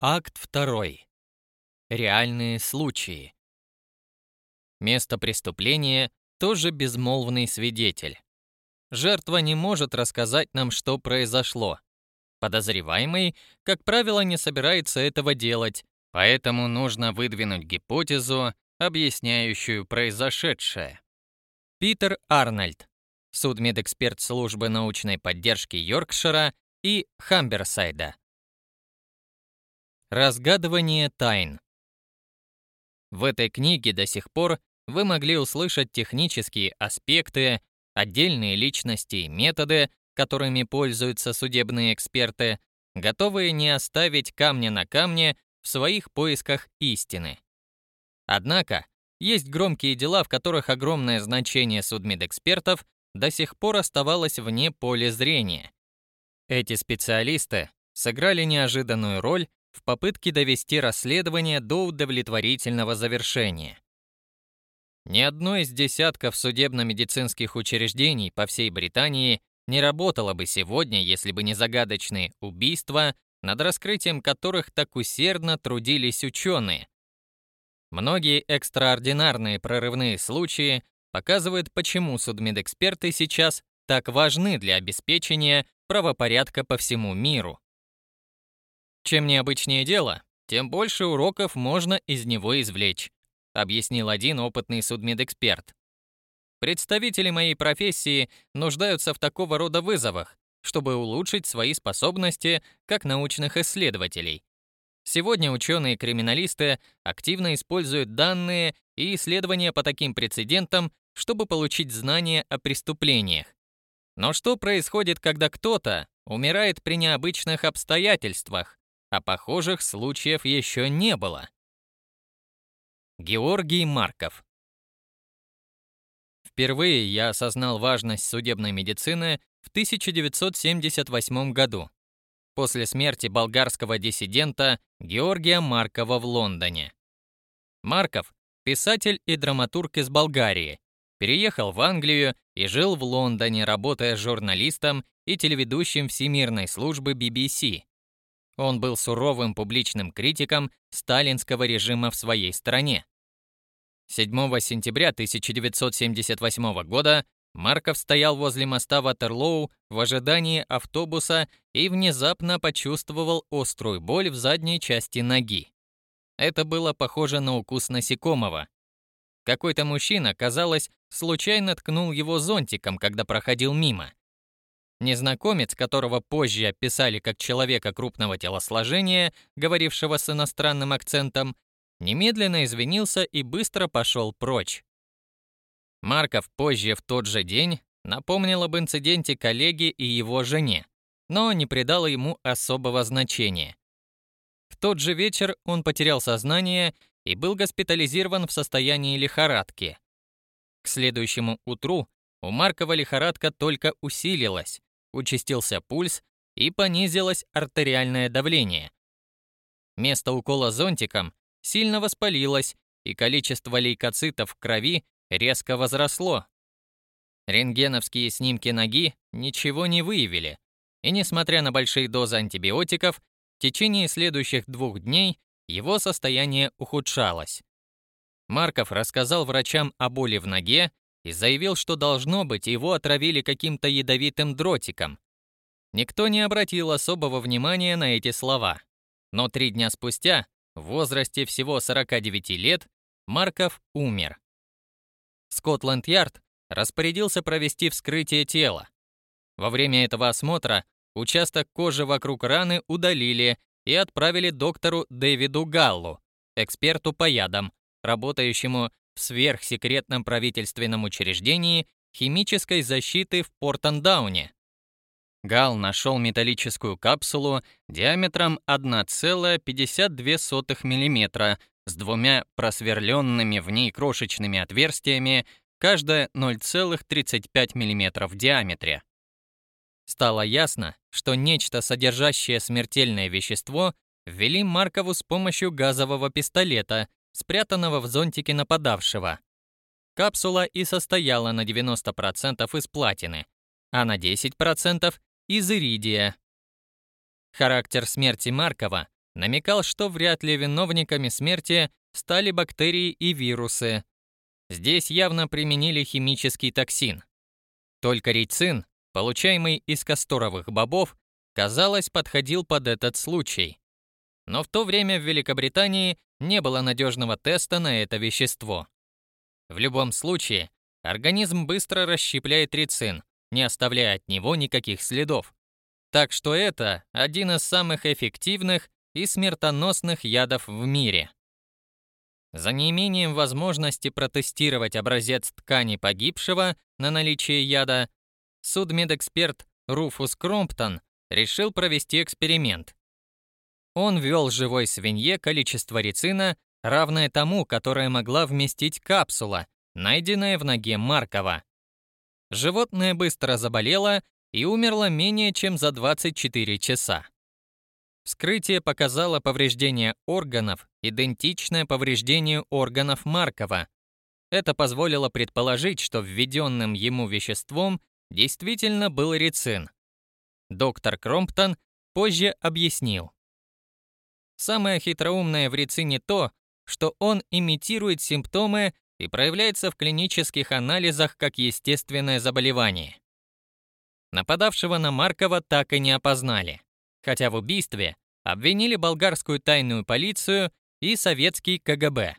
Акт 2. Реальные случаи. Место преступления тоже безмолвный свидетель. Жертва не может рассказать нам, что произошло. Подозреваемый, как правило, не собирается этого делать, поэтому нужно выдвинуть гипотезу, объясняющую произошедшее. Питер Арнольд, судмедэксперт службы научной поддержки Йоркшира и Хамберсайда. Разгадывание тайн. В этой книге до сих пор вы могли услышать технические аспекты, отдельные личности и методы, которыми пользуются судебные эксперты, готовые не оставить камня на камне в своих поисках истины. Однако, есть громкие дела, в которых огромное значение судмедэкспертов до сих пор оставалось вне поля зрения. Эти специалисты сыграли неожиданную роль в попытке довести расследование до удовлетворительного завершения. Ни одно из десятков судебно-медицинских учреждений по всей Британии не работало бы сегодня, если бы не загадочные убийства, над раскрытием которых так усердно трудились ученые. Многие экстраординарные прорывные случаи показывают, почему судмедэксперты сейчас так важны для обеспечения правопорядка по всему миру. Чем необычнее дело, тем больше уроков можно из него извлечь, объяснил один опытный судмедэксперт. Представители моей профессии нуждаются в такого рода вызовах, чтобы улучшить свои способности как научных исследователей. Сегодня ученые-криминалисты активно используют данные и исследования по таким прецедентам, чтобы получить знания о преступлениях. Но что происходит, когда кто-то умирает при необычных обстоятельствах, а похожих случаев еще не было. Георгий Марков Впервые я осознал важность судебной медицины в 1978 году, после смерти болгарского диссидента Георгия Маркова в Лондоне. Марков – писатель и драматург из Болгарии, переехал в Англию и жил в Лондоне, работая журналистом и телеведущим Всемирной службы BBC. Он был суровым публичным критиком сталинского режима в своей стране. 7 сентября 1978 года Марков стоял возле моста Ватерлоу в ожидании автобуса и внезапно почувствовал острую боль в задней части ноги. Это было похоже на укус насекомого. Какой-то мужчина, казалось, случайно ткнул его зонтиком, когда проходил мимо. Незнакомец, которого позже описали как человека крупного телосложения, говорившего с иностранным акцентом, немедленно извинился и быстро пошел прочь. Марков позже в тот же день напомнил об инциденте коллеге и его жене, но не придал ему особого значения. В тот же вечер он потерял сознание и был госпитализирован в состоянии лихорадки. К следующему утру у Маркова лихорадка только усилилась, участился пульс и понизилось артериальное давление. Место укола зонтиком сильно воспалилось, и количество лейкоцитов в крови резко возросло. Рентгеновские снимки ноги ничего не выявили, и несмотря на большие дозы антибиотиков, в течение следующих двух дней его состояние ухудшалось. Марков рассказал врачам о боли в ноге и заявил, что должно быть его отравили каким-то ядовитым дротиком. Никто не обратил особого внимания на эти слова. Но три дня спустя, в возрасте всего 49 лет, Марков умер. Скотланд-Ярд распорядился провести вскрытие тела. Во время этого осмотра участок кожи вокруг раны удалили и отправили доктору Дэвиду Галлу, эксперту по ядам, работающему в сверхсекретном правительственном учреждении химической защиты в Портандауне. Гал нашел металлическую капсулу диаметром 1,52 мм с двумя просверленными в ней крошечными отверстиями, каждая 0,35 мм в диаметре. Стало ясно, что нечто, содержащее смертельное вещество, ввели Маркову с помощью газового пистолета, спрятанного в зонтике нападавшего. Капсула и состояла на 90% из платины, а на 10% из иридия. Характер смерти Маркова намекал, что вряд ли виновниками смерти стали бактерии и вирусы. Здесь явно применили химический токсин. Только рицин, получаемый из касторовых бобов, казалось, подходил под этот случай. Но в то время в Великобритании не было надежного теста на это вещество. В любом случае, организм быстро расщепляет рицин, не оставляя от него никаких следов. Так что это один из самых эффективных и смертоносных ядов в мире. За неимением возможности протестировать образец ткани погибшего на наличие яда, судмедэксперт Руфус Кромптон решил провести эксперимент. Он ввел живой свинье количество рицина, равное тому, которое могла вместить капсула, найденная в ноге Маркова. Животное быстро заболело и умерло менее чем за 24 часа. Вскрытие показало повреждение органов, идентичное повреждению органов Маркова. Это позволило предположить, что введенным ему веществом действительно был рицин. Доктор Кромптон позже объяснил. Самое хитроумное в рицине то, что он имитирует симптомы и проявляется в клинических анализах как естественное заболевание. Нападавшего на Маркова так и не опознали, хотя в убийстве обвинили болгарскую тайную полицию и советский КГБ.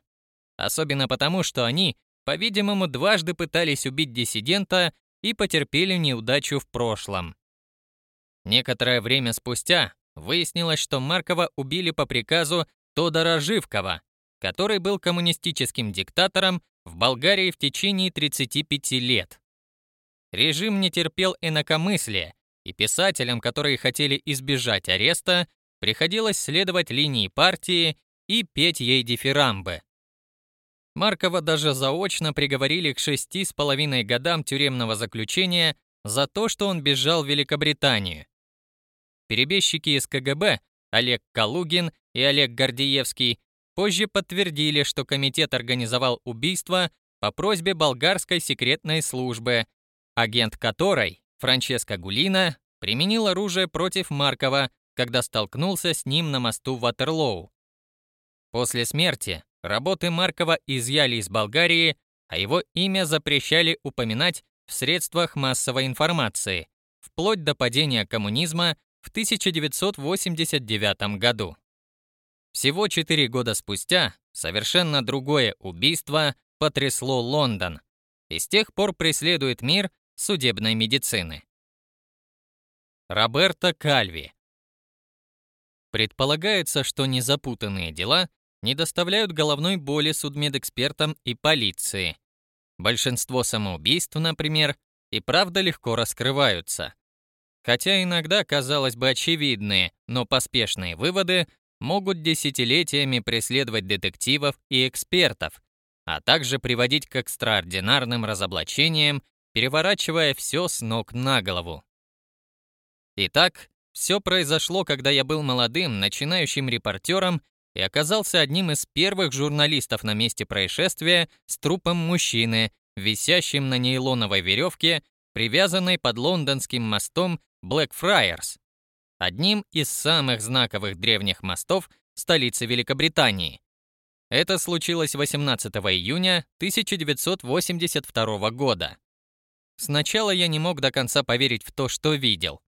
Особенно потому, что они, по-видимому, дважды пытались убить диссидента и потерпели неудачу в прошлом. Некоторое время спустя выяснилось, что Маркова убили по приказу Тодора Живкова, который был коммунистическим диктатором в Болгарии в течение 35 лет. Режим не терпел инакомыслия, и писателям, которые хотели избежать ареста, приходилось следовать линии партии и петь ей дифирамбы. Маркова даже заочно приговорили к шести с половиной годам тюремного заключения за то, что он бежал в Великобританию. Перебежчики из КГБ Олег Калугин и Олег Гордеевский позже подтвердили, что комитет организовал убийство по просьбе болгарской секретной службы, агент которой, Франческо Гулина, применил оружие против Маркова, когда столкнулся с ним на мосту Ватерлоу. После смерти работы Маркова изъяли из Болгарии, а его имя запрещали упоминать в средствах массовой информации, вплоть до падения коммунизма в 1989 году. Всего четыре года спустя совершенно другое убийство потрясло Лондон и с тех пор преследует мир судебной медицины. Роберто Кальви Предполагается, что незапутанные дела не доставляют головной боли судмедэкспертам и полиции. Большинство самоубийств, например, и правда легко раскрываются. Хотя иногда, казалось бы, очевидные, но поспешные выводы могут десятилетиями преследовать детективов и экспертов, а также приводить к экстраординарным разоблачениям, переворачивая все с ног на голову. Итак, все произошло, когда я был молодым, начинающим репортером и оказался одним из первых журналистов на месте происшествия с трупом мужчины, висящим на нейлоновой веревке, привязанной под лондонским мостом Блэкфрайерс, одним из самых знаковых древних мостов столицы Великобритании. Это случилось 18 июня 1982 года. Сначала я не мог до конца поверить в то, что видел.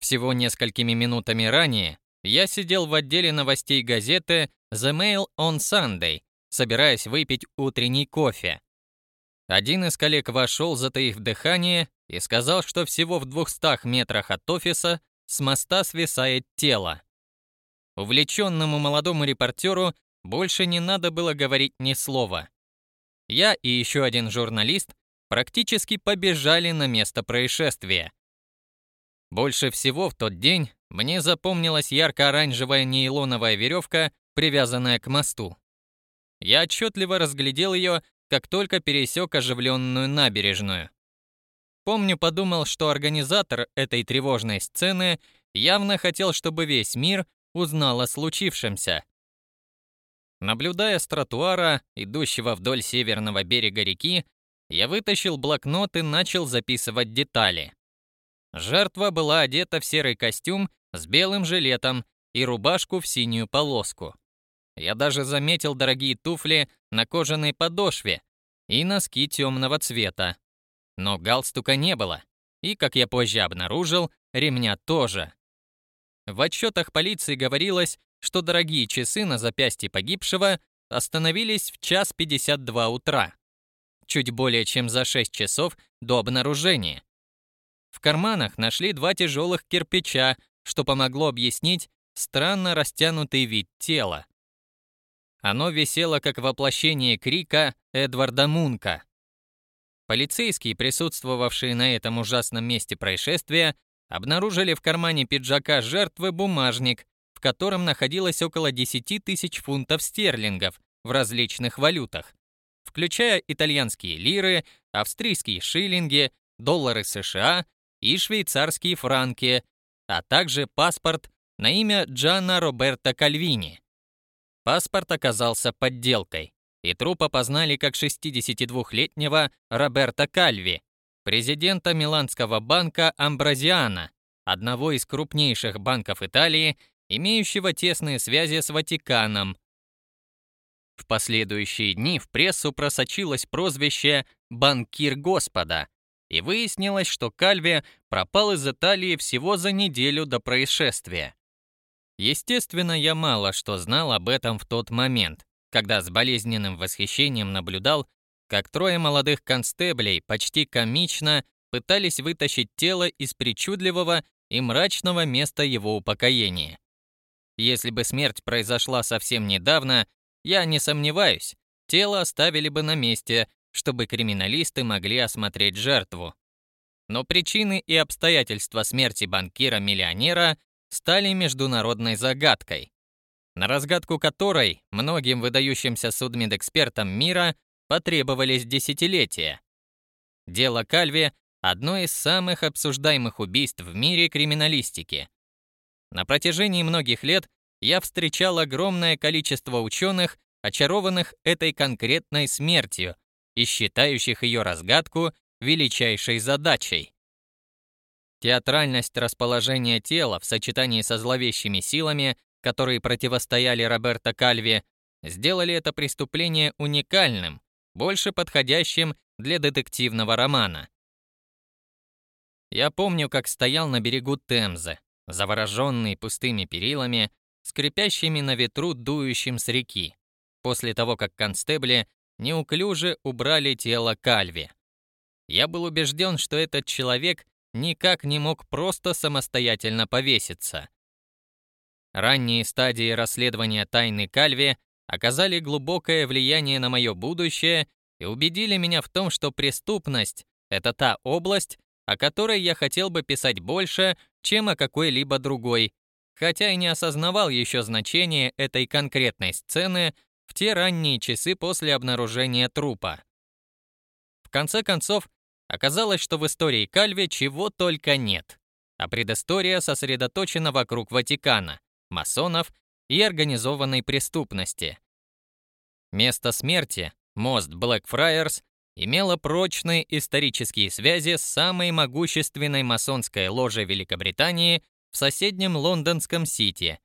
Всего несколькими минутами ранее я сидел в отделе новостей газеты The Mail on Sunday, собираясь выпить утренний кофе. Один из коллег вошел, затаив дыхание, и сказал, что всего в 200 метрах от офиса с моста свисает тело. Увлеченному молодому репортеру больше не надо было говорить ни слова. Я и еще один журналист практически побежали на место происшествия. Больше всего в тот день мне запомнилась ярко-оранжевая нейлоновая веревка, привязанная к мосту. Я отчетливо разглядел ее, как только пересек оживленную набережную. Помню, подумал, что организатор этой тревожной сцены явно хотел, чтобы весь мир узнал о случившемся. Наблюдая с тротуара, идущего вдоль северного берега реки, я вытащил блокнот и начал записывать детали. Жертва была одета в серый костюм с белым жилетом и рубашку в синюю полоску. Я даже заметил дорогие туфли на кожаной подошве и носки темного цвета. Но галстука не было, и, как я позже обнаружил, ремня тоже. В отчетах полиции говорилось, что дорогие часы на запястье погибшего остановились в час 52 утра, чуть более чем за 6 часов до обнаружения. В карманах нашли два тяжелых кирпича, что помогло объяснить странно растянутый вид тела. Оно висело как воплощение крика Эдварда Мунка. Полицейские, присутствовавшие на этом ужасном месте происшествия, обнаружили в кармане пиджака жертвы бумажник, в котором находилось около 10 тысяч фунтов стерлингов в различных валютах, включая итальянские лиры, австрийские шиллинги, доллары США и швейцарские франки, а также паспорт на имя Джана Роберта Кальвини. Паспорт оказался подделкой, и труп опознали как 62-летнего Роберта Кальви, президента Миланского банка Амбразиана, одного из крупнейших банков Италии, имеющего тесные связи с Ватиканом. В последующие дни в прессу просочилось прозвище «банкир Господа», и выяснилось, что Кальви пропал из Италии всего за неделю до происшествия. Естественно, я мало что знал об этом в тот момент, когда с болезненным восхищением наблюдал, как трое молодых констеблей почти комично пытались вытащить тело из причудливого и мрачного места его упокоения. Если бы смерть произошла совсем недавно, я не сомневаюсь, тело оставили бы на месте, чтобы криминалисты могли осмотреть жертву. Но причины и обстоятельства смерти банкира-миллионера стали международной загадкой, на разгадку которой многим выдающимся судмедэкспертам мира потребовались десятилетия. Дело Кальви – одно из самых обсуждаемых убийств в мире криминалистики. На протяжении многих лет я встречал огромное количество ученых, очарованных этой конкретной смертью и считающих ее разгадку величайшей задачей. Театральность расположения тела в сочетании со зловещими силами, которые противостояли Роберто Кальви, сделали это преступление уникальным больше подходящим для детективного романа. Я помню, как стоял на берегу Темзы, завороженный пустыми перилами, скрипящими на ветру, дующим с реки, после того, как констебли неуклюже убрали тело Кальви. Я был убежден, что этот человек никак не мог просто самостоятельно повеситься. Ранние стадии расследования тайны Кальви оказали глубокое влияние на мое будущее и убедили меня в том, что преступность — это та область, о которой я хотел бы писать больше, чем о какой-либо другой, хотя и не осознавал еще значение этой конкретной сцены в те ранние часы после обнаружения трупа. В конце концов, оказалось, что в истории Кальви чего только нет, а предыстория сосредоточена вокруг Ватикана, масонов и организованной преступности. Место смерти, мост Блэкфрайерс, имело прочные исторические связи с самой могущественной масонской ложей Великобритании в соседнем лондонском Сити.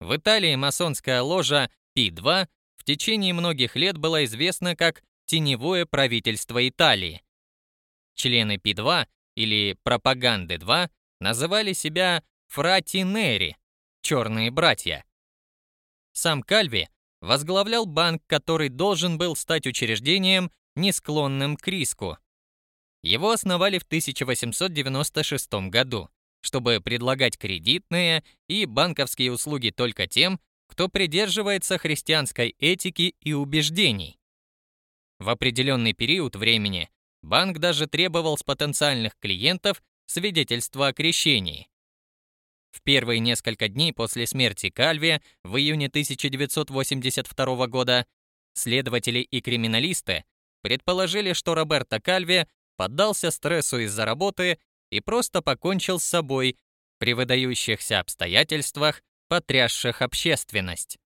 В Италии масонская ложа P2 в течение многих лет была известна как «Теневое правительство Италии». Члены P2 или «Пропаганды 2» называли себя «фратинери» — «черные братья», сам Кальви возглавлял банк, который должен был стать учреждением, не склонным к риску. Его основали в 1896 году, чтобы предлагать кредитные и банковские услуги только тем, кто придерживается христианской этики и убеждений. В определенный период времени банк даже требовал с потенциальных клиентов свидетельства о крещении. В первые несколько дней после смерти Кальви в июне 1982 года следователи и криминалисты предположили, что Роберто Кальви поддался стрессу из-за работы и просто покончил с собой при выдающихся обстоятельствах, потрясших общественность.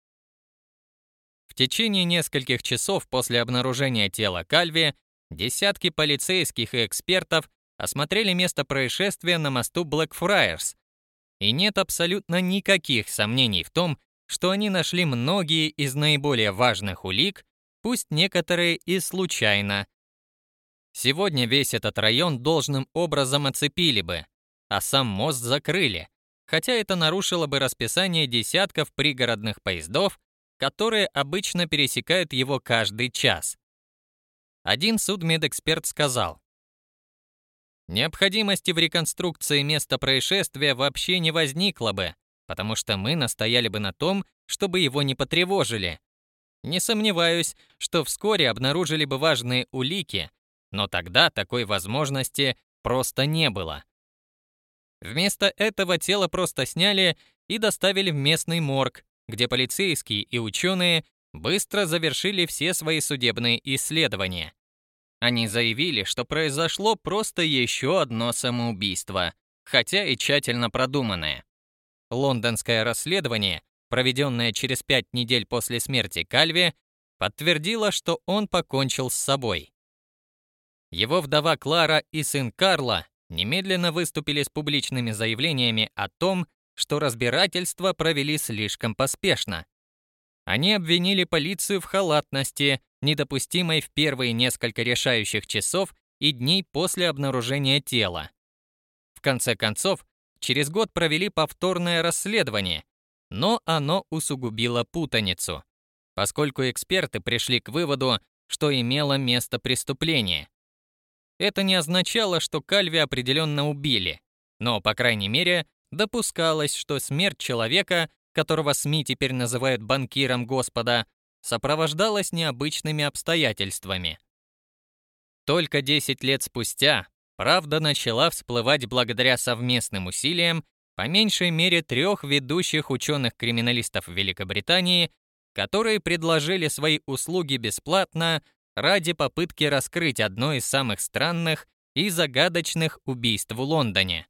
В течение нескольких часов после обнаружения тела Кальви десятки полицейских и экспертов осмотрели место происшествия на мосту Блэкфрайерс и нет абсолютно никаких сомнений в том, что они нашли многие из наиболее важных улик, пусть некоторые и случайно. Сегодня весь этот район должным образом оцепили бы, а сам мост закрыли, хотя это нарушило бы расписание десятков пригородных поездов, которые обычно пересекают его каждый час. Один судмедэксперт сказал, Необходимости в реконструкции места происшествия вообще не возникло бы, потому что мы настояли бы на том, чтобы его не потревожили. Не сомневаюсь, что вскоре обнаружили бы важные улики, но тогда такой возможности просто не было. Вместо этого тело просто сняли и доставили в местный морг, где полицейские и ученые быстро завершили все свои судебные исследования. Они заявили, что произошло просто еще одно самоубийство, хотя и тщательно продуманное. Лондонское расследование, проведенное через пять недель после смерти Кальви, подтвердило, что он покончил с собой. Его вдова Клара и сын Карла немедленно выступили с публичными заявлениями о том, что разбирательство провели слишком поспешно. Они обвинили полицию в халатности, недопустимой в первые несколько решающих часов и дней после обнаружения тела. В конце концов, через год провели повторное расследование, но оно усугубило путаницу, поскольку эксперты пришли к выводу, что имело место преступление. Это не означало, что Кальви определенно убили, но, по крайней мере, допускалось, что смерть человека, которого СМИ теперь называют банкиром Господа, сопровождалась необычными обстоятельствами. Только 10 лет спустя правда начала всплывать благодаря совместным усилиям по меньшей мере трех ведущих ученых-криминалистов Великобритании, которые предложили свои услуги бесплатно ради попытки раскрыть одно из самых странных и загадочных убийств в Лондоне.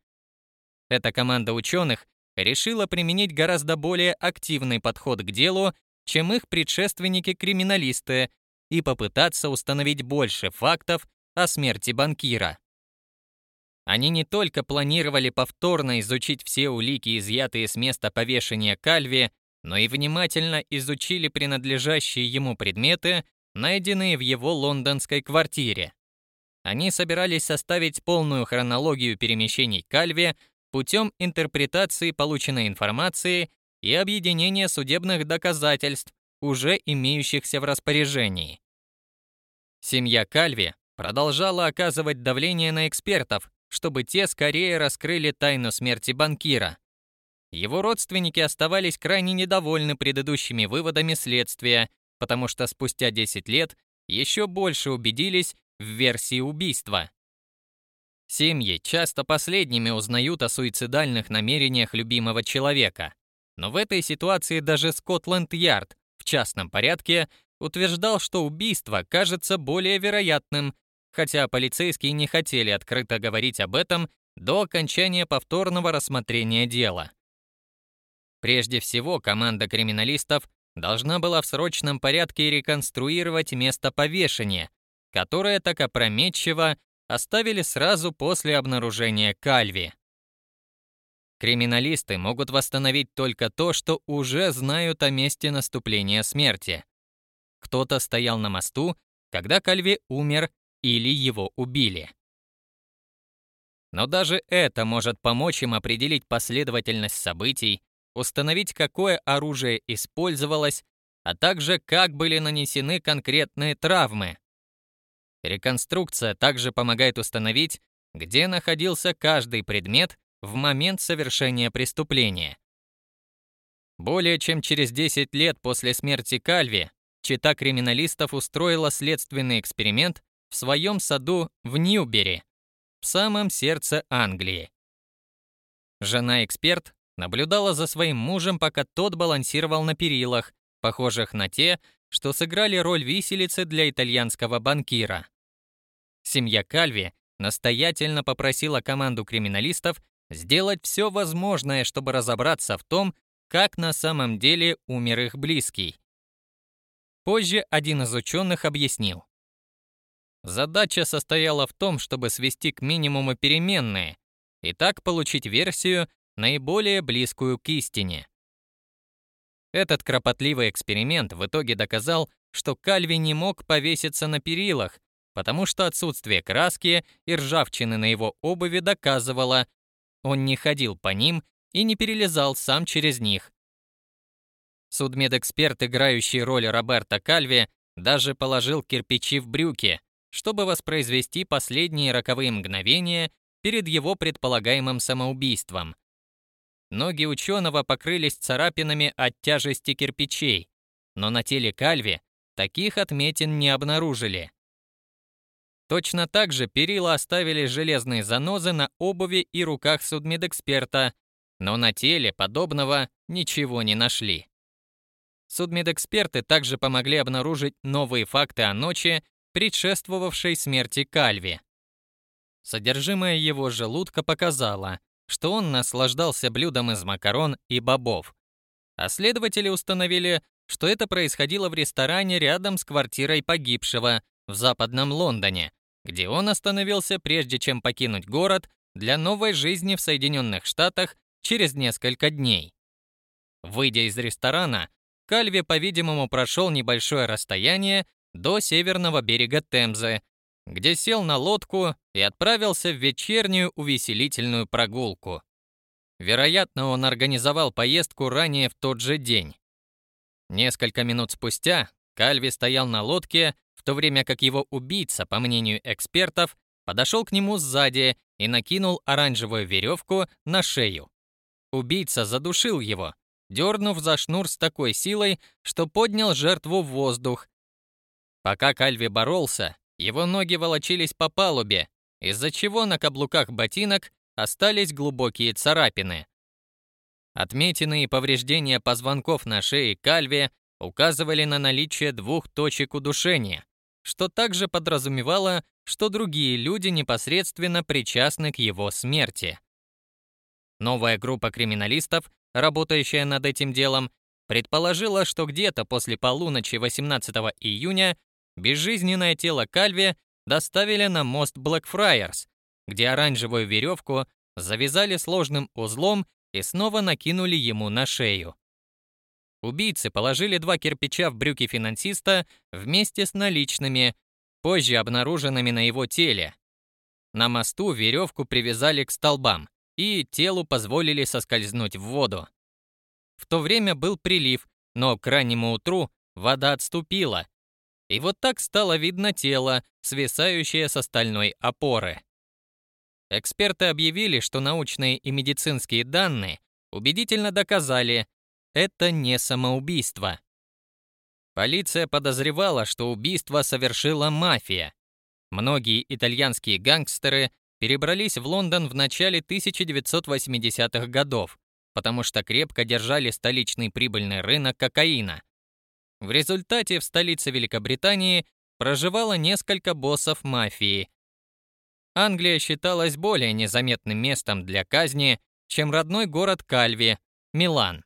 Эта команда ученых решила применить гораздо более активный подход к делу, чем их предшественники-криминалисты, и попытаться установить больше фактов о смерти банкира. Они не только планировали повторно изучить все улики, изъятые с места повешения Кальви, но и внимательно изучили принадлежащие ему предметы, найденные в его лондонской квартире. Они собирались составить полную хронологию перемещений Кальви путем интерпретации полученной информации и объединения судебных доказательств, уже имеющихся в распоряжении. Семья Кальви продолжала оказывать давление на экспертов, чтобы те скорее раскрыли тайну смерти банкира. Его родственники оставались крайне недовольны предыдущими выводами следствия, потому что спустя 10 лет еще больше убедились в версии убийства. Семьи часто последними узнают о суицидальных намерениях любимого человека. Но в этой ситуации даже Скотланд-Ярд в частном порядке утверждал, что убийство кажется более вероятным, хотя полицейские не хотели открыто говорить об этом до окончания повторного рассмотрения дела. Прежде всего, команда криминалистов должна была в срочном порядке реконструировать место повешения, которое так опрометчиво оставили сразу после обнаружения Кальви. Криминалисты могут восстановить только то, что уже знают о месте наступления смерти. Кто-то стоял на мосту, когда Кальви умер или его убили. Но даже это может помочь им определить последовательность событий, установить, какое оружие использовалось, а также как были нанесены конкретные травмы. Реконструкция также помогает установить, где находился каждый предмет в момент совершения преступления. Более чем через 10 лет после смерти Кальви чита криминалистов устроила следственный эксперимент в своем саду в Ньюбери, в самом сердце Англии. Жена-эксперт наблюдала за своим мужем, пока тот балансировал на перилах, похожих на те, что сыграли роль виселицы для итальянского банкира. Семья Кальви настоятельно попросила команду криминалистов сделать все возможное, чтобы разобраться в том, как на самом деле умер их близкий. Позже один из ученых объяснил. Задача состояла в том, чтобы свести к минимуму переменные и так получить версию, наиболее близкую к истине. Этот кропотливый эксперимент в итоге доказал, что Кальви не мог повеситься на перилах, потому что отсутствие краски и ржавчины на его обуви доказывало, он не ходил по ним и не перелезал сам через них. Судмедэксперт, играющий роль Роберта Кальви, даже положил кирпичи в брюки, чтобы воспроизвести последние роковые мгновения перед его предполагаемым самоубийством. Ноги ученого покрылись царапинами от тяжести кирпичей, но на теле Кальви таких отметин не обнаружили. Точно так же перила оставили железные занозы на обуви и руках судмедэксперта, но на теле подобного ничего не нашли. Судмедэксперты также помогли обнаружить новые факты о ночи, предшествовавшей смерти Кальви. Содержимое его желудка показало, что он наслаждался блюдом из макарон и бобов. А следователи установили, что это происходило в ресторане рядом с квартирой погибшего в западном Лондоне, где он остановился прежде чем покинуть город для новой жизни в Соединенных Штатах через несколько дней. Выйдя из ресторана, Кальви, по-видимому, прошел небольшое расстояние до северного берега Темзы, где сел на лодку и отправился в вечернюю увеселительную прогулку. Вероятно, он организовал поездку ранее в тот же день. Несколько минут спустя Кальви стоял на лодке, в то время как его убийца, по мнению экспертов, подошел к нему сзади и накинул оранжевую веревку на шею. Убийца задушил его, дернув за шнур с такой силой, что поднял жертву в воздух. Пока Кальви боролся, его ноги волочились по палубе, из-за чего на каблуках ботинок остались глубокие царапины. Отметины и повреждения позвонков на шее Кальви указывали на наличие двух точек удушения, что также подразумевало, что другие люди непосредственно причастны к его смерти. Новая группа криминалистов работающая над этим делом, предположила, что где-то после полуночи 18 июня безжизненное тело Кальви доставили на мост Блэкфрайерс, где оранжевую веревку завязали сложным узлом и снова накинули ему на шею. Убийцы положили два кирпича в брюки финансиста вместе с наличными, позже обнаруженными на его теле. На мосту веревку привязали к столбам, и телу позволили соскользнуть в воду. В то время был прилив, но к раннему утру вода отступила, и вот так стало видно тело, свисающее с стальной опоры. Эксперты объявили, что научные и медицинские данные убедительно доказали, это не самоубийство. Полиция подозревала, что убийство совершила мафия. Многие итальянские гангстеры перебрались в Лондон в начале 1980-х годов, потому что крепко держали столичный прибыльный рынок кокаина. В результате в столице Великобритании проживало несколько боссов мафии. Англия считалась более незаметным местом для казни, чем родной город Кальви, Милан.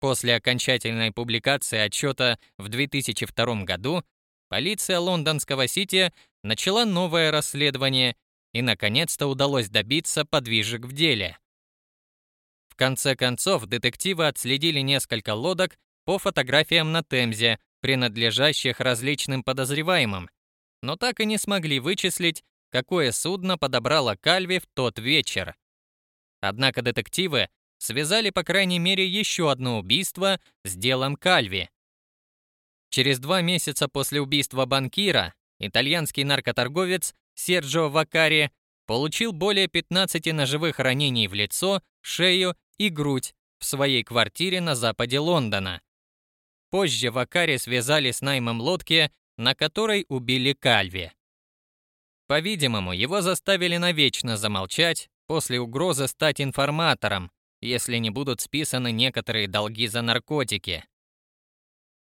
После окончательной публикации отчета в 2002 году полиция лондонского Сити начала новое расследование и, наконец-то, удалось добиться подвижек в деле. В конце концов, детективы отследили несколько лодок по фотографиям на Темзе, принадлежащих различным подозреваемым, но так и не смогли вычислить, какое судно подобрало Кальви в тот вечер. Однако детективы связали по крайней мере еще одно убийство с делом Кальви. Через два месяца после убийства банкира итальянский наркоторговец Серджо Вакари получил более 15 ножевых ранений в лицо, шею и грудь в своей квартире на западе Лондона. Позже Вакари связали с наймом лодки, на которой убили Кальви. По-видимому, его заставили навечно замолчать после угрозы стать информатором, если не будут списаны некоторые долги за наркотики.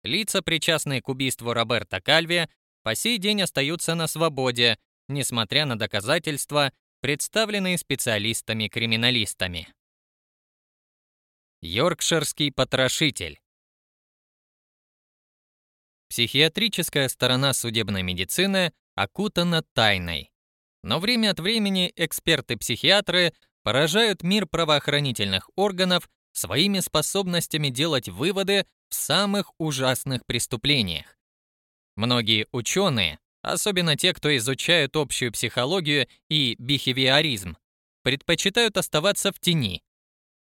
Лица, причастные к убийству Роберта Кальви, по сей день остаются на свободе несмотря на доказательства, представленные специалистами-криминалистами. Йоркширский потрошитель Психиатрическая сторона судебной медицины окутана тайной. Но время от времени эксперты-психиатры поражают мир правоохранительных органов своими способностями делать выводы в самых ужасных преступлениях. Многие ученые, особенно те, кто изучают общую психологию и бихевиоризм, предпочитают оставаться в тени.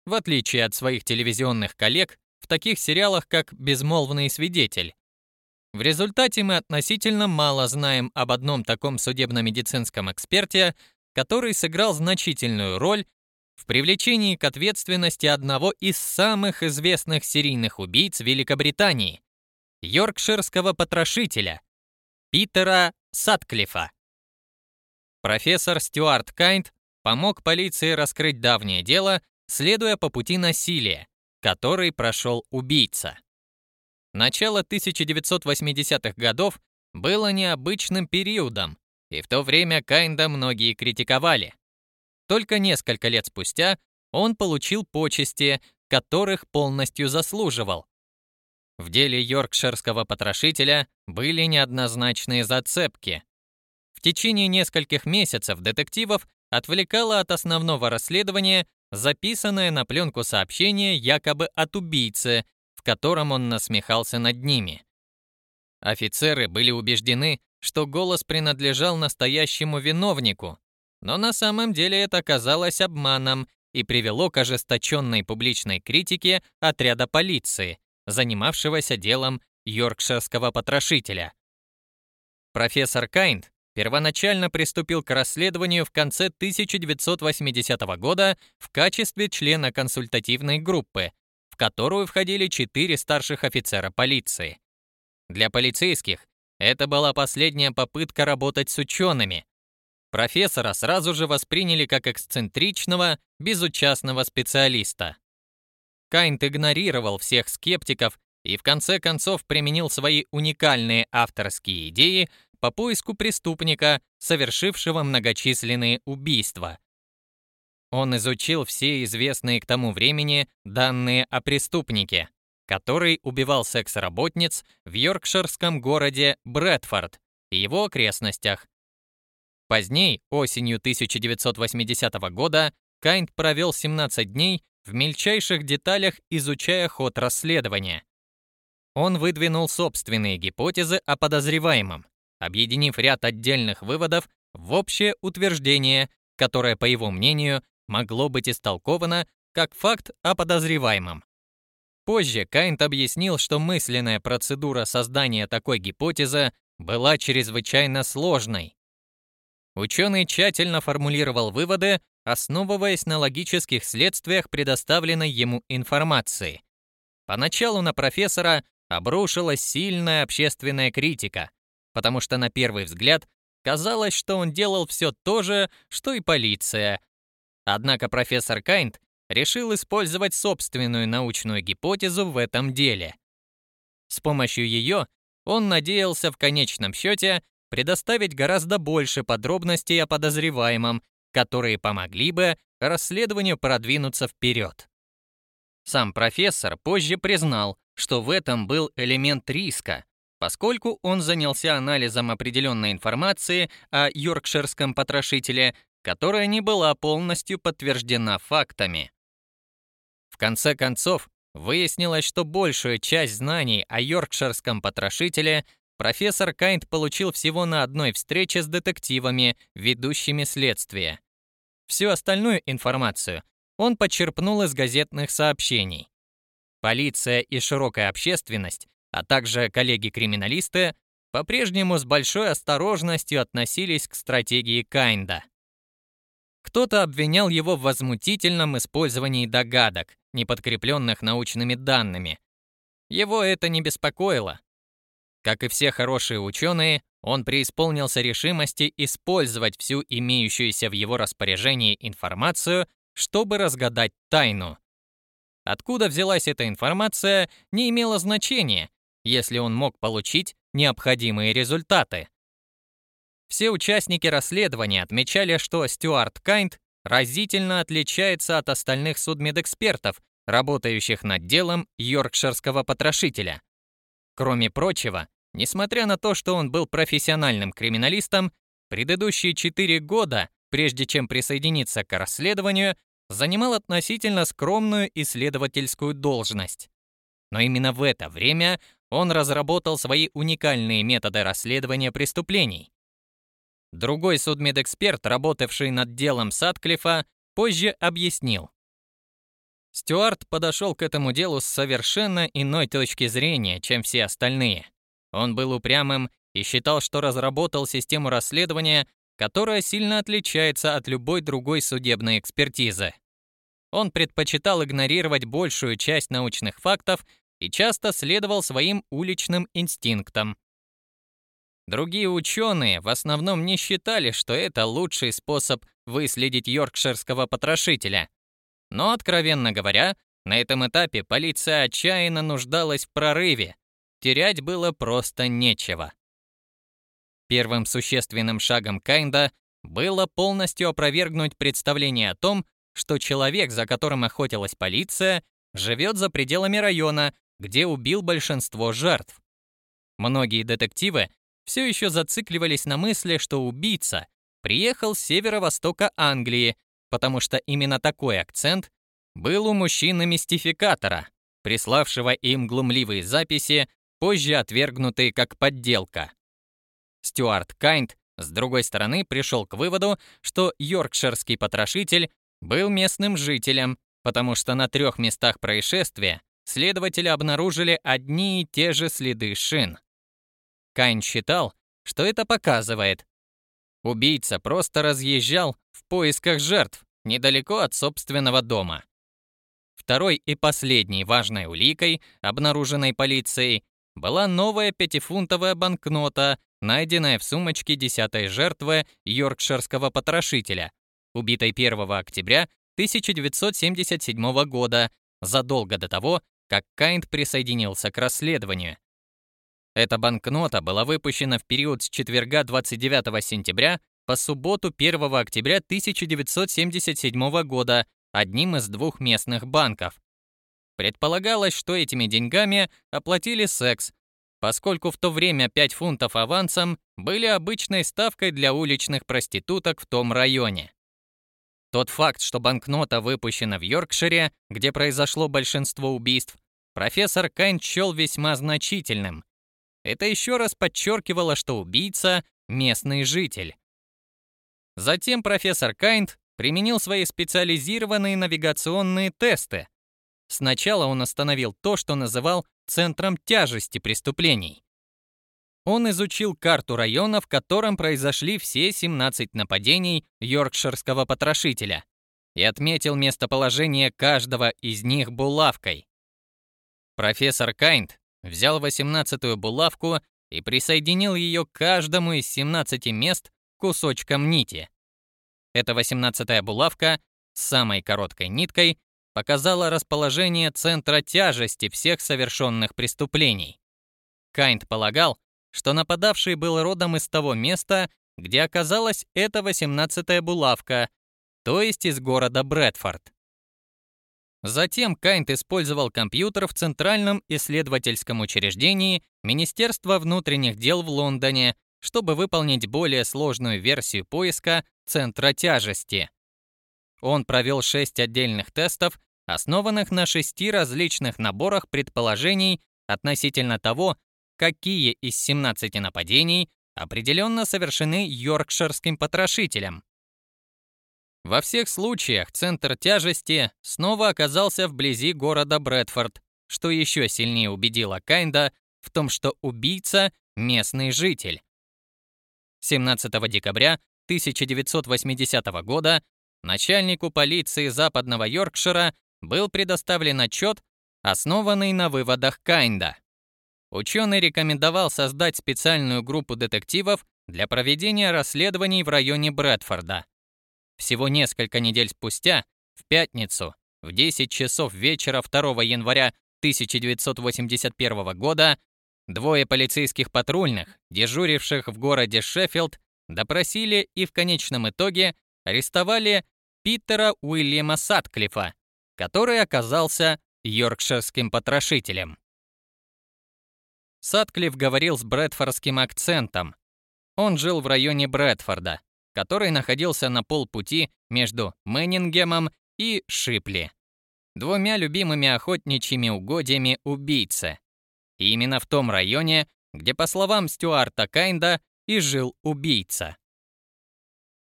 В отличие от своих телевизионных коллег в таких сериалах, как «Безмолвный свидетель». В результате мы относительно мало знаем об одном таком судебно-медицинском эксперте, который сыграл значительную роль в привлечении к ответственности одного из самых известных серийных убийц Великобритании, йоркширского потрошителя, Питера Сатклифа. Профессор Стюарт Кайнд помог полиции раскрыть давнее дело, следуя по пути насилия, который прошел убийца. Начало 1980-х годов было необычным периодом, и в то время Кайнда многие критиковали. Только несколько лет спустя он получил почести, которых полностью заслуживал. В деле йоркширского потрошителя были неоднозначные зацепки. В течение нескольких месяцев детективов отвлекало от основного расследования записанное на пленку сообщение якобы от убийцы, котором он насмехался над ними. Офицеры были убеждены, что голос принадлежал настоящему виновнику, но на самом деле это оказалось обманом и привело к ожесточенной публичной критике отряда полиции, занимавшегося делом йоркширского потрошителя. Профессор Кайнд первоначально приступил к расследованию в конце 1980 года в качестве члена консультативной группы, в которую входили четыре старших офицера полиции. Для полицейских это была последняя попытка работать с учеными. Профессора сразу же восприняли как эксцентричного, безучастного специалиста. Кайнт игнорировал всех скептиков и в конце концов применил свои уникальные авторские идеи по поиску преступника, совершившего многочисленные убийства. Он изучил все известные к тому времени данные о преступнике, который убивал секс-работниц в йоркширском городе Брэдфорд и его окрестностях. Поздней, осенью 1980 года, Кайнд провел 17 дней в мельчайших деталях изучая ход расследования. Он выдвинул собственные гипотезы о подозреваемом, объединив ряд отдельных выводов в общее утверждение, которое, по его мнению, могло быть истолковано как факт о подозреваемом. Позже Кайнт объяснил, что мысленная процедура создания такой гипотезы была чрезвычайно сложной. Ученый тщательно формулировал выводы, основываясь на логических следствиях предоставленной ему информации. Поначалу на профессора обрушилась сильная общественная критика, потому что на первый взгляд казалось, что он делал все то же, что и полиция. Однако профессор Кайнд решил использовать собственную научную гипотезу в этом деле. С помощью ее он надеялся в конечном счете предоставить гораздо больше подробностей о подозреваемом, которые помогли бы расследованию продвинуться вперед. Сам профессор позже признал, что в этом был элемент риска, поскольку он занялся анализом определенной информации о йоркширском потрошителе, которая не была полностью подтверждена фактами. В конце концов, выяснилось, что большую часть знаний о йоркширском потрошителе профессор Кайнд получил всего на одной встрече с детективами, ведущими следствие. Всю остальную информацию он почерпнул из газетных сообщений. Полиция и широкая общественность, а также коллеги-криминалисты, по-прежнему с большой осторожностью относились к стратегии Кайнда. Кто-то обвинял его в возмутительном использовании догадок, не подкрепленных научными данными. Его это не беспокоило. Как и все хорошие ученые, он преисполнился решимости использовать всю имеющуюся в его распоряжении информацию, чтобы разгадать тайну. Откуда взялась эта информация, не имело значения, если он мог получить необходимые результаты. Все участники расследования отмечали, что Стюарт Кайнд разительно отличается от остальных судмедэкспертов, работающих над делом йоркширского потрошителя. Кроме прочего, Несмотря на то, что он был профессиональным криминалистом, предыдущие четыре года прежде чем присоединиться к расследованию, занимал относительно скромную исследовательскую должность. Но именно в это время он разработал свои уникальные методы расследования преступлений. Другой судмедэксперт, работавший над делом Сатклифа, позже объяснил. Стюарт подошел к этому делу с совершенно иной точки зрения, чем все остальные. Он был упрямым и считал, что разработал систему расследования, которая сильно отличается от любой другой судебной экспертизы. Он предпочитал игнорировать большую часть научных фактов и часто следовал своим уличным инстинктам. Другие ученые в основном не считали, что это лучший способ выследить йоркширского потрошителя. Но, откровенно говоря, на этом этапе полиция отчаянно нуждалась в прорыве. Терять было просто нечего. Первым существенным шагом Кайнда было полностью опровергнуть представление о том, что человек, за которым охотилась полиция, живет за пределами района, где убил большинство жертв. Многие детективы все еще зацикливались на мысли, что убийца приехал с северо-востока Англии, потому что именно такой акцент был у мужчины-мистификатора, приславшего им глумливые записи, позже отвергнутые как подделка. Стюарт Кайнд, с другой стороны, пришел к выводу, что йоркширский потрошитель был местным жителем, потому что на трех местах происшествия следователи обнаружили одни и те же следы шин. Кайн считал, что это показывает. Убийца просто разъезжал в поисках жертв недалеко от собственного дома. Второй и последней важной уликой, обнаруженной полицией, была новая пятифунтовая банкнота, найденная в сумочке десятой жертвы йоркширского потрошителя, убитой 1 октября 1977 года, задолго до того, как Кайнд присоединился к расследованию. Эта банкнота была выпущена в период с четверга 29 сентября по субботу 1 октября 1977 года одним из двух местных банков. Предполагалось, что этими деньгами оплатили секс, поскольку в то время 5 фунтов авансом были обычной ставкой для уличных проституток в том районе. Тот факт, что банкнота выпущена в Йоркшире, где произошло большинство убийств, профессор Кайн счел весьма значительным, это еще раз подчеркивало, что убийца — местный житель. Затем профессор Кайнд применил свои специализированные навигационные тесты. Сначала он остановил то, что называл центром тяжести преступлений. Он изучил карту района, в котором произошли все 17 нападений йоркширского потрошителя, и отметил местоположение каждого из них булавкой. Профессор Кайнд взял 18-ю булавку и присоединил ее к каждому из 17 мест кусочком нити. Эта 18-я булавка с самой короткой ниткой показала расположение центра тяжести всех совершенных преступлений. Кайнд полагал, что нападавший был родом из того места, где оказалась эта 18-я булавка, то есть из города Брэдфорд. Затем Кайнт использовал компьютер в Центральном исследовательском учреждении Министерства внутренних дел в Лондоне, чтобы выполнить более сложную версию поиска центра тяжести. Он провел шесть отдельных тестов, основанных на шести различных наборах предположений относительно того, какие из 17 нападений определенно совершены йоркширским потрошителем. Во всех случаях центр тяжести снова оказался вблизи города Брэдфорд, что еще сильнее убедило Кайнда в том, что убийца — местный житель. 17 декабря 1980 года начальнику полиции Западного Йоркшира был предоставлен отчет, основанный на выводах Кайнда. Ученый рекомендовал создать специальную группу детективов для проведения расследований в районе Брэдфорда. Всего несколько недель спустя, в пятницу, в 10 часов вечера 2 января 1981 года, двое полицейских патрульных, дежуривших в городе Шеффилд, допросили и в конечном итоге арестовали Питера Уильяма Сатклифа, который оказался йоркширским потрошителем. Сатклифф говорил с брэдфордским акцентом. Он жил в районе Брэдфорда, который находился на полпути между Меннингемом и Шипли, двумя любимыми охотничьими угодьями убийцы. И именно в том районе, где, по словам Стюарта Кайнда, и жил убийца.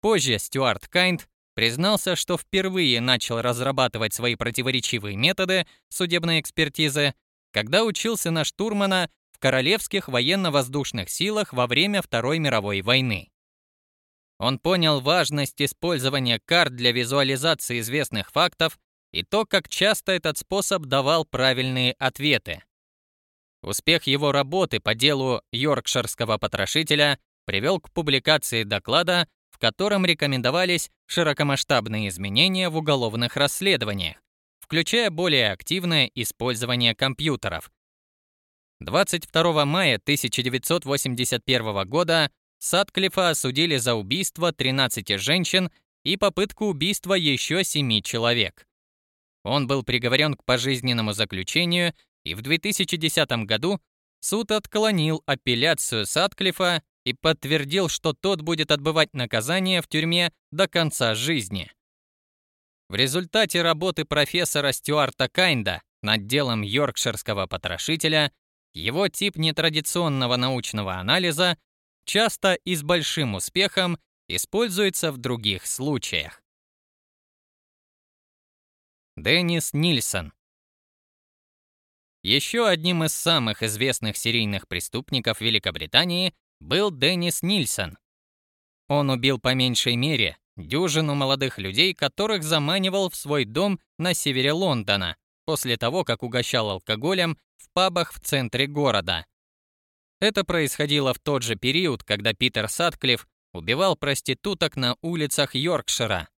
Позже Стюарт Кайнд признался, что впервые начал разрабатывать свои противоречивые методы судебной экспертизы, когда учился на штурмана в Королевских военно-воздушных силах во время Второй мировой войны. Он понял важность использования карт для визуализации известных фактов и то, как часто этот способ давал правильные ответы. Успех его работы по делу Йоркширского потрошителя привел к публикации доклада котором рекомендовались широкомасштабные изменения в уголовных расследованиях, включая более активное использование компьютеров. 22 мая 1981 года Сатклифа осудили за убийство 13 женщин и попытку убийства еще 7 человек. Он был приговорен к пожизненному заключению, и в 2010 году суд отклонил апелляцию Сатклифа и подтвердил, что тот будет отбывать наказание в тюрьме до конца жизни. В результате работы профессора Стюарта Кайнда над делом йоркширского потрошителя его тип нетрадиционного научного анализа часто и с большим успехом используется в других случаях. Деннис Нильсон Еще одним из самых известных серийных преступников Великобритании был Деннис Нильсон. Он убил по меньшей мере дюжину молодых людей, которых заманивал в свой дом на севере Лондона после того, как угощал алкоголем в пабах в центре города. Это происходило в тот же период, когда Питер Сатклифф убивал проституток на улицах Йоркшира.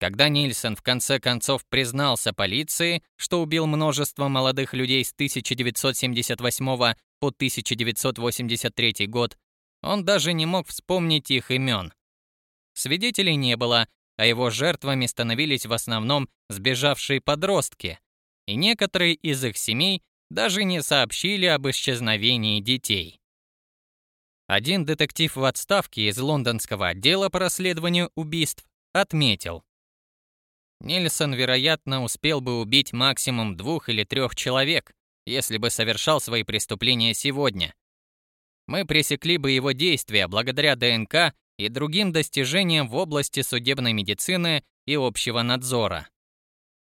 Когда Нильсон в конце концов признался полиции, что убил множество молодых людей с 1978 по 1983 год, он даже не мог вспомнить их имен. Свидетелей не было, а его жертвами становились в основном сбежавшие подростки, и некоторые из их семей даже не сообщили об исчезновении детей. Один детектив в отставке из лондонского отдела по расследованию убийств отметил. Нильсон, вероятно, успел бы убить максимум двух или трех человек, если бы совершал свои преступления сегодня. Мы пресекли бы его действия благодаря ДНК и другим достижениям в области судебной медицины и общего надзора.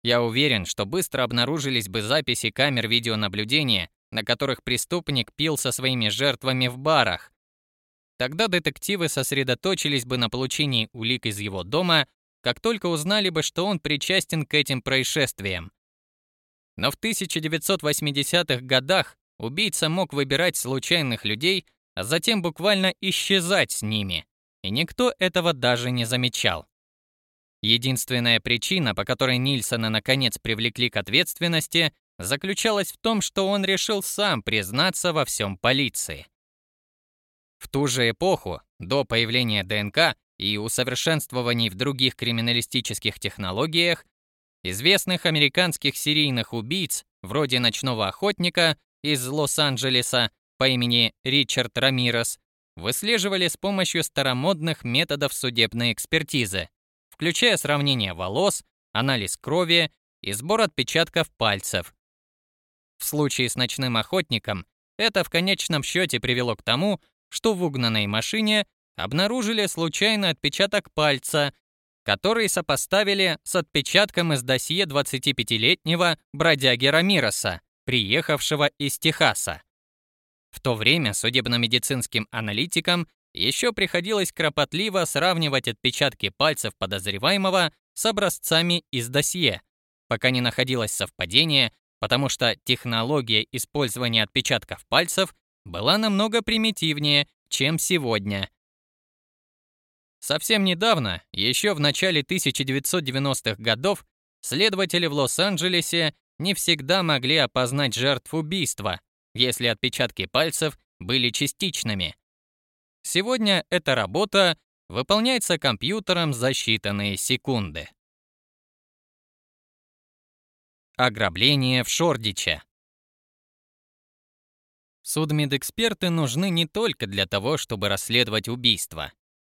Я уверен, что быстро обнаружились бы записи камер видеонаблюдения, на которых преступник пил со своими жертвами в барах. Тогда детективы сосредоточились бы на получении улик из его дома, как только узнали бы, что он причастен к этим происшествиям. Но в 1980-х годах убийца мог выбирать случайных людей, а затем буквально исчезать с ними, и никто этого даже не замечал. Единственная причина, по которой Нильсона наконец привлекли к ответственности, заключалась в том, что он решил сам признаться во всем полиции. В ту же эпоху, до появления ДНК и усовершенствований в других криминалистических технологиях, Известных американских серийных убийц, вроде ночного охотника из Лос-Анджелеса по имени Ричард Рамирес, выслеживали с помощью старомодных методов судебной экспертизы, включая сравнение волос, анализ крови и сбор отпечатков пальцев. В случае с ночным охотником это в конечном счете привело к тому, что в угнанной машине обнаружили случайный отпечаток пальца который сопоставили с отпечатком из досье 25-летнего бродяги Рамироса, приехавшего из Техаса. В то время судебно-медицинским аналитикам еще приходилось кропотливо сравнивать отпечатки пальцев подозреваемого с образцами из досье, пока не находилось совпадение, потому что технология использования отпечатков пальцев была намного примитивнее, чем сегодня, Совсем недавно, еще в начале 1990-х годов, следователи в Лос-Анджелесе не всегда могли опознать жертв убийства, если отпечатки пальцев были частичными. Сегодня эта работа выполняется компьютером за считанные секунды. Ограбление в Шордиче. Судмедэксперты нужны не только для того, чтобы расследовать убийства.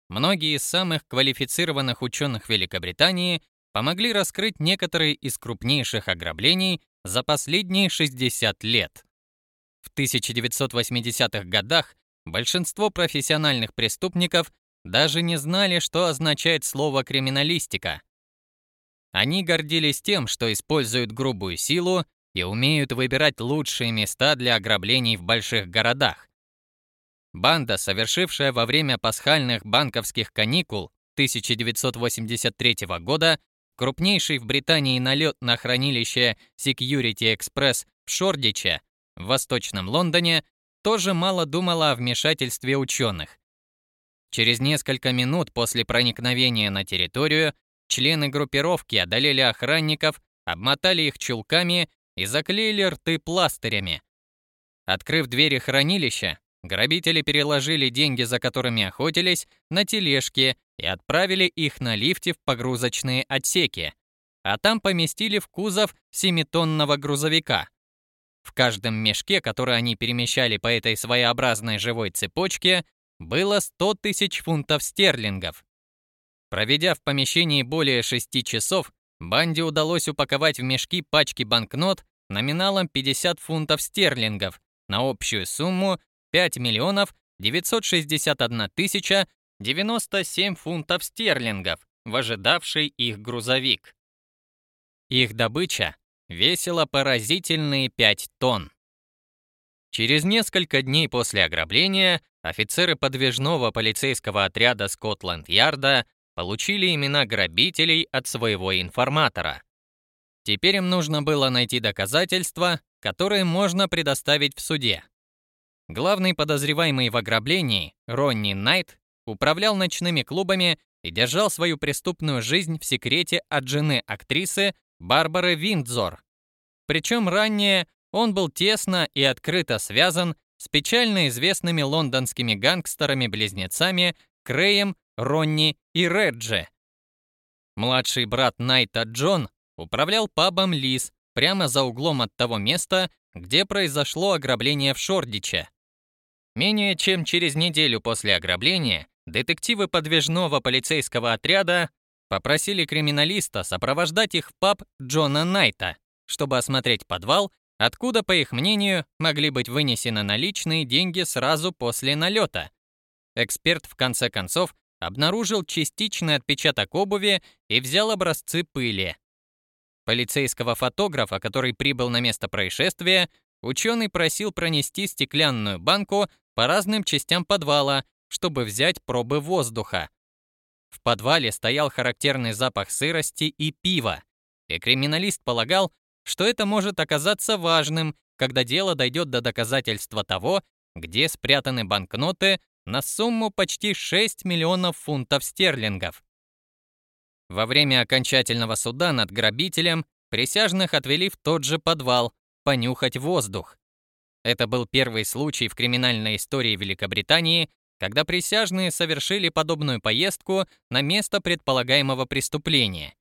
многие из самых квалифицированных ученых Великобритании помогли раскрыть некоторые из крупнейших ограблений за последние 60 лет. В 1980-х годах большинство профессиональных преступников даже не знали, что означает слово «криминалистика». Они гордились тем, что используют грубую силу и умеют выбирать лучшие места для ограблений в больших городах. Банда, совершившая во время пасхальных банковских каникул 1983 года крупнейший в Британии налет на хранилище Security Express в Шордиче, в Восточном Лондоне, тоже мало думала о вмешательстве ученых. Через несколько минут после проникновения на территорию члены группировки одолели охранников, обмотали их чулками и заклеили рты пластырями. Открыв двери хранилища, грабители переложили деньги, за которыми охотились, на тележки и отправили их на лифте в погрузочные отсеки, а там поместили в кузов семитонного грузовика. В каждом мешке, который они перемещали по этой своеобразной живой цепочке, было 100 тысяч фунтов стерлингов. Проведя в помещении более 6 часов, банде удалось упаковать в мешки пачки банкнот номиналом 50 фунтов стерлингов на общую сумму 5 миллионов 961 тысяча 97 фунтов стерлингов в ожидавший их грузовик. Их добыча весила поразительные 5 тонн. Через несколько дней после ограбления офицеры подвижного полицейского отряда Скотланд-Ярда получили имена грабителей от своего информатора. Теперь им нужно было найти доказательства, которые можно предоставить в суде. Главный подозреваемый в ограблении, Ронни Найт, управлял ночными клубами и держал свою преступную жизнь в секрете от жены актрисы Барбары Виндзор. Причем ранее он был тесно и открыто связан с печально известными лондонскими гангстерами-близнецами Креем, Ронни и Реджи. Младший брат Найта Джон управлял пабом Лис прямо за углом от того места, где произошло ограбление в Шордиче. Менее чем через неделю после ограбления детективы подвижного полицейского отряда попросили криминалиста сопровождать их в паб Джона Найта, чтобы осмотреть подвал, откуда, по их мнению, могли быть вынесены наличные деньги сразу после налета. Эксперт, в конце концов, обнаружил частичный отпечаток обуви и взял образцы пыли. Полицейского фотографа, который прибыл на место происшествия, ученый просил пронести стеклянную банку по разным частям подвала, чтобы взять пробы воздуха. В подвале стоял характерный запах сырости и пива, и криминалист полагал, что это может оказаться важным, когда дело дойдет до доказательства того, где спрятаны банкноты на сумму почти 6 миллионов фунтов стерлингов. Во время окончательного суда над грабителем присяжных отвели в тот же подвал понюхать воздух. Это был первый случай в криминальной истории Великобритании, когда присяжные совершили подобную поездку на место предполагаемого преступления.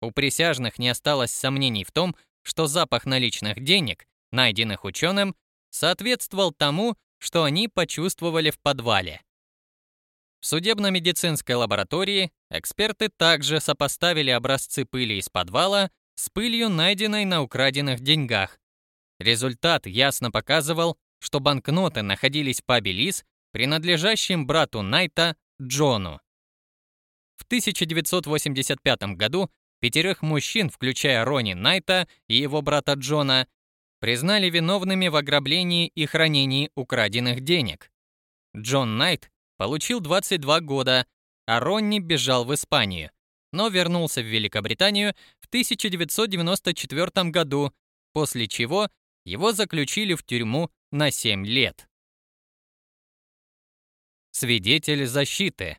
У присяжных не осталось сомнений в том, что запах наличных денег, найденных ученым, соответствовал тому, что они почувствовали в подвале. В судебно-медицинской лаборатории эксперты также сопоставили образцы пыли из подвала с пылью, найденной на украденных деньгах, Результат ясно показывал, что банкноты находились в пабе принадлежащем брату Найта Джону. В 1985 году пятерых мужчин, включая Рони Найта и его брата Джона, признали виновными в ограблении и хранении украденных денег. Джон Найт получил 22 года, а Ронни бежал в Испанию, но вернулся в Великобританию в 1994 году, после чего его заключили в тюрьму на 7 лет. Свидетель защиты.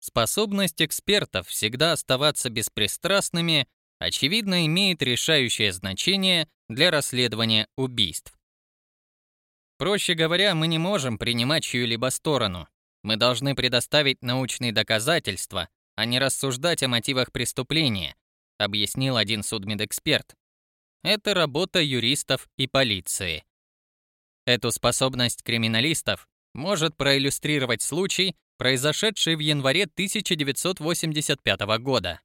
Способность экспертов всегда оставаться беспристрастными, очевидно, имеет решающее значение для расследования убийств. Проще говоря, мы не можем принимать чью-либо сторону. Мы должны предоставить научные доказательства, а не рассуждать о мотивах преступления, объяснил один судмедэксперт. Это работа юристов и полиции. Эту способность криминалистов может проиллюстрировать случай, произошедший в январе 1985 года.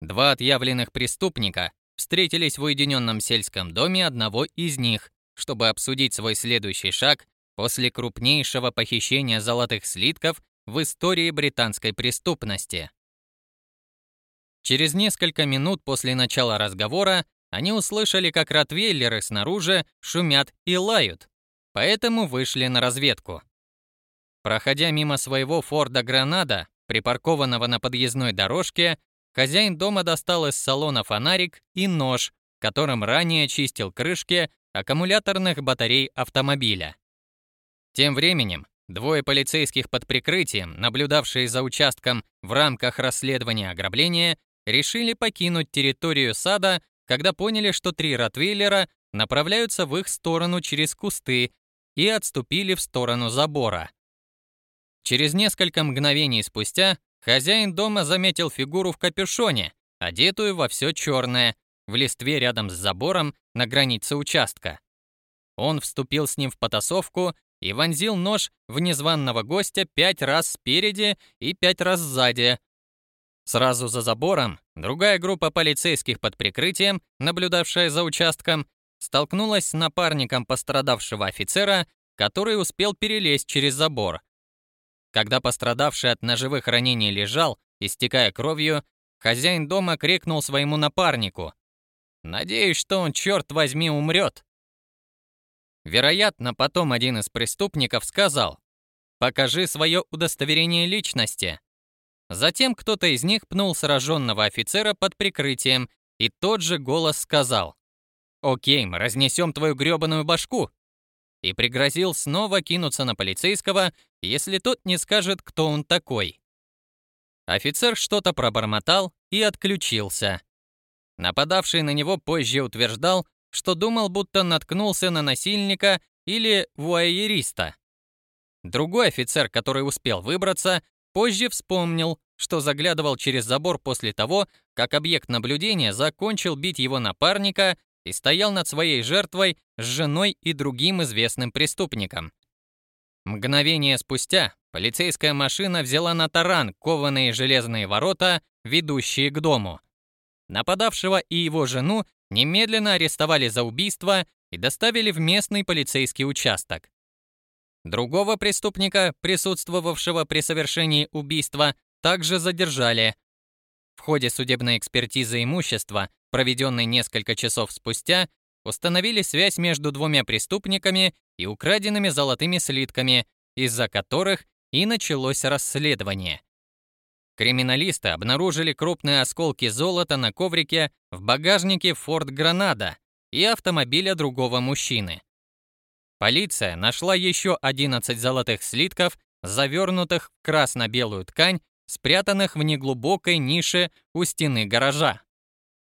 Два отъявленных преступника встретились в уединенном сельском доме одного из них, чтобы обсудить свой следующий шаг после крупнейшего похищения золотых слитков в истории британской преступности. Через несколько минут после начала разговора они услышали, как ротвейлеры снаружи шумят и лают, поэтому вышли на разведку. Проходя мимо своего Форда Гранада, припаркованного на подъездной дорожке, хозяин дома достал из салона фонарик и нож, которым ранее чистил крышки аккумуляторных батарей автомобиля. Тем временем двое полицейских под прикрытием, наблюдавшие за участком в рамках расследования ограбления, решили покинуть территорию сада, когда поняли, что три ротвейлера направляются в их сторону через кусты и отступили в сторону забора. Через несколько мгновений спустя хозяин дома заметил фигуру в капюшоне, одетую во все черное, в листве рядом с забором на границе участка. Он вступил с ним в потасовку и вонзил нож в незваного гостя пять раз спереди и пять раз сзади. Сразу за забором другая группа полицейских под прикрытием, наблюдавшая за участком, столкнулась с напарником пострадавшего офицера, который успел перелезть через забор. Когда пострадавший от ножевых ранений лежал, истекая кровью, хозяин дома крикнул своему напарнику. «Надеюсь, что он, черт возьми, умрет!» Вероятно, потом один из преступников сказал «Покажи свое удостоверение личности». Затем кто-то из них пнул сраженного офицера под прикрытием, и тот же голос сказал «Окей, мы разнесем твою грёбаную башку!» и пригрозил снова кинуться на полицейского, если тот не скажет, кто он такой. Офицер что-то пробормотал и отключился. Нападавший на него позже утверждал, что думал, будто наткнулся на насильника или вуайериста. Другой офицер, который успел выбраться, позже вспомнил, что заглядывал через забор после того, как объект наблюдения закончил бить его напарника и стоял над своей жертвой с женой и другим известным преступником. Мгновение спустя полицейская машина взяла на таран кованые железные ворота, ведущие к дому. Нападавшего и его жену немедленно арестовали за убийство и доставили в местный полицейский участок. Другого преступника, присутствовавшего при совершении убийства, также задержали. В ходе судебной экспертизы имущества, проведенной несколько часов спустя, установили связь между двумя преступниками и украденными золотыми слитками, из-за которых и началось расследование. Криминалисты обнаружили крупные осколки золота на коврике в багажнике Ford Granada и автомобиля другого мужчины. Полиция нашла еще 11 золотых слитков, завернутых в красно-белую ткань, спрятанных в неглубокой нише у стены гаража.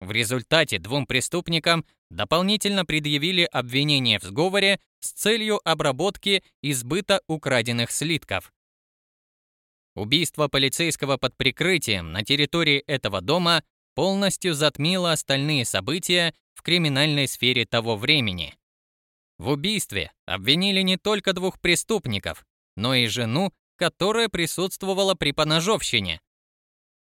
В результате двум преступникам дополнительно предъявили обвинение в сговоре с целью обработки и украденных слитков. Убийство полицейского под прикрытием на территории этого дома полностью затмило остальные события в криминальной сфере того времени. В убийстве обвинили не только двух преступников, но и жену, которая присутствовала при поножовщине.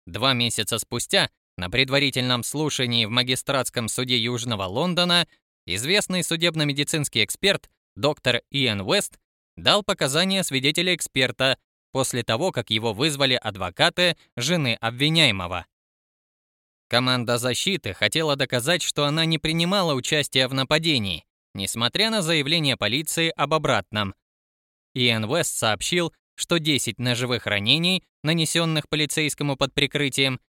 Два месяца спустя, на предварительном слушании в магистратском суде Южного Лондона, известный судебно-медицинский эксперт доктор Иэн Уэст дал показания свидетеля-эксперта после того, как его вызвали адвокаты жены обвиняемого. Команда защиты хотела доказать, что она не принимала участия в нападении, несмотря на заявление полиции об обратном. Иэн Вест сообщил, что 10 ножевых ранений, нанесенных полицейскому под прикрытием,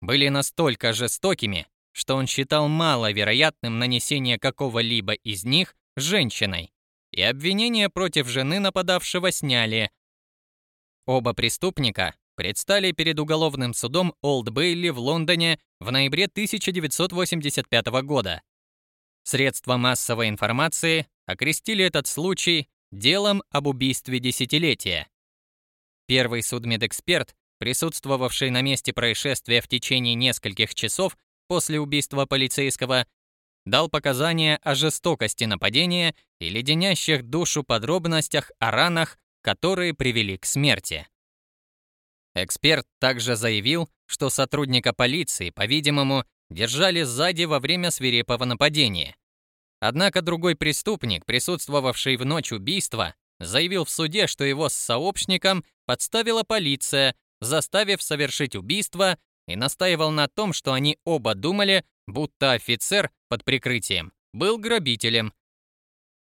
были настолько жестокими, что он считал маловероятным нанесение какого-либо из них женщиной, и обвинения против жены нападавшего сняли, Оба преступника предстали перед уголовным судом Олд Бейли в Лондоне в ноябре 1985 года. Средства массовой информации окрестили этот случай делом об убийстве десятилетия. Первый судмедэксперт, присутствовавший на месте происшествия в течение нескольких часов после убийства полицейского, дал показания о жестокости нападения и леденящих душу подробностях о ранах, которые привели к смерти. Эксперт также заявил, что сотрудника полиции, по-видимому, держали сзади во время свирепого нападения. Однако другой преступник, присутствовавший в ночь убийства, заявил в суде, что его с сообщником подставила полиция, заставив совершить убийство, и настаивал на том, что они оба думали, будто офицер под прикрытием был грабителем.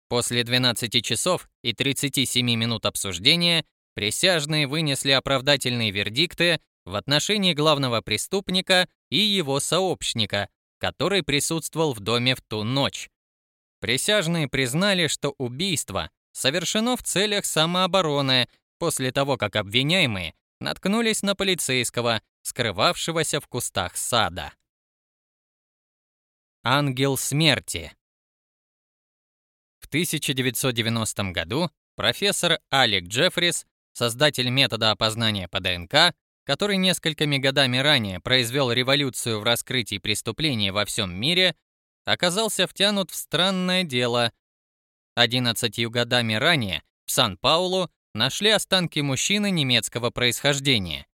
После 12 часов и 37 минут обсуждения присяжные вынесли оправдательные вердикты в отношении главного преступника и его сообщника, который присутствовал в доме в ту ночь. Присяжные признали, что убийство совершено в целях самообороны после того, как обвиняемые наткнулись на полицейского, скрывавшегося в кустах сада. Ангел смерти. В 1990 году профессор Алек Джеффрис, создатель метода опознания по ДНК, который несколькими годами ранее произвел революцию в раскрытии преступлений во всем мире, оказался втянут в странное дело. 11 годами ранее в Сан-Паулу нашли останки мужчины немецкого происхождения.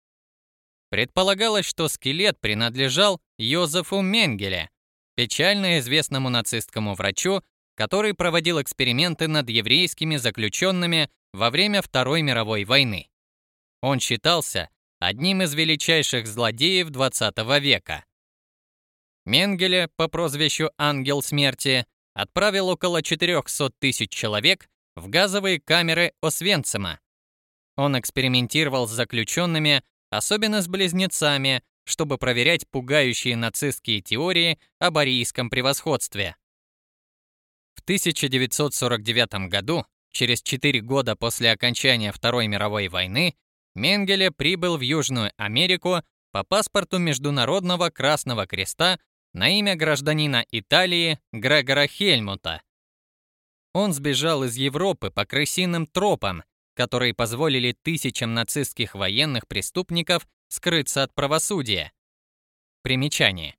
Предполагалось, что скелет принадлежал Йозефу Менгеле, печально известному нацистскому врачу, который проводил эксперименты над еврейскими заключенными во время Второй мировой войны. Он считался одним из величайших злодеев XX века. Менгеле по прозвищу «Ангел смерти» отправил около 400 тысяч человек в газовые камеры Освенцима. Он экспериментировал с заключенными, особенно с близнецами, чтобы проверять пугающие нацистские теории об арийском превосходстве. В 1949 году, через 4 года после окончания Второй мировой войны, Менгеле прибыл в Южную Америку по паспорту Международного Красного Креста на имя гражданина Италии Грегора Хельмута. Он сбежал из Европы по крысиным тропам, которые позволили тысячам нацистских военных преступников скрыться от правосудия. Примечание.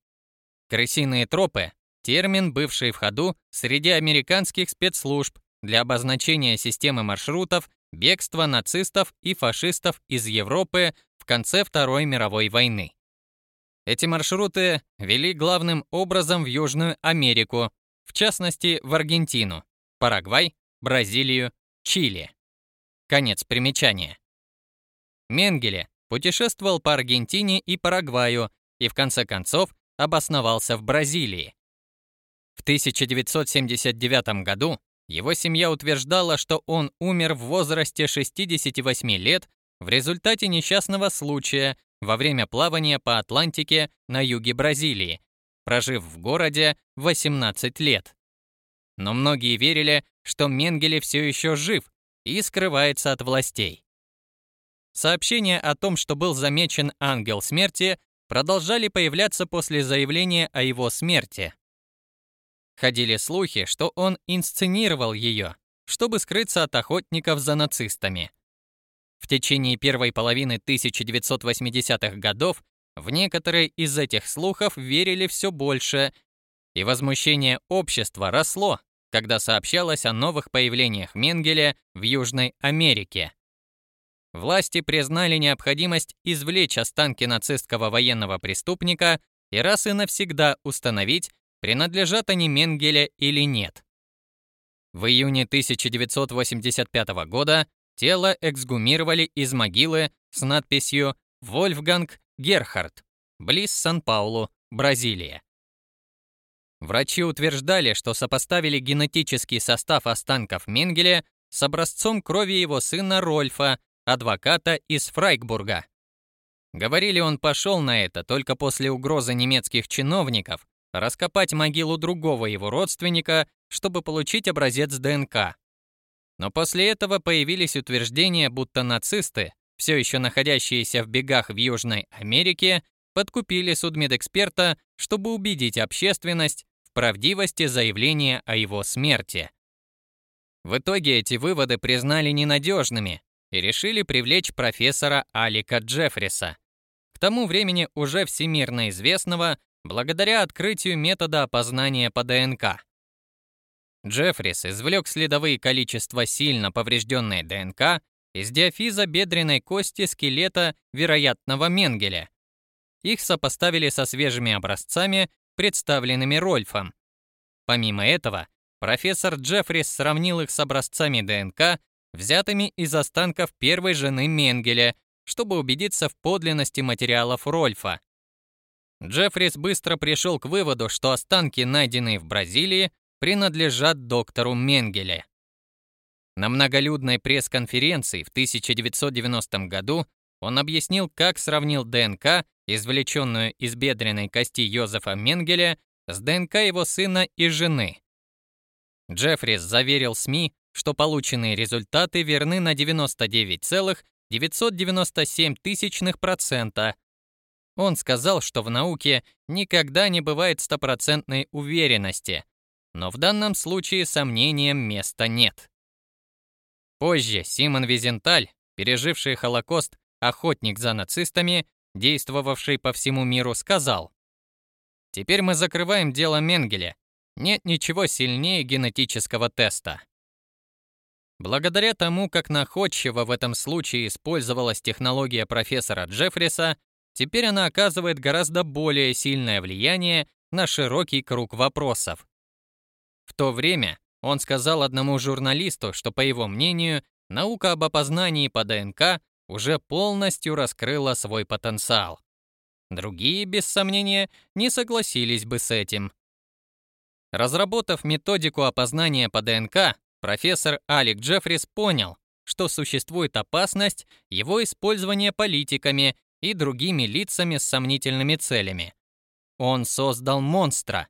Крысиные тропы – термин, бывший в ходу среди американских спецслужб для обозначения системы маршрутов бегства нацистов и фашистов из Европы в конце Второй мировой войны. Эти маршруты вели главным образом в Южную Америку, в частности в Аргентину, Парагвай, Бразилию, Чили. Конец примечания. Менгеле путешествовал по Аргентине и Парагваю и в конце концов обосновался в Бразилии. В 1979 году его семья утверждала, что он умер в возрасте 68 лет в результате несчастного случая во время плавания по Атлантике на юге Бразилии, прожив в городе 18 лет. Но многие верили, что Менгеле все еще жив и скрывается от властей. Сообщения о том, что был замечен ангел смерти, продолжали появляться после заявления о его смерти. Ходили слухи, что он инсценировал ее, чтобы скрыться от охотников за нацистами. В течение первой половины 1980-х годов в некоторые из этих слухов верили все больше, и возмущение общества росло, когда сообщалось о новых появлениях Менгеля в Южной Америке. Власти признали необходимость извлечь останки нацистского военного преступника и раз и навсегда установить, принадлежат они Менгеле или нет. В июне 1985 года тело эксгумировали из могилы с надписью «Вольфганг Герхард», близ Сан-Паулу, Бразилия. Врачи утверждали, что сопоставили генетический состав останков Менгеля с образцом крови его сына Рольфа, адвоката из Фрайкбурга. Говорили, он пошел на это только после угрозы немецких чиновников раскопать могилу другого его родственника, чтобы получить образец ДНК. Но после этого появились утверждения, будто нацисты, все еще находящиеся в бегах в Южной Америке, подкупили судмедэксперта, чтобы убедить общественность в правдивости заявления о его смерти. В итоге эти выводы признали ненадежными и решили привлечь профессора Алика Джеффриса, к тому времени уже всемирно известного благодаря открытию метода опознания по ДНК. Джеффрис извлек следовые количества сильно поврежденной ДНК из диафиза бедренной кости скелета вероятного Менгеля. Их сопоставили со свежими образцами, представленными Рольфом. Помимо этого, профессор Джеффрис сравнил их с образцами ДНК, взятыми из останков первой жены Менгеля, чтобы убедиться в подлинности материалов Рольфа. Джеффрис быстро пришел к выводу, что останки, найденные в Бразилии, принадлежат доктору Менгеле. На многолюдной пресс-конференции в 1990 году он объяснил, как сравнил ДНК, извлеченную из бедренной кости Йозефа Менгеля, с ДНК его сына и жены. Джеффрис заверил СМИ, что полученные результаты верны на 99,997%. Он сказал, что в науке никогда не бывает стопроцентной уверенности, но в данном случае сомнениям места нет. Позже Симон Визенталь, переживший Холокост, охотник за нацистами, действовавший по всему миру, сказал, «Теперь мы закрываем дело Менгеля. Нет ничего сильнее генетического теста». Благодаря тому, как находчиво в этом случае использовалась технология профессора Джеффриса, теперь она оказывает гораздо более сильное влияние на широкий круг вопросов, то время он сказал одному журналисту, что, по его мнению, наука об опознании по ДНК уже полностью раскрыла свой потенциал. Другие, без сомнения, не согласились бы с этим. Разработав методику опознания по ДНК, профессор Алек Джеффрис понял, что существует опасность его использования политиками и другими лицами с сомнительными целями. Он создал монстра,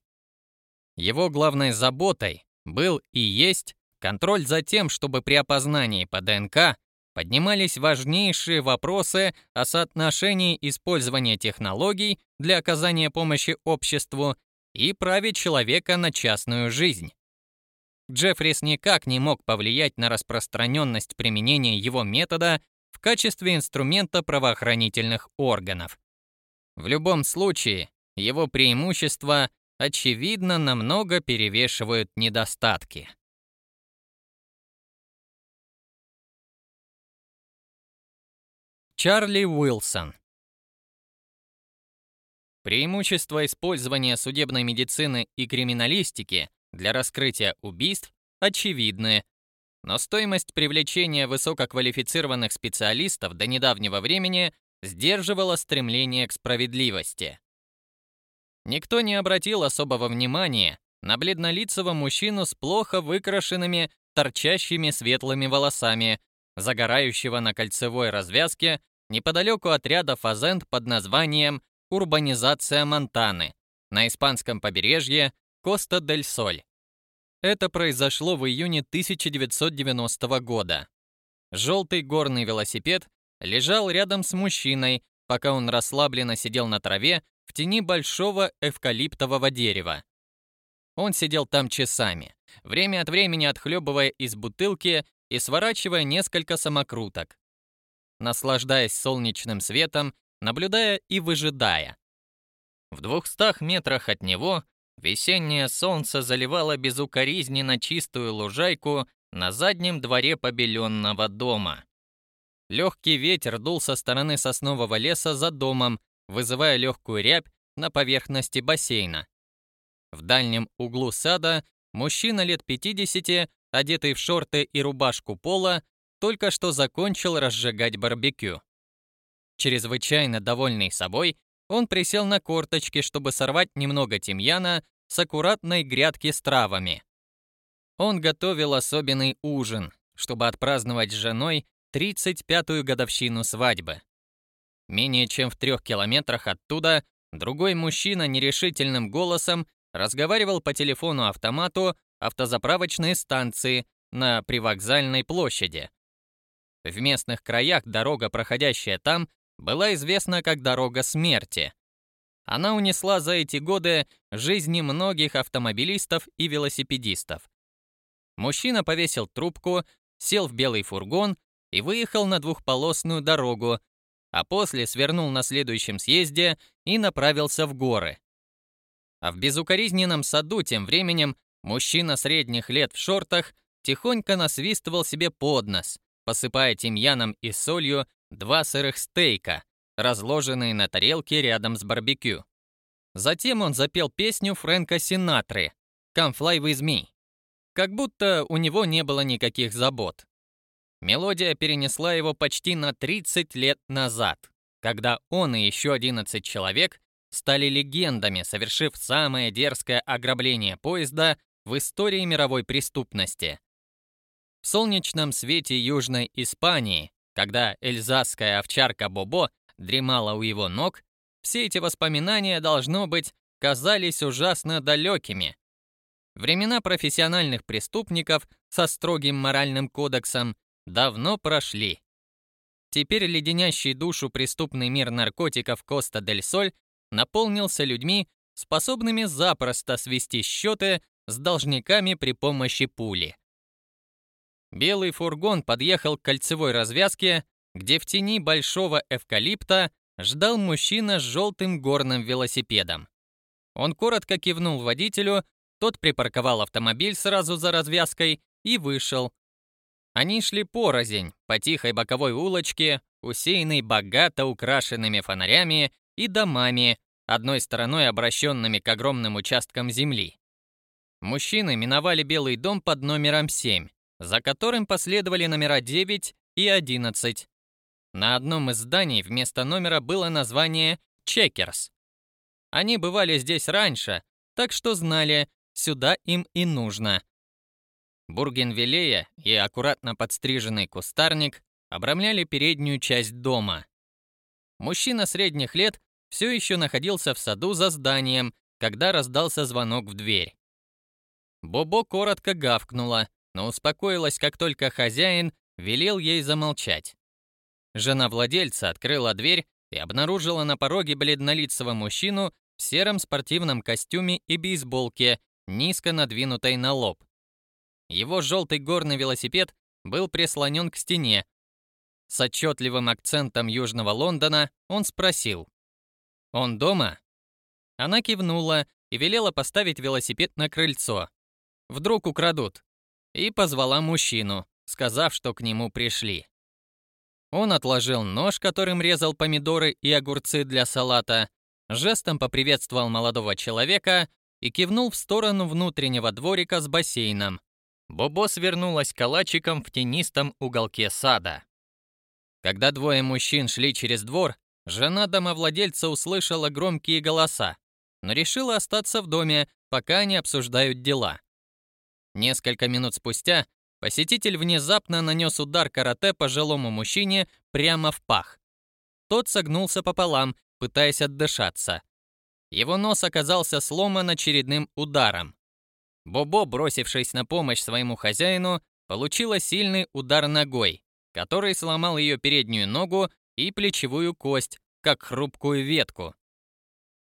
его главной заботой был и есть контроль за тем, чтобы при опознании по ДНК поднимались важнейшие вопросы о соотношении использования технологий для оказания помощи обществу и праве человека на частную жизнь. Джеффрис никак не мог повлиять на распространенность применения его метода в качестве инструмента правоохранительных органов. В любом случае, его преимущества очевидно, намного перевешивают недостатки. Чарли Уилсон Преимущество использования судебной медицины и криминалистики для раскрытия убийств очевидны, но стоимость привлечения высококвалифицированных специалистов до недавнего времени сдерживала стремление к справедливости. Никто не обратил особого внимания на бледнолицего мужчину с плохо выкрашенными, торчащими светлыми волосами, загорающего на кольцевой развязке неподалеку от ряда фазенд под названием «Урбанизация Монтаны» на испанском побережье Коста-дель-Соль. Это произошло в июне 1990 года. Желтый горный велосипед лежал рядом с мужчиной, пока он расслабленно сидел на траве в тени большого эвкалиптового дерева. Он сидел там часами, время от времени отхлебывая из бутылки и сворачивая несколько самокруток, наслаждаясь солнечным светом, наблюдая и выжидая. В двухстах метрах от него весеннее солнце заливало безукоризненно чистую лужайку на заднем дворе побеленного дома. Легкий ветер дул со стороны соснового леса за домом, вызывая легкую рябь на поверхности бассейна. В дальнем углу сада мужчина лет 50, одетый в шорты и рубашку пола, только что закончил разжигать барбекю. Чрезвычайно довольный собой, он присел на корточки, чтобы сорвать немного тимьяна с аккуратной грядки с травами. Он готовил особенный ужин, чтобы отпраздновать с женой 35-ю годовщину свадьбы. Менее чем в трех километрах оттуда другой мужчина нерешительным голосом разговаривал по телефону-автомату автозаправочной станции на привокзальной площади. В местных краях дорога, проходящая там, была известна как дорога смерти. Она унесла за эти годы жизни многих автомобилистов и велосипедистов. Мужчина повесил трубку, сел в белый фургон и выехал на двухполосную дорогу, а после свернул на следующем съезде и направился в горы. А в безукоризненном саду тем временем мужчина средних лет в шортах тихонько насвистывал себе под нос, посыпая тимьяном и солью два сырых стейка, разложенные на тарелке рядом с барбекю. Затем он запел песню Фрэнка Синатры «Come fly with me», как будто у него не было никаких забот. Мелодия перенесла его почти на 30 лет назад, когда он и еще 11 человек стали легендами, совершив самое дерзкое ограбление поезда в истории мировой преступности. В солнечном свете Южной Испании, когда эльзасская овчарка Бобо дремала у его ног, все эти воспоминания, должно быть, казались ужасно далекими. Времена профессиональных преступников со строгим моральным кодексом давно прошли. Теперь леденящий душу преступный мир наркотиков Коста-дель-Соль наполнился людьми, способными запросто свести счеты с должниками при помощи пули. Белый фургон подъехал к кольцевой развязке, где в тени большого эвкалипта ждал мужчина с желтым горным велосипедом. Он коротко кивнул водителю, тот припарковал автомобиль сразу за развязкой и вышел. Они шли порознь, по тихой боковой улочке, усеянной богато украшенными фонарями и домами, одной стороной обращенными к огромным участкам земли. Мужчины миновали Белый дом под номером 7, за которым последовали номера 9 и 11. На одном из зданий вместо номера было название «Чекерс». Они бывали здесь раньше, так что знали, сюда им и нужно. Бургенвиллея и аккуратно подстриженный кустарник обрамляли переднюю часть дома. Мужчина средних лет все еще находился в саду за зданием, когда раздался звонок в дверь. Бобо коротко гавкнула, но успокоилась, как только хозяин велел ей замолчать. Жена владельца открыла дверь и обнаружила на пороге бледнолицего мужчину в сером спортивном костюме и бейсболке, низко надвинутой на лоб. Его желтый горный велосипед был прислонен к стене. С отчетливым акцентом Южного Лондона он спросил. «Он дома?» Она кивнула и велела поставить велосипед на крыльцо. Вдруг украдут. И позвала мужчину, сказав, что к нему пришли. Он отложил нож, которым резал помидоры и огурцы для салата, жестом поприветствовал молодого человека и кивнул в сторону внутреннего дворика с бассейном. Бобо свернулась калачиком в тенистом уголке сада. Когда двое мужчин шли через двор, жена домовладельца услышала громкие голоса, но решила остаться в доме, пока они обсуждают дела. Несколько минут спустя Посетитель внезапно нанес удар карате пожилому мужчине прямо в пах. Тот согнулся пополам, пытаясь отдышаться. Его нос оказался сломан очередным ударом. Бобо, бросившись на помощь своему хозяину, получила сильный удар ногой, который сломал ее переднюю ногу и плечевую кость, как хрупкую ветку.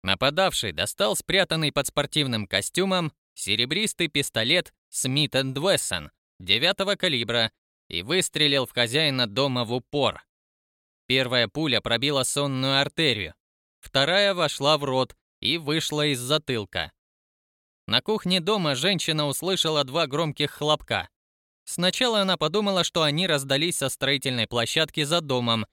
Нападавший достал спрятанный под спортивным костюмом серебристый пистолет Смит энд Вессон девятого калибра и выстрелил в хозяина дома в упор. Первая пуля пробила сонную артерию, вторая вошла в рот и вышла из затылка. На кухне дома женщина услышала два громких хлопка. Сначала она подумала, что они раздались со строительной площадки за домом.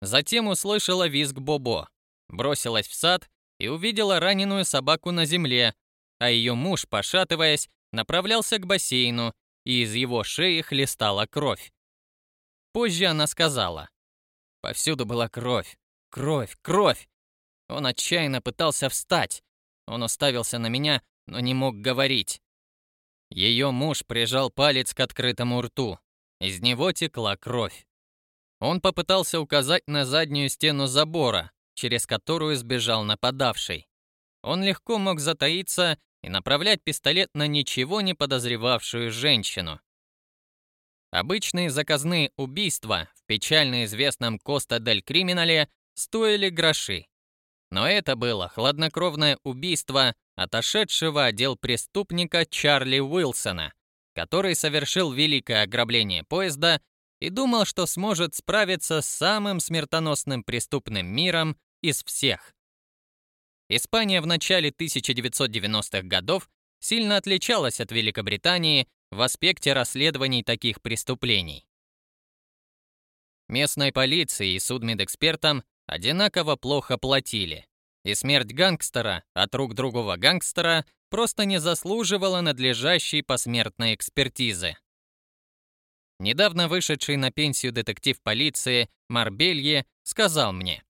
Затем услышала визг Бобо, бросилась в сад и увидела раненую собаку на земле, а ее муж, пошатываясь, направлялся к бассейну и из его шеи хлестала кровь. Позже она сказала. Повсюду была кровь, кровь, кровь. Он отчаянно пытался встать. Он уставился на меня, но не мог говорить. Ее муж прижал палец к открытому рту. Из него текла кровь. Он попытался указать на заднюю стену забора, через которую сбежал нападавший. Он легко мог затаиться и направлять пистолет на ничего не подозревавшую женщину. Обычные заказные убийства в печально известном Коста-дель-Криминале стоили гроши. Но это было хладнокровное убийство отошедшего отдел преступника Чарли Уилсона, который совершил великое ограбление поезда и думал, что сможет справиться с самым смертоносным преступным миром из всех. Испания в начале 1990-х годов сильно отличалась от Великобритании в аспекте расследований таких преступлений. Местной полиции и судмедэкспертам одинаково плохо платили, и смерть гангстера от рук другого гангстера просто не заслуживала надлежащей посмертной экспертизы. Недавно вышедший на пенсию детектив полиции Марбелье сказал мне,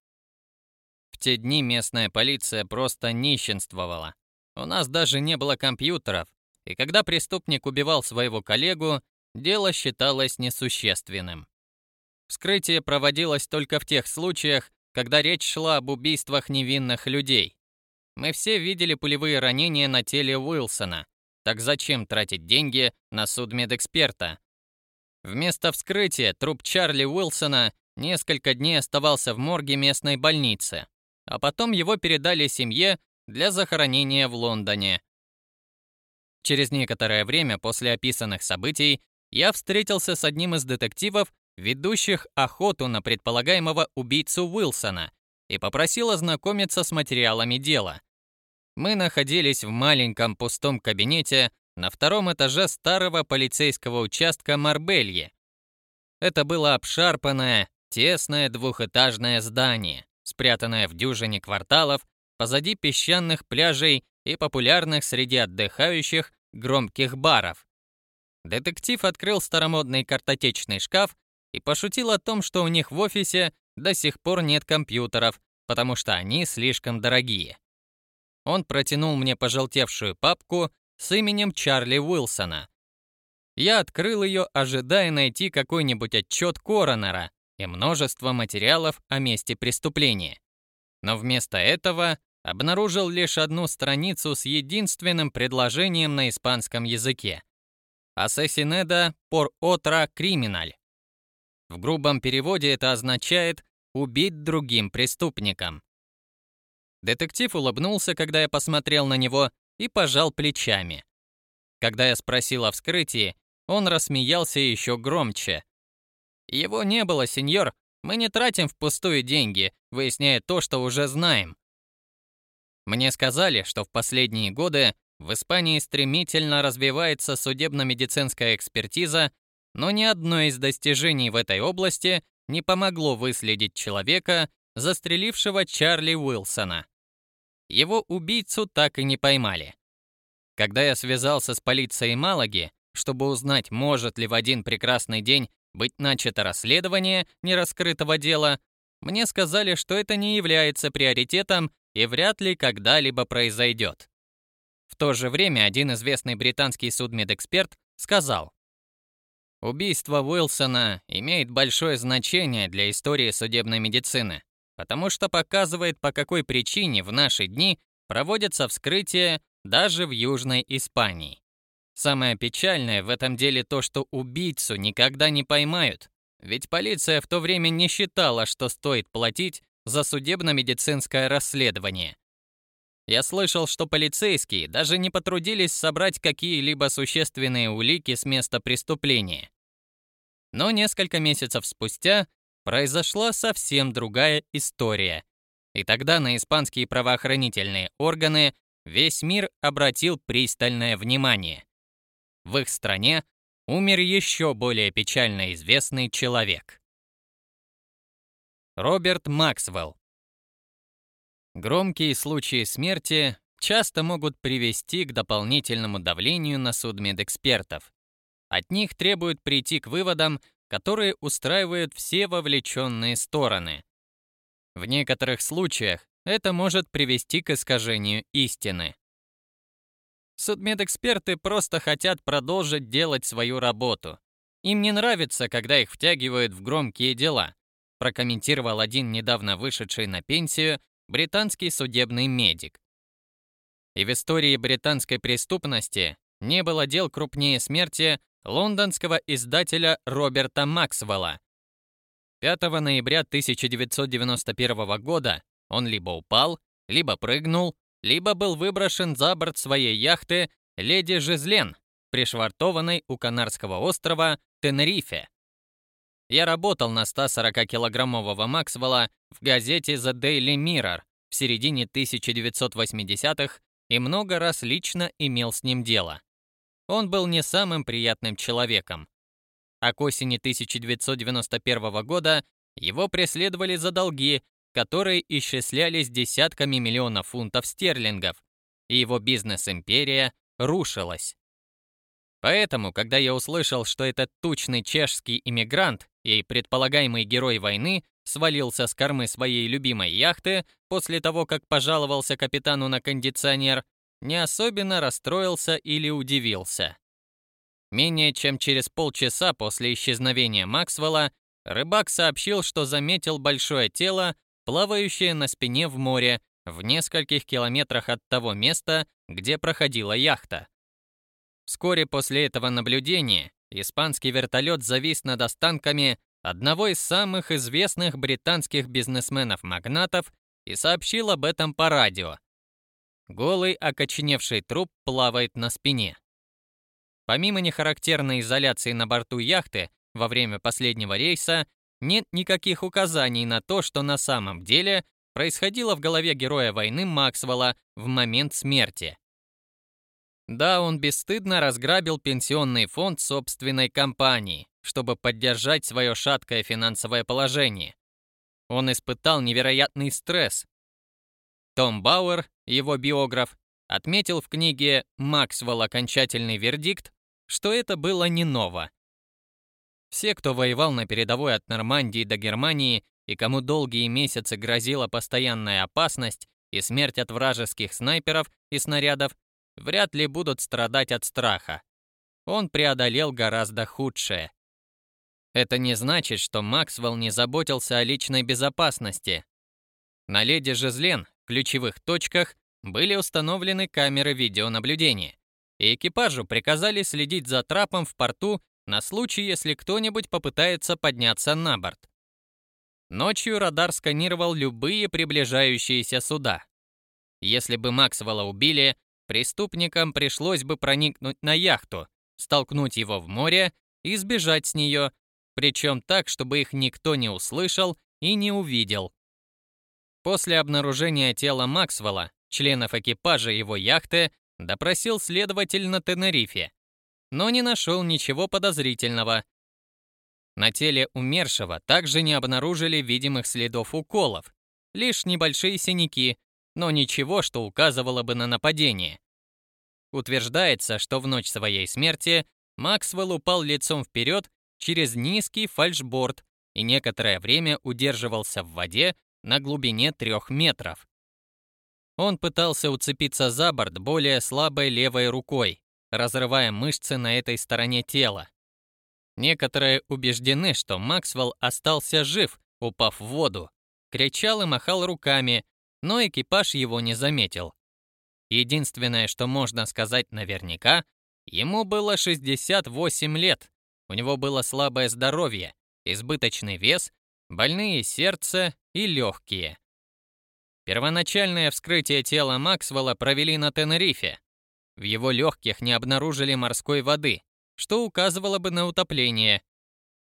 «В те дни местная полиция просто нищенствовала. У нас даже не было компьютеров, и когда преступник убивал своего коллегу, дело считалось несущественным. Вскрытие проводилось только в тех случаях, когда речь шла об убийствах невинных людей. Мы все видели пулевые ранения на теле Уилсона. Так зачем тратить деньги на судмедэксперта? Вместо вскрытия труп Чарли Уилсона несколько дней оставался в морге местной больницы, а потом его передали семье для захоронения в Лондоне. Через некоторое время после описанных событий я встретился с одним из детективов, ведущих охоту на предполагаемого убийцу Уилсона, и попросил ознакомиться с материалами дела. Мы находились в маленьком пустом кабинете на втором этаже старого полицейского участка Марбелье. Это было обшарпанное, тесное двухэтажное здание, спрятанное в дюжине кварталов позади песчаных пляжей и популярных среди отдыхающих громких баров. Детектив открыл старомодный картотечный шкаф и пошутил о том, что у них в офисе до сих пор нет компьютеров, потому что они слишком дорогие. Он протянул мне пожелтевшую папку с именем Чарли Уилсона. Я открыл ее, ожидая найти какой-нибудь отчет коронера и множество материалов о месте преступления. Но вместо этого обнаружил лишь одну страницу с единственным предложением на испанском языке. «Assasineda por otra criminal». В грубом переводе это означает «убить другим преступником». Детектив улыбнулся, когда я посмотрел на него, и пожал плечами. Когда я спросил о вскрытии, он рассмеялся еще громче. «Его не было, сеньор. Мы не тратим впустую деньги, выясняя то, что уже знаем. Мне сказали, что в последние годы в Испании стремительно развивается судебно-медицинская экспертиза, но ни одно из достижений в этой области не помогло выследить человека, застрелившего Чарли Уилсона. Его убийцу так и не поймали. Когда я связался с полицией Малаги, чтобы узнать, может ли в один прекрасный день быть начато расследование нераскрытого дела, мне сказали, что это не является приоритетом и вряд ли когда-либо произойдет. В то же время один известный британский судмедэксперт сказал, Убийство Уилсона имеет большое значение для истории судебной медицины, потому что показывает, по какой причине в наши дни проводятся вскрытия даже в Южной Испании. Самое печальное в этом деле то, что убийцу никогда не поймают, ведь полиция в то время не считала, что стоит платить за судебно-медицинское расследование. Я слышал, что полицейские даже не потрудились собрать какие-либо существенные улики с места преступления. Но несколько месяцев спустя произошла совсем другая история. И тогда на испанские правоохранительные органы весь мир обратил пристальное внимание. В их стране умер еще более печально известный человек. Роберт Максвелл. Громкие случаи смерти часто могут привести к дополнительному давлению на судмедэкспертов. От них требуют прийти к выводам, которые устраивают все вовлеченные стороны. В некоторых случаях это может привести к искажению истины. Судмедэксперты просто хотят продолжить делать свою работу. Им не нравится, когда их втягивают в громкие дела, прокомментировал один недавно вышедший на пенсию британский судебный медик. И в истории британской преступности не было дел крупнее смерти лондонского издателя Роберта Максвелла. 5 ноября 1991 года он либо упал, либо прыгнул, либо был выброшен за борт своей яхты «Леди Жизлен», пришвартованной у Канарского острова Тенерифе. Я работал на 140-килограммового Максвелла в газете The Daily Mirror в середине 1980-х и много раз лично имел с ним дело. Он был не самым приятным человеком. А к осени 1991 года его преследовали за долги, которые исчислялись десятками миллионов фунтов стерлингов, и его бизнес-империя рушилась. Поэтому, когда я услышал, что этот тучный чешский иммигрант и предполагаемый герой войны свалился с кормы своей любимой яхты после того, как пожаловался капитану на кондиционер, не особенно расстроился или удивился. Менее чем через полчаса после исчезновения Максвелла рыбак сообщил, что заметил большое тело, плавающее на спине в море в нескольких километрах от того места, где проходила яхта. Вскоре после этого наблюдения испанский вертолет завис над останками одного из самых известных британских бизнесменов-магнатов и сообщил об этом по радио. Голый, окоченевший труп плавает на спине. Помимо нехарактерной изоляции на борту яхты во время последнего рейса, нет никаких указаний на то, что на самом деле происходило в голове героя войны Максвелла в момент смерти. Да, он бесстыдно разграбил пенсионный фонд собственной компании, чтобы поддержать свое шаткое финансовое положение. Он испытал невероятный стресс. Том Бауэр, его биограф, отметил в книге «Максвелл. Окончательный вердикт», что это было не ново. Все, кто воевал на передовой от Нормандии до Германии и кому долгие месяцы грозила постоянная опасность и смерть от вражеских снайперов и снарядов, вряд ли будут страдать от страха. Он преодолел гораздо худшее. Это не значит, что Максвелл не заботился о личной безопасности. На леди Жизлен в ключевых точках были установлены камеры видеонаблюдения, и экипажу приказали следить за трапом в порту на случай, если кто-нибудь попытается подняться на борт. Ночью радар сканировал любые приближающиеся суда. Если бы Максвелла убили, Преступникам пришлось бы проникнуть на яхту, столкнуть его в море и сбежать с нее, причем так, чтобы их никто не услышал и не увидел. После обнаружения тела Максвелла, членов экипажа его яхты допросил следователь на Тенерифе, но не нашел ничего подозрительного. На теле умершего также не обнаружили видимых следов уколов, лишь небольшие синяки, но ничего, что указывало бы на нападение. Утверждается, что в ночь своей смерти Максвелл упал лицом вперед через низкий фальшборд и некоторое время удерживался в воде на глубине трех метров. Он пытался уцепиться за борт более слабой левой рукой, разрывая мышцы на этой стороне тела. Некоторые убеждены, что Максвелл остался жив, упав в воду, кричал и махал руками, но экипаж его не заметил. Единственное, что можно сказать наверняка, ему было 68 лет. У него было слабое здоровье, избыточный вес, больные сердце и легкие. Первоначальное вскрытие тела Максвелла провели на Тенерифе. В его легких не обнаружили морской воды, что указывало бы на утопление.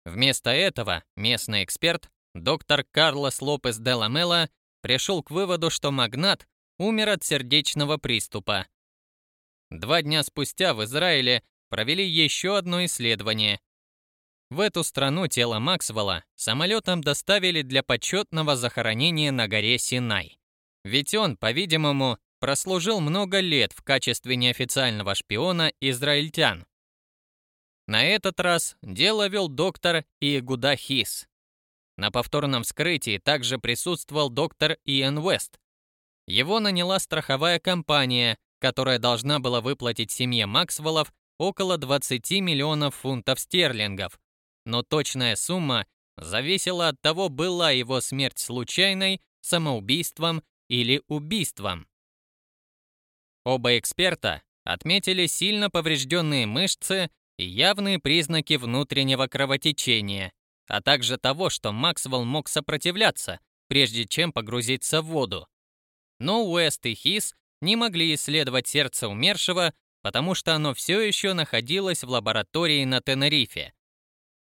Вместо этого местный эксперт, доктор Карлос Лопес де Ламела, пришел к выводу, что магнат умер от сердечного приступа. Два дня спустя в Израиле провели еще одно исследование. В эту страну тело Максвелла самолетом доставили для почетного захоронения на горе Синай. Ведь он, по-видимому, прослужил много лет в качестве неофициального шпиона израильтян. На этот раз дело вел доктор Иегуда Хис. На повторном вскрытии также присутствовал доктор Иэн Уэст. Его наняла страховая компания, которая должна была выплатить семье Максвеллов около 20 миллионов фунтов стерлингов. Но точная сумма зависела от того, была его смерть случайной, самоубийством или убийством. Оба эксперта отметили сильно поврежденные мышцы и явные признаки внутреннего кровотечения, а также того, что Максвелл мог сопротивляться, прежде чем погрузиться в воду. Но Уэст и Хис не могли исследовать сердце умершего, потому что оно все еще находилось в лаборатории на Тенерифе.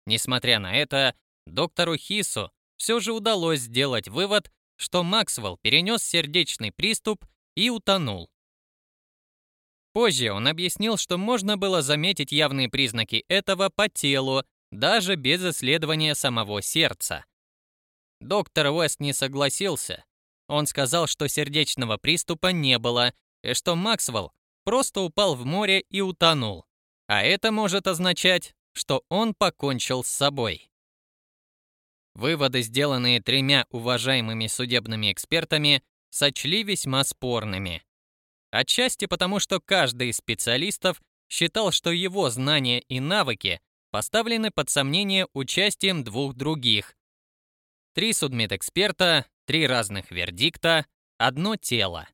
Несмотря на это, доктору Хису все же удалось сделать вывод, что Максвелл перенес сердечный приступ и утонул. Позже он объяснил, что можно было заметить явные признаки этого по телу, даже без исследования самого сердца. Доктор Уэст не согласился. Он сказал, что сердечного приступа не было, и что Максвелл просто упал в море и утонул. А это может означать, что он покончил с собой. Выводы, сделанные тремя уважаемыми судебными экспертами, сочли весьма спорными. Отчасти потому, что каждый из специалистов считал, что его знания и навыки поставлены под сомнение участием двух других. Три судмедэксперта, три разных вердикта, одно тело.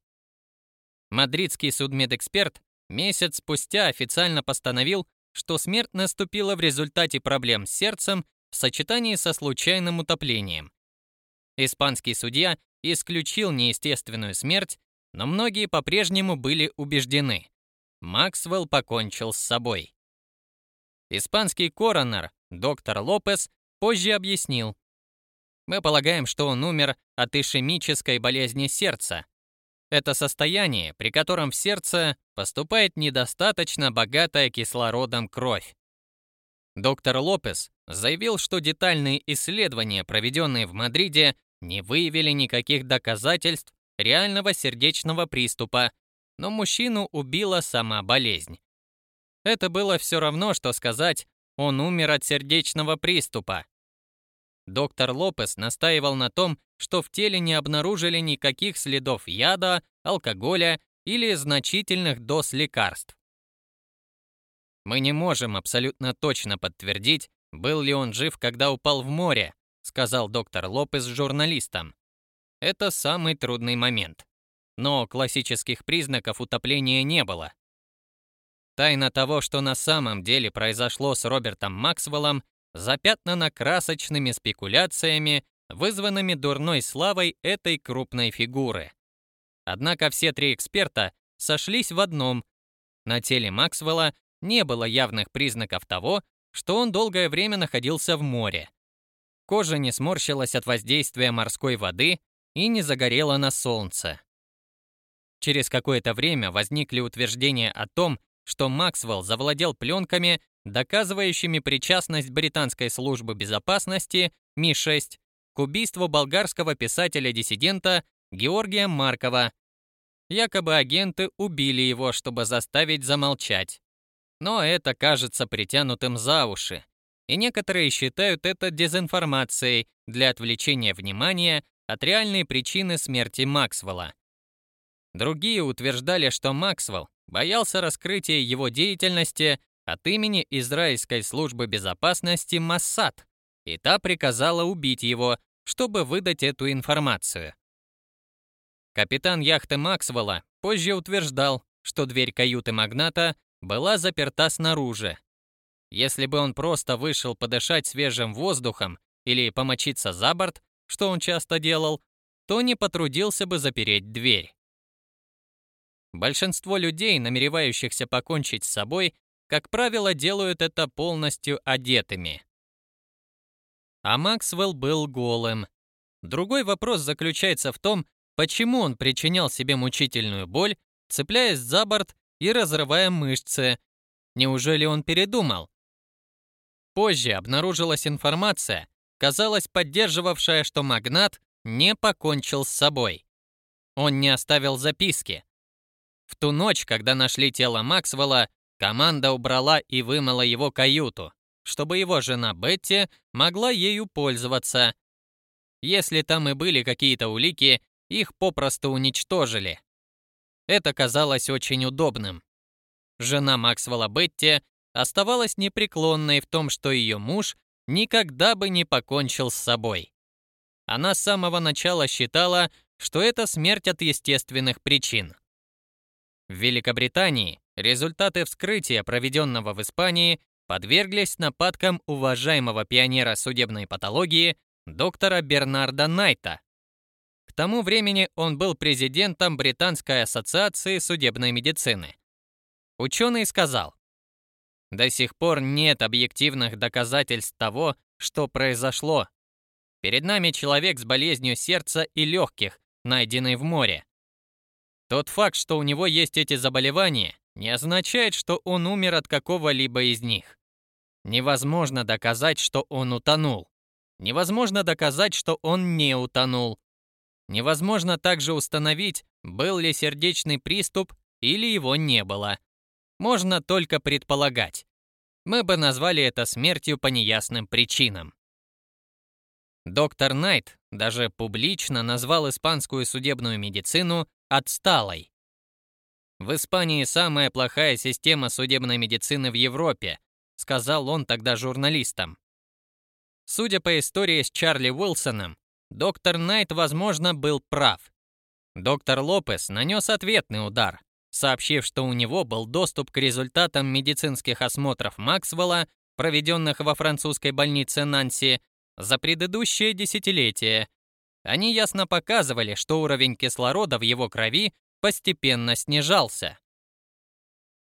Мадридский судмедэксперт месяц спустя официально постановил, что смерть наступила в результате проблем с сердцем в сочетании со случайным утоплением. Испанский судья исключил неестественную смерть, но многие по-прежнему были убеждены. Максвелл покончил с собой. Испанский коронер, доктор Лопес, позже объяснил. Мы полагаем, что он умер от ишемической болезни сердца, это состояние, при котором в сердце поступает недостаточно богатая кислородом кровь. Доктор Лопес заявил, что детальные исследования, проведенные в Мадриде, не выявили никаких доказательств реального сердечного приступа, но мужчину убила сама болезнь. Это было все равно, что сказать, он умер от сердечного приступа. Доктор Лопес настаивал на том, что в теле не обнаружили никаких следов яда, алкоголя или значительных доз лекарств. Мы не можем абсолютно точно подтвердить, был ли он жив, когда упал в море, сказал доктор Лопес журналистам. Это самый трудный момент. Но классических признаков утопления не было. Тайна того, что на самом деле произошло с Робертом Максвеллом, запятнана красочными спекуляциями, вызванными дурной славой этой крупной фигуры. Однако все три эксперта сошлись в одном. На теле Максвелла не было явных признаков того, что он долгое время находился в море. Кожа не сморщилась от воздействия морской воды и не загорела на солнце. Через какое-то время возникли утверждения о том, что Максвелл завладел пленками, доказывающими причастность британской службы безопасности Ми-6 к убийству болгарского писателя-диссидента Георгия Маркова. Якобы агенты убили его, чтобы заставить замолчать. Но это кажется притянутым за уши, и некоторые считают это дезинформацией для отвлечения внимания от реальной причины смерти Максвелла. Другие утверждали, что Максвелл боялся раскрытия его деятельности от имени израильской службы безопасности Массад, и та приказала убить его, чтобы выдать эту информацию. Капитан яхты Максвелла позже утверждал, что дверь каюты магната была заперта снаружи. Если бы он просто вышел подышать свежим воздухом или помочиться за борт, что он часто делал, то не потрудился бы запереть дверь. Большинство людей, намеревающихся покончить с собой, как правило, делают это полностью одетыми. А Максвелл был голым. Другой вопрос заключается в том, почему он причинял себе мучительную боль, цепляясь за борт и разрывая мышцы. Неужели он передумал? Позже обнаружилась информация, казалось, поддерживавшая, что магнат не покончил с собой. Он не оставил записки. В ту ночь, когда нашли тело Максвелла, команда убрала и вымыла его каюту чтобы его жена Бетти могла ею пользоваться. Если там и были какие-то улики, их попросту уничтожили. Это казалось очень удобным. Жена Максвелла Бетти оставалась непреклонной в том, что ее муж никогда бы не покончил с собой. Она с самого начала считала, что это смерть от естественных причин. В Великобритании результаты вскрытия, проведенного в Испании, подверглись нападкам уважаемого пионера судебной патологии доктора Бернарда Найта. К тому времени он был президентом Британской ассоциации судебной медицины. Ученый сказал, «До сих пор нет объективных доказательств того, что произошло. Перед нами человек с болезнью сердца и легких, найденный в море. Тот факт, что у него есть эти заболевания, не означает, что он умер от какого-либо из них. Невозможно доказать, что он утонул. Невозможно доказать, что он не утонул. Невозможно также установить, был ли сердечный приступ или его не было. Можно только предполагать. Мы бы назвали это смертью по неясным причинам. Доктор Найт даже публично назвал испанскую судебную медицину отсталой. В Испании самая плохая система судебной медицины в Европе, сказал он тогда журналистам. Судя по истории с Чарли Уилсоном, доктор Найт, возможно, был прав. Доктор Лопес нанес ответный удар, сообщив, что у него был доступ к результатам медицинских осмотров Максвелла, проведенных во французской больнице Нанси, за предыдущее десятилетие. Они ясно показывали, что уровень кислорода в его крови постепенно снижался.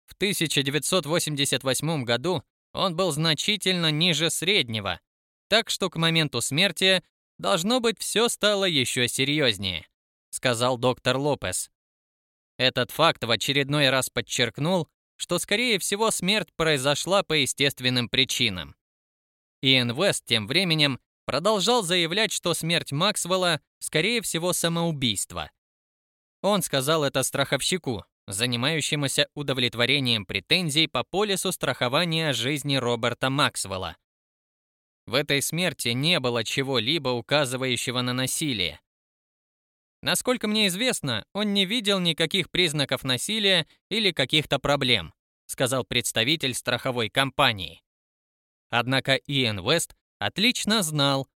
В 1988 году он был значительно ниже среднего, так что к моменту смерти должно быть все стало еще серьезнее, сказал доктор Лопес. Этот факт в очередной раз подчеркнул, что скорее всего смерть произошла по естественным причинам. Иэн тем временем продолжал заявлять, что смерть Максвелла, скорее всего, самоубийство. Он сказал это страховщику, занимающемуся удовлетворением претензий по полису страхования жизни Роберта Максвелла. В этой смерти не было чего-либо указывающего на насилие. Насколько мне известно, он не видел никаких признаков насилия или каких-то проблем, сказал представитель страховой компании. Однако Иэн Вест отлично знал,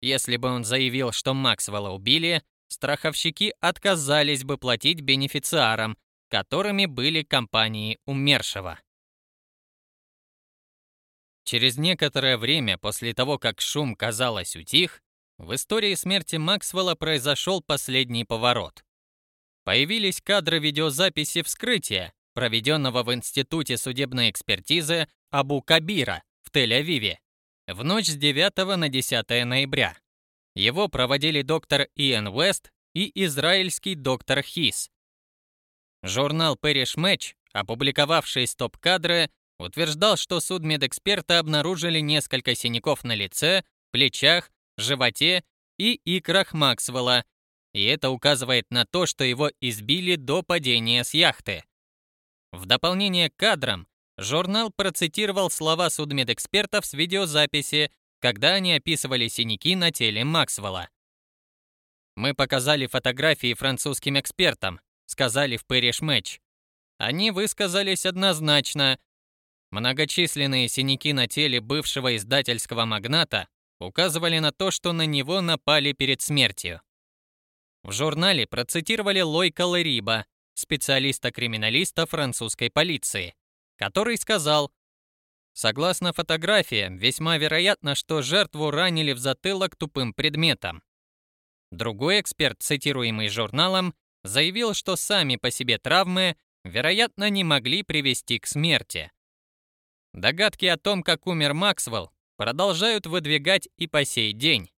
если бы он заявил, что Максвелла убили, страховщики отказались бы платить бенефициарам, которыми были компании умершего. Через некоторое время после того, как шум, казалось, утих, в истории смерти Максвелла произошел последний поворот. Появились кадры видеозаписи вскрытия, проведенного в Институте судебной экспертизы Абу-Кабира в Тель-Авиве в ночь с 9 на 10 ноября. Его проводили доктор Иэн Уэст и израильский доктор Хис. Журнал Parish Match, опубликовавший стоп-кадры, утверждал, что судмедэксперты обнаружили несколько синяков на лице, плечах, животе и икрах Максвелла, и это указывает на то, что его избили до падения с яхты. В дополнение к кадрам Журнал процитировал слова судмедэкспертов с видеозаписи, когда они описывали синяки на теле Максвелла. «Мы показали фотографии французским экспертам», сказали в Parish Match. Они высказались однозначно. Многочисленные синяки на теле бывшего издательского магната указывали на то, что на него напали перед смертью. В журнале процитировали Лойка Лериба, специалиста-криминалиста французской полиции который сказал, Согласно фотографиям, весьма вероятно, что жертву ранили в затылок тупым предметом. Другой эксперт, цитируемый журналом, заявил, что сами по себе травмы, вероятно, не могли привести к смерти. Догадки о том, как умер Максвелл, продолжают выдвигать и по сей день.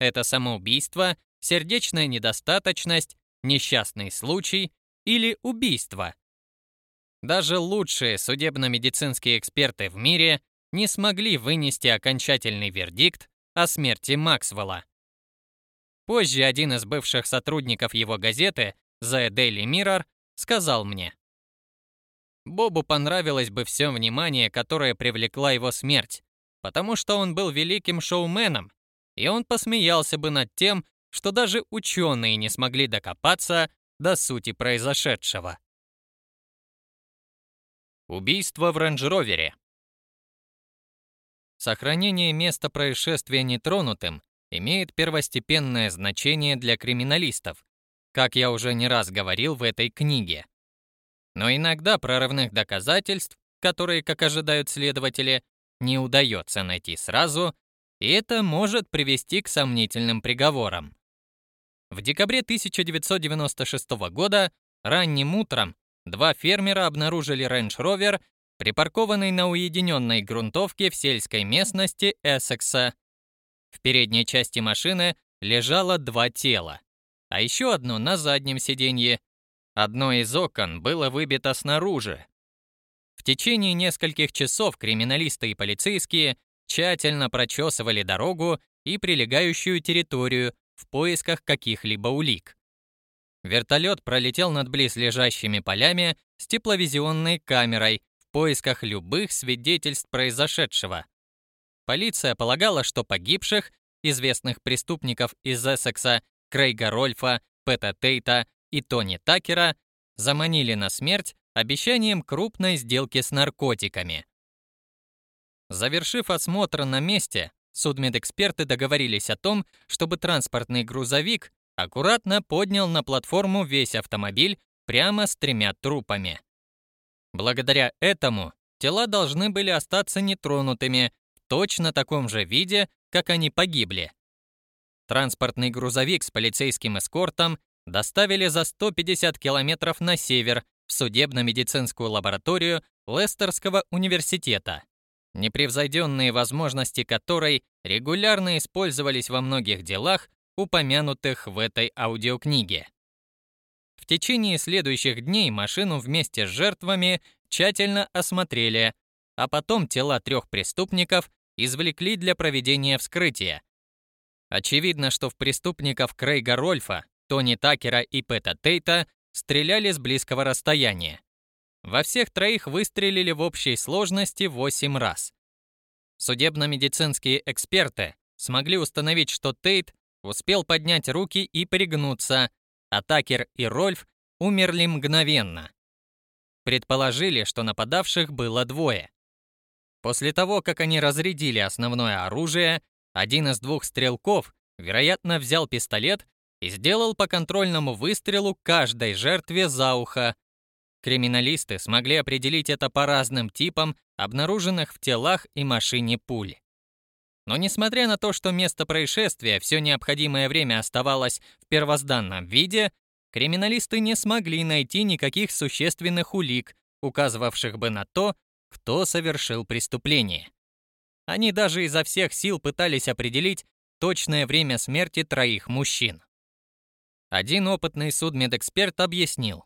Это самоубийство, сердечная недостаточность, несчастный случай или убийство. Даже лучшие судебно-медицинские эксперты в мире не смогли вынести окончательный вердикт о смерти Максвелла. Позже один из бывших сотрудников его газеты, The Daily Mirror, сказал мне, Бобу понравилось бы все внимание, которое привлекла его смерть, потому что он был великим шоуменом, и он посмеялся бы над тем, что даже ученые не смогли докопаться до сути произошедшего. Убийство в рейндж-ровере. Сохранение места происшествия нетронутым имеет первостепенное значение для криминалистов, как я уже не раз говорил в этой книге. Но иногда прорывных доказательств, которые, как ожидают следователи, не удается найти сразу, и это может привести к сомнительным приговорам. В декабре 1996 года ранним утром два фермера обнаружили рейндж-ровер, припаркованный на уединенной грунтовке в сельской местности Эссекса. В передней части машины лежало два тела, а еще одно на заднем сиденье. Одно из окон было выбито снаружи. В течение нескольких часов криминалисты и полицейские тщательно прочесывали дорогу и прилегающую территорию в поисках каких-либо улик. Вертолет пролетел над близлежащими полями с тепловизионной камерой в поисках любых свидетельств произошедшего. Полиция полагала, что погибших, известных преступников из Эссекса, Крейга Рольфа, Пэта Тейта и Тони Такера, заманили на смерть обещанием крупной сделки с наркотиками. Завершив осмотр на месте, судмедэксперты договорились о том, чтобы транспортный грузовик аккуратно поднял на платформу весь автомобиль прямо с тремя трупами. Благодаря этому тела должны были остаться нетронутыми в точно таком же виде, как они погибли. Транспортный грузовик с полицейским эскортом доставили за 150 километров на север в судебно-медицинскую лабораторию Лестерского университета, непревзойденные возможности которой регулярно использовались во многих делах, упомянутых в этой аудиокниге. В течение следующих дней машину вместе с жертвами тщательно осмотрели, а потом тела трех преступников извлекли для проведения вскрытия. Очевидно, что в преступников Крейга Рольфа, Тони Такера и Пэта Тейта стреляли с близкого расстояния. Во всех троих выстрелили в общей сложности 8 раз. Судебно-медицинские эксперты смогли установить, что Тейт успел поднять руки и пригнуться, а Такер и Рольф умерли мгновенно. Предположили, что нападавших было двое. После того, как они разрядили основное оружие, один из двух стрелков, вероятно, взял пистолет и сделал по контрольному выстрелу каждой жертве за ухо. Криминалисты смогли определить это по разным типам обнаруженных в телах и машине пуль. Но несмотря на то, что место происшествия все необходимое время оставалось в первозданном виде, криминалисты не смогли найти никаких существенных улик, указывавших бы на то, кто совершил преступление. Они даже изо всех сил пытались определить точное время смерти троих мужчин. Один опытный судмедэксперт объяснил.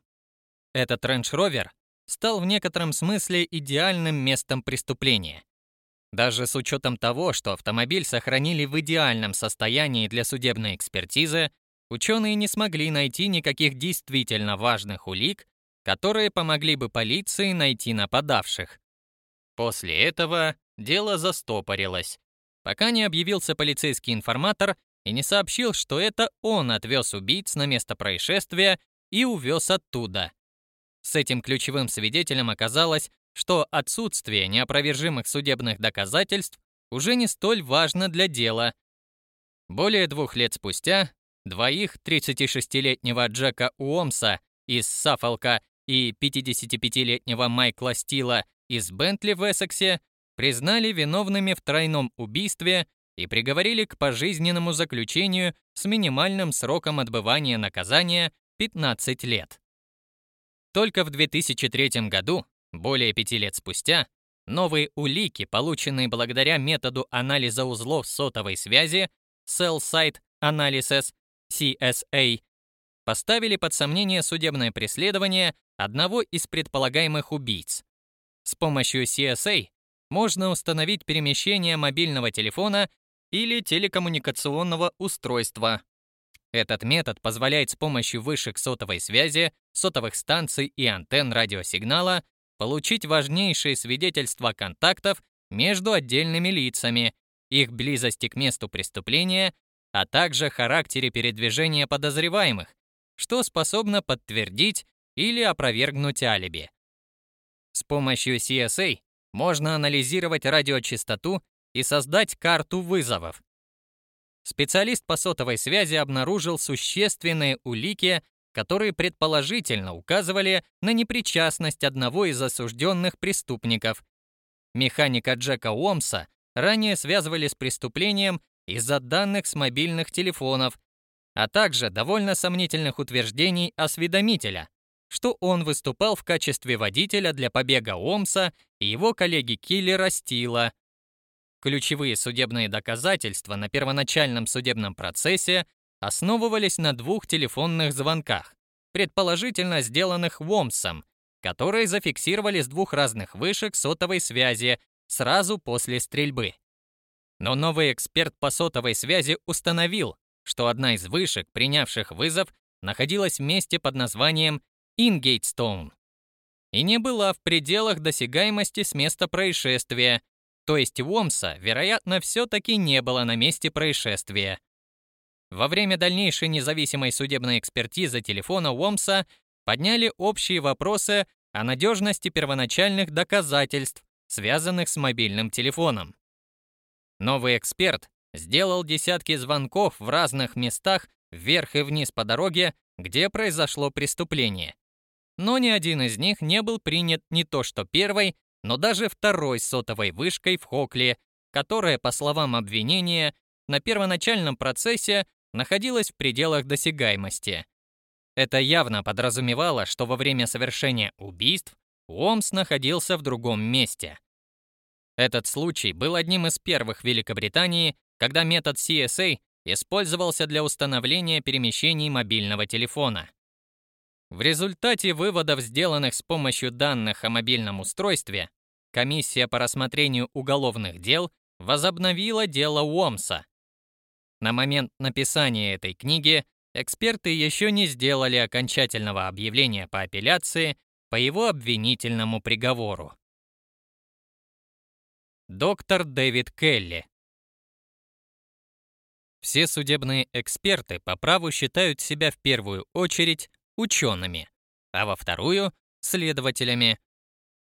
Этот рейндж-ровер стал в некотором смысле идеальным местом преступления. Даже с учетом того, что автомобиль сохранили в идеальном состоянии для судебной экспертизы, ученые не смогли найти никаких действительно важных улик, которые помогли бы полиции найти нападавших. После этого дело застопорилось, пока не объявился полицейский информатор и не сообщил, что это он отвез убийц на место происшествия и увез оттуда. С этим ключевым свидетелем оказалось что отсутствие неопровержимых судебных доказательств уже не столь важно для дела. Более двух лет спустя двоих 36-летнего Джека Уомса из Саффолка и 55-летнего Майкла Стила из Бентли в Эссексе признали виновными в тройном убийстве и приговорили к пожизненному заключению с минимальным сроком отбывания наказания 15 лет. Только в 2003 году более пяти лет спустя новые улики, полученные благодаря методу анализа узлов сотовой связи Cell Site Analysis CSA, поставили под сомнение судебное преследование одного из предполагаемых убийц. С помощью CSA можно установить перемещение мобильного телефона или телекоммуникационного устройства. Этот метод позволяет с помощью вышек сотовой связи, сотовых станций и антенн радиосигнала получить важнейшие свидетельства контактов между отдельными лицами, их близости к месту преступления, а также характере передвижения подозреваемых, что способно подтвердить или опровергнуть алиби. С помощью CSA можно анализировать радиочастоту и создать карту вызовов. Специалист по сотовой связи обнаружил существенные улики которые предположительно указывали на непричастность одного из осужденных преступников. Механика Джека Уомса ранее связывали с преступлением из-за данных с мобильных телефонов, а также довольно сомнительных утверждений осведомителя, что он выступал в качестве водителя для побега Уомса и его коллеги-киллера Стила. ключевые судебные доказательства на первоначальном судебном процессе основывались на двух телефонных звонках, предположительно сделанных Уомсом, которые зафиксировали с двух разных вышек сотовой связи сразу после стрельбы. Но новый эксперт по сотовой связи установил, что одна из вышек, принявших вызов, находилась в месте под названием Ингейтстоун и не была в пределах досягаемости с места происшествия, то есть Уомса, вероятно, все-таки не было на месте происшествия. Во время дальнейшей независимой судебной экспертизы телефона Уомса подняли общие вопросы о надежности первоначальных доказательств, связанных с мобильным телефоном. Новый эксперт сделал десятки звонков в разных местах вверх и вниз по дороге, где произошло преступление. Но ни один из них не был принят не то что первой, но даже второй сотовой вышкой в Хокли, которая, по словам обвинения, на первоначальном процессе находилась в пределах досягаемости. Это явно подразумевало, что во время совершения убийств Уомс находился в другом месте. Этот случай был одним из первых в Великобритании, когда метод CSA использовался для установления перемещений мобильного телефона. В результате выводов, сделанных с помощью данных о мобильном устройстве, комиссия по рассмотрению уголовных дел возобновила дело Уомса. На момент написания этой книги эксперты еще не сделали окончательного объявления по апелляции по его обвинительному приговору. Доктор Дэвид Келли Все судебные эксперты по праву считают себя в первую очередь учеными, а во вторую — следователями.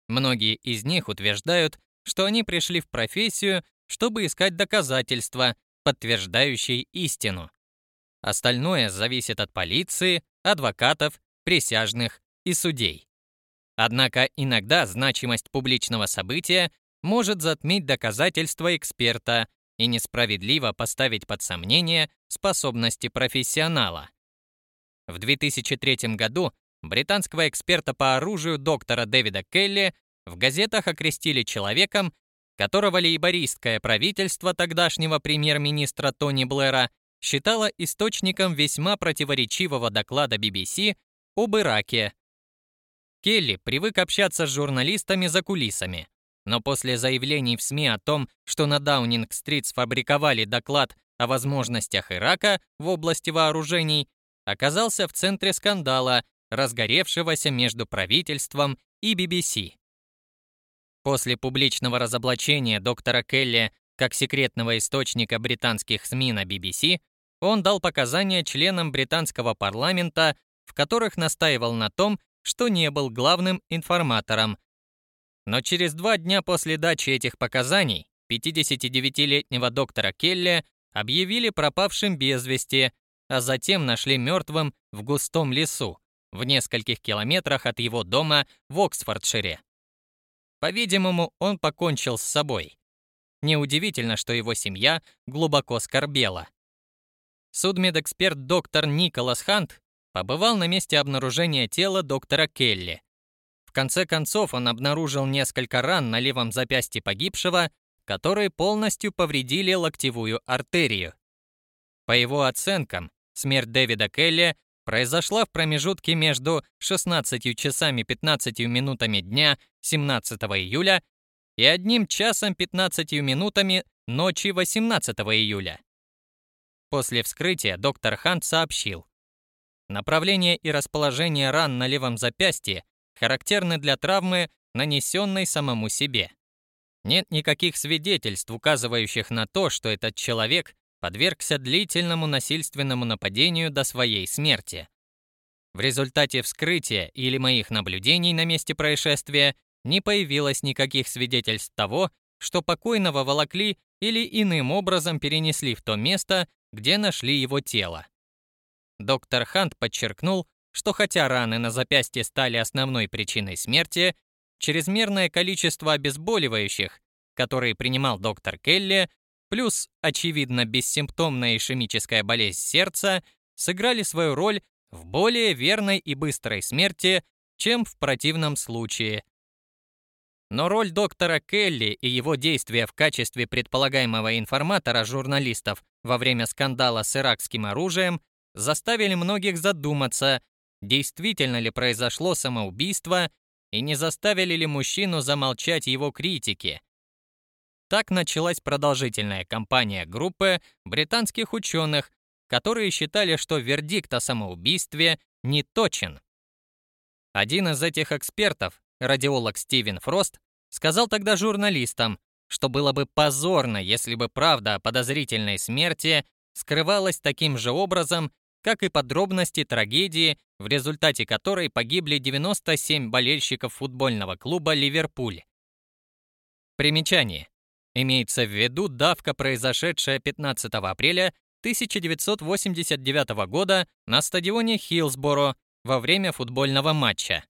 Многие из них утверждают, что они пришли в профессию, чтобы искать доказательства, подтверждающие истину. Остальное зависит от полиции, адвокатов, присяжных и судей. Однако иногда значимость публичного события может затмить доказательства эксперта и несправедливо поставить под сомнение способности профессионала. В 2003 году британского эксперта по оружию доктора Дэвида Келли в газетах окрестили человеком, которого лейбористское правительство тогдашнего премьер-министра Тони Блэра считало источником весьма противоречивого доклада BBC об Ираке. Келли привык общаться с журналистами за кулисами, но после заявлений в СМИ о том, что на Даунинг-стрит сфабриковали доклад о возможностях Ирака в области вооружений, оказался в центре скандала, разгоревшегося между правительством и BBC. После публичного разоблачения доктора Келли как секретного источника британских СМИ на BBC, он дал показания членам британского парламента, в которых настаивал на том, что не был главным информатором. Но через два дня после дачи этих показаний 59-летнего доктора Келли объявили пропавшим без вести, а затем нашли мертвым в густом лесу, в нескольких километрах от его дома в Оксфордшире. По-видимому, он покончил с собой. Неудивительно, что его семья глубоко скорбела. Судмедэксперт доктор Николас Хант побывал на месте обнаружения тела доктора Келли. В конце концов, он обнаружил несколько ран на левом запястье погибшего, которые полностью повредили локтевую артерию. По его оценкам, Смерть Дэвида Келли произошла в промежутке между 16 часами 15 минутами дня 17 июля и 1 часом 15 минутами ночи 18 июля. После вскрытия доктор Хант сообщил, направление и расположение ран на левом запястье характерны для травмы, нанесенной самому себе. Нет никаких свидетельств, указывающих на то, что этот человек подвергся длительному насильственному нападению до своей смерти. В результате вскрытия или моих наблюдений на месте происшествия не появилось никаких свидетельств того, что покойного волокли или иным образом перенесли в то место, где нашли его тело. Доктор Хант подчеркнул, что хотя раны на запястье стали основной причиной смерти, чрезмерное количество обезболивающих, которые принимал доктор Келли, плюс, очевидно, бессимптомная ишемическая болезнь сердца сыграли свою роль в более верной и быстрой смерти, чем в противном случае. Но роль доктора Келли и его действия в качестве предполагаемого информатора журналистов во время скандала с иракским оружием заставили многих задуматься, действительно ли произошло самоубийство и не заставили ли мужчину замолчать его критики. Так началась продолжительная кампания группы британских ученых, которые считали, что вердикт о самоубийстве не точен. Один из этих экспертов, радиолог Стивен Фрост, сказал тогда журналистам, что было бы позорно, если бы правда о подозрительной смерти скрывалась таким же образом, как и подробности трагедии, в результате которой погибли 97 болельщиков футбольного клуба «Ливерпуль». Примечание. Имеется в виду давка, произошедшая 15 апреля 1989 года на стадионе Хиллсборо во время футбольного матча.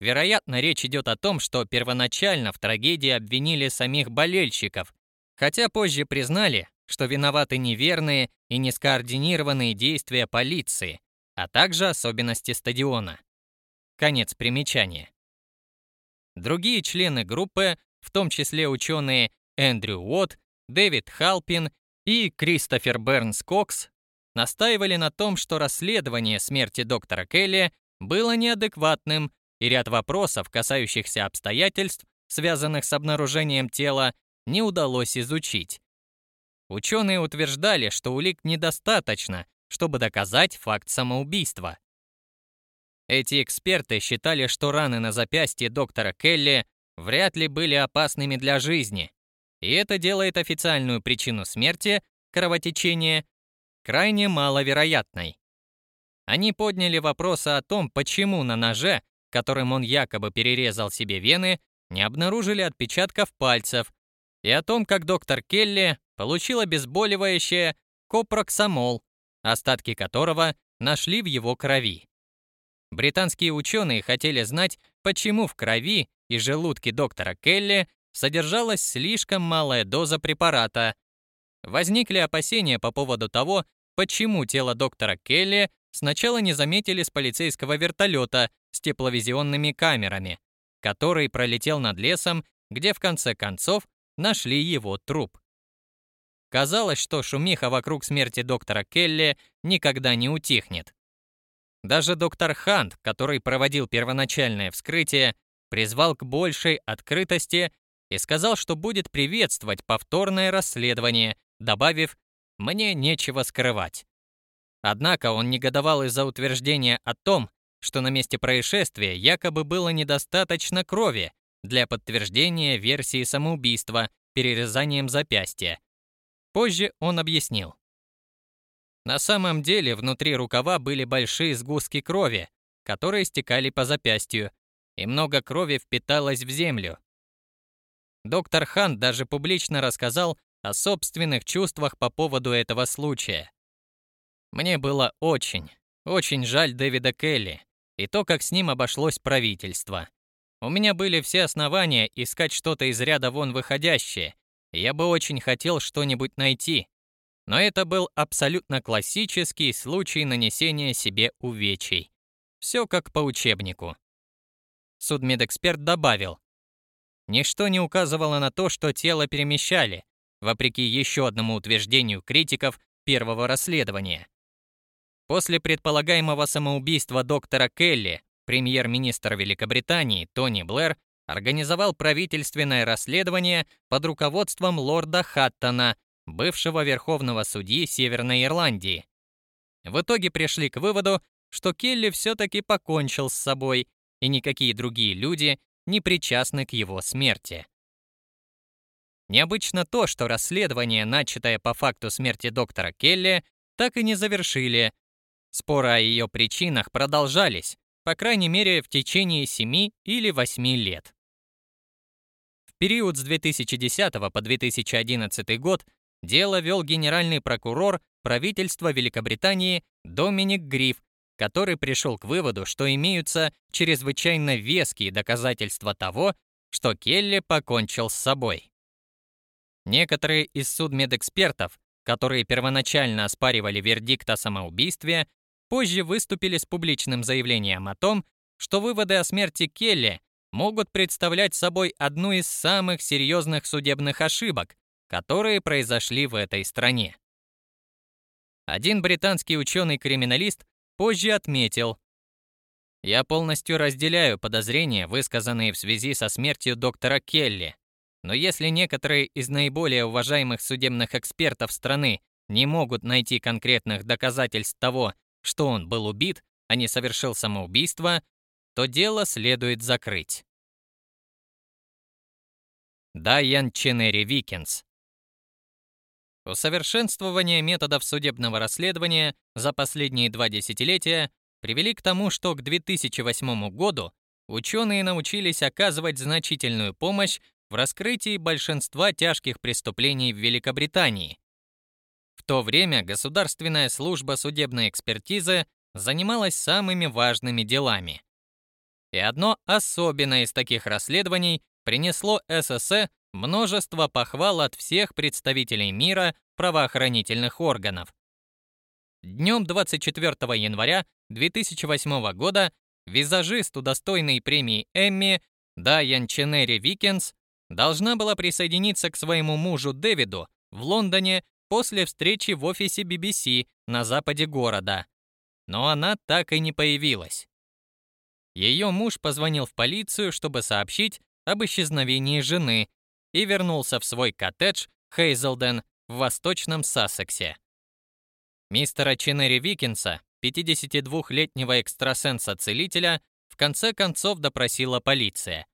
Вероятно, речь идет о том, что первоначально в трагедии обвинили самих болельщиков, хотя позже признали, что виноваты неверные и нескоординированные действия полиции, а также особенности стадиона. Конец примечания. Другие члены группы, в том числе ученые Эндрю Уотт, Дэвид Халпин и Кристофер Бернс Кокс, настаивали на том, что расследование смерти доктора Келли было неадекватным, и ряд вопросов, касающихся обстоятельств, связанных с обнаружением тела, не удалось изучить. Ученые утверждали, что улик недостаточно, чтобы доказать факт самоубийства. Эти эксперты считали, что раны на запястье доктора Келли вряд ли были опасными для жизни, и это делает официальную причину смерти, кровотечение, крайне маловероятной. Они подняли вопросы о том, почему на ноже, которым он якобы перерезал себе вены, не обнаружили отпечатков пальцев, и о том, как доктор Келли получил обезболивающее копроксамол, остатки которого нашли в его крови. Британские ученые хотели знать, почему в крови и желудке доктора Келли содержалась слишком малая доза препарата. Возникли опасения по поводу того, почему тело доктора Келли сначала не заметили с полицейского вертолета с тепловизионными камерами, который пролетел над лесом, где в конце концов нашли его труп. Казалось, что шумиха вокруг смерти доктора Келли никогда не утихнет. Даже доктор Хант, который проводил первоначальное вскрытие, призвал к большей открытости и сказал, что будет приветствовать повторное расследование, добавив «мне нечего скрывать». Однако он негодовал из-за утверждения о том, что на месте происшествия якобы было недостаточно крови для подтверждения версии самоубийства перерезанием запястья. Позже он объяснил. На самом деле внутри рукава были большие сгустки крови, которые стекали по запястью, и много крови впиталось в землю, Доктор Хан даже публично рассказал о собственных чувствах по поводу этого случая. Мне было очень, очень жаль Дэвида Келли и то, как с ним обошлось правительство. У меня были все основания искать что-то из ряда вон выходящее, я бы очень хотел что-нибудь найти. Но это был абсолютно классический случай нанесения себе увечий. Все как по учебнику. Судмедэксперт добавил, Ничто не указывало на то, что тело перемещали, вопреки еще одному утверждению критиков первого расследования. После предполагаемого самоубийства доктора Келли, премьер-министр Великобритании Тони Блэр организовал правительственное расследование под руководством лорда Хаттона, бывшего верховного судьи Северной Ирландии. В итоге пришли к выводу, что Келли все-таки покончил с собой, и никакие другие люди не причастны к его смерти. Необычно то, что расследование, начатое по факту смерти доктора Келли, так и не завершили. Споры о ее причинах продолжались, по крайней мере, в течение 7 или 8 лет. В период с 2010 по 2011 год дело вел генеральный прокурор правительства Великобритании Доминик Гриф который пришел к выводу, что имеются чрезвычайно веские доказательства того, что Келли покончил с собой. Некоторые из судмедэкспертов, которые первоначально оспаривали вердикт о самоубийстве, позже выступили с публичным заявлением о том, что выводы о смерти Келли могут представлять собой одну из самых серьезных судебных ошибок, которые произошли в этой стране. Один британский ученый-криминалист позже отметил, «Я полностью разделяю подозрения, высказанные в связи со смертью доктора Келли, но если некоторые из наиболее уважаемых судебных экспертов страны не могут найти конкретных доказательств того, что он был убит, а не совершил самоубийство, то дело следует закрыть. Дайан Ченери Викинс Усовершенствование методов судебного расследования за последние два десятилетия привели к тому, что к 2008 году ученые научились оказывать значительную помощь в раскрытии большинства тяжких преступлений в Великобритании. В то время Государственная служба судебной экспертизы занималась самыми важными делами. И одно особенное из таких расследований принесло ССС множество похвал от всех представителей мира правоохранительных органов. Днем 24 января 2008 года визажист, удостоенный премии Эмми Дайан Ченери Викенс, должна была присоединиться к своему мужу Дэвиду в Лондоне после встречи в офисе BBC на западе города. Но она так и не появилась. Ее муж позвонил в полицию, чтобы сообщить об исчезновении жены, и вернулся в свой коттедж Хейзелден в восточном Сассексе. Мистера Ченнери Викинса, 52-летнего экстрасенса-целителя, в конце концов допросила полиция.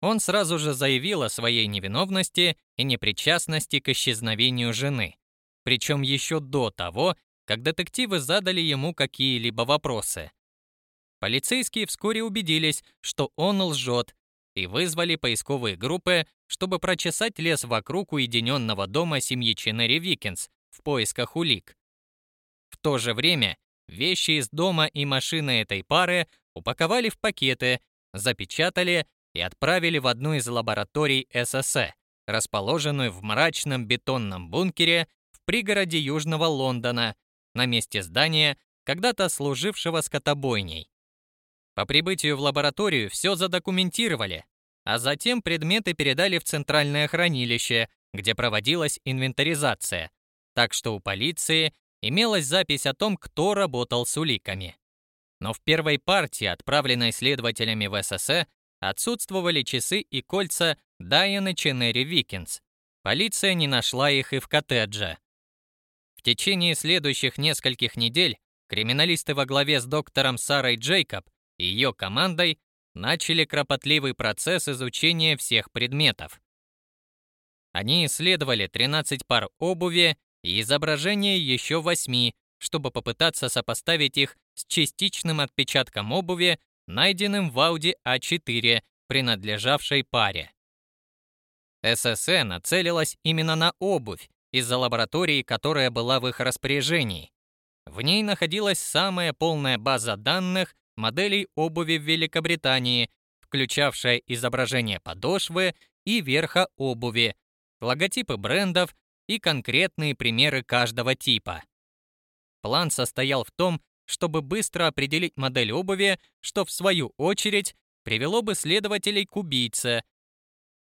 Он сразу же заявил о своей невиновности и непричастности к исчезновению жены, причем еще до того, как детективы задали ему какие-либо вопросы. Полицейские вскоре убедились, что он лжет, и вызвали поисковые группы, чтобы прочесать лес вокруг уединенного дома семьи Ченнери Викинс в поисках улик. В то же время вещи из дома и машины этой пары упаковали в пакеты, запечатали и отправили в одну из лабораторий ССС, расположенную в мрачном бетонном бункере в пригороде Южного Лондона, на месте здания, когда-то служившего скотобойней. По прибытию в лабораторию все задокументировали, а затем предметы передали в центральное хранилище, где проводилась инвентаризация, так что у полиции имелась запись о том, кто работал с уликами. Но в первой партии, отправленной следователями в ССС, отсутствовали часы и кольца Дайаны Ченнери Викинс. Полиция не нашла их и в коттедже. В течение следующих нескольких недель криминалисты во главе с доктором Сарой Джейкоб и ее командой начали кропотливый процесс изучения всех предметов. Они исследовали 13 пар обуви и изображения еще восьми, чтобы попытаться сопоставить их с частичным отпечатком обуви найденным в Audi A4, принадлежавшей паре. ССН нацелилась именно на обувь из-за лаборатории, которая была в их распоряжении. В ней находилась самая полная база данных моделей обуви в Великобритании, включавшая изображение подошвы и верха обуви, логотипы брендов и конкретные примеры каждого типа. План состоял в том, чтобы быстро определить модель обуви, что в свою очередь привело бы следователей к убийце.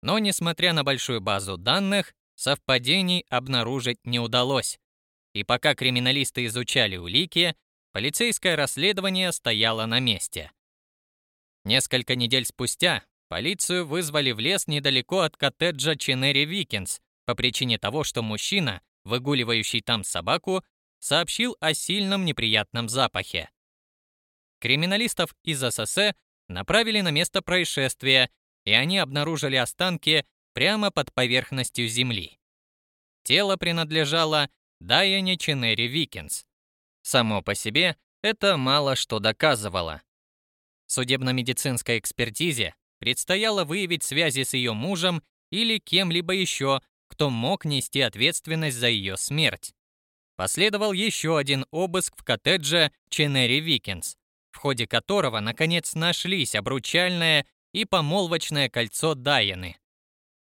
Но несмотря на большую базу данных, совпадений обнаружить не удалось. И пока криминалисты изучали улики, полицейское расследование стояло на месте. Несколько недель спустя полицию вызвали в лес недалеко от коттеджа Ченери Викинс по причине того, что мужчина, выгуливающий там собаку, сообщил о сильном неприятном запахе. Криминалистов из ССС направили на место происшествия, и они обнаружили останки прямо под поверхностью земли. Тело принадлежало Дайане Ченери Викинс. Само по себе это мало что доказывало. Судебно-медицинской экспертизе предстояло выявить связи с ее мужем или кем-либо еще, кто мог нести ответственность за ее смерть. Последовал еще один обыск в коттедже Ченери Викинс, в ходе которого, наконец, нашлись обручальное и помолвочное кольцо Дайаны.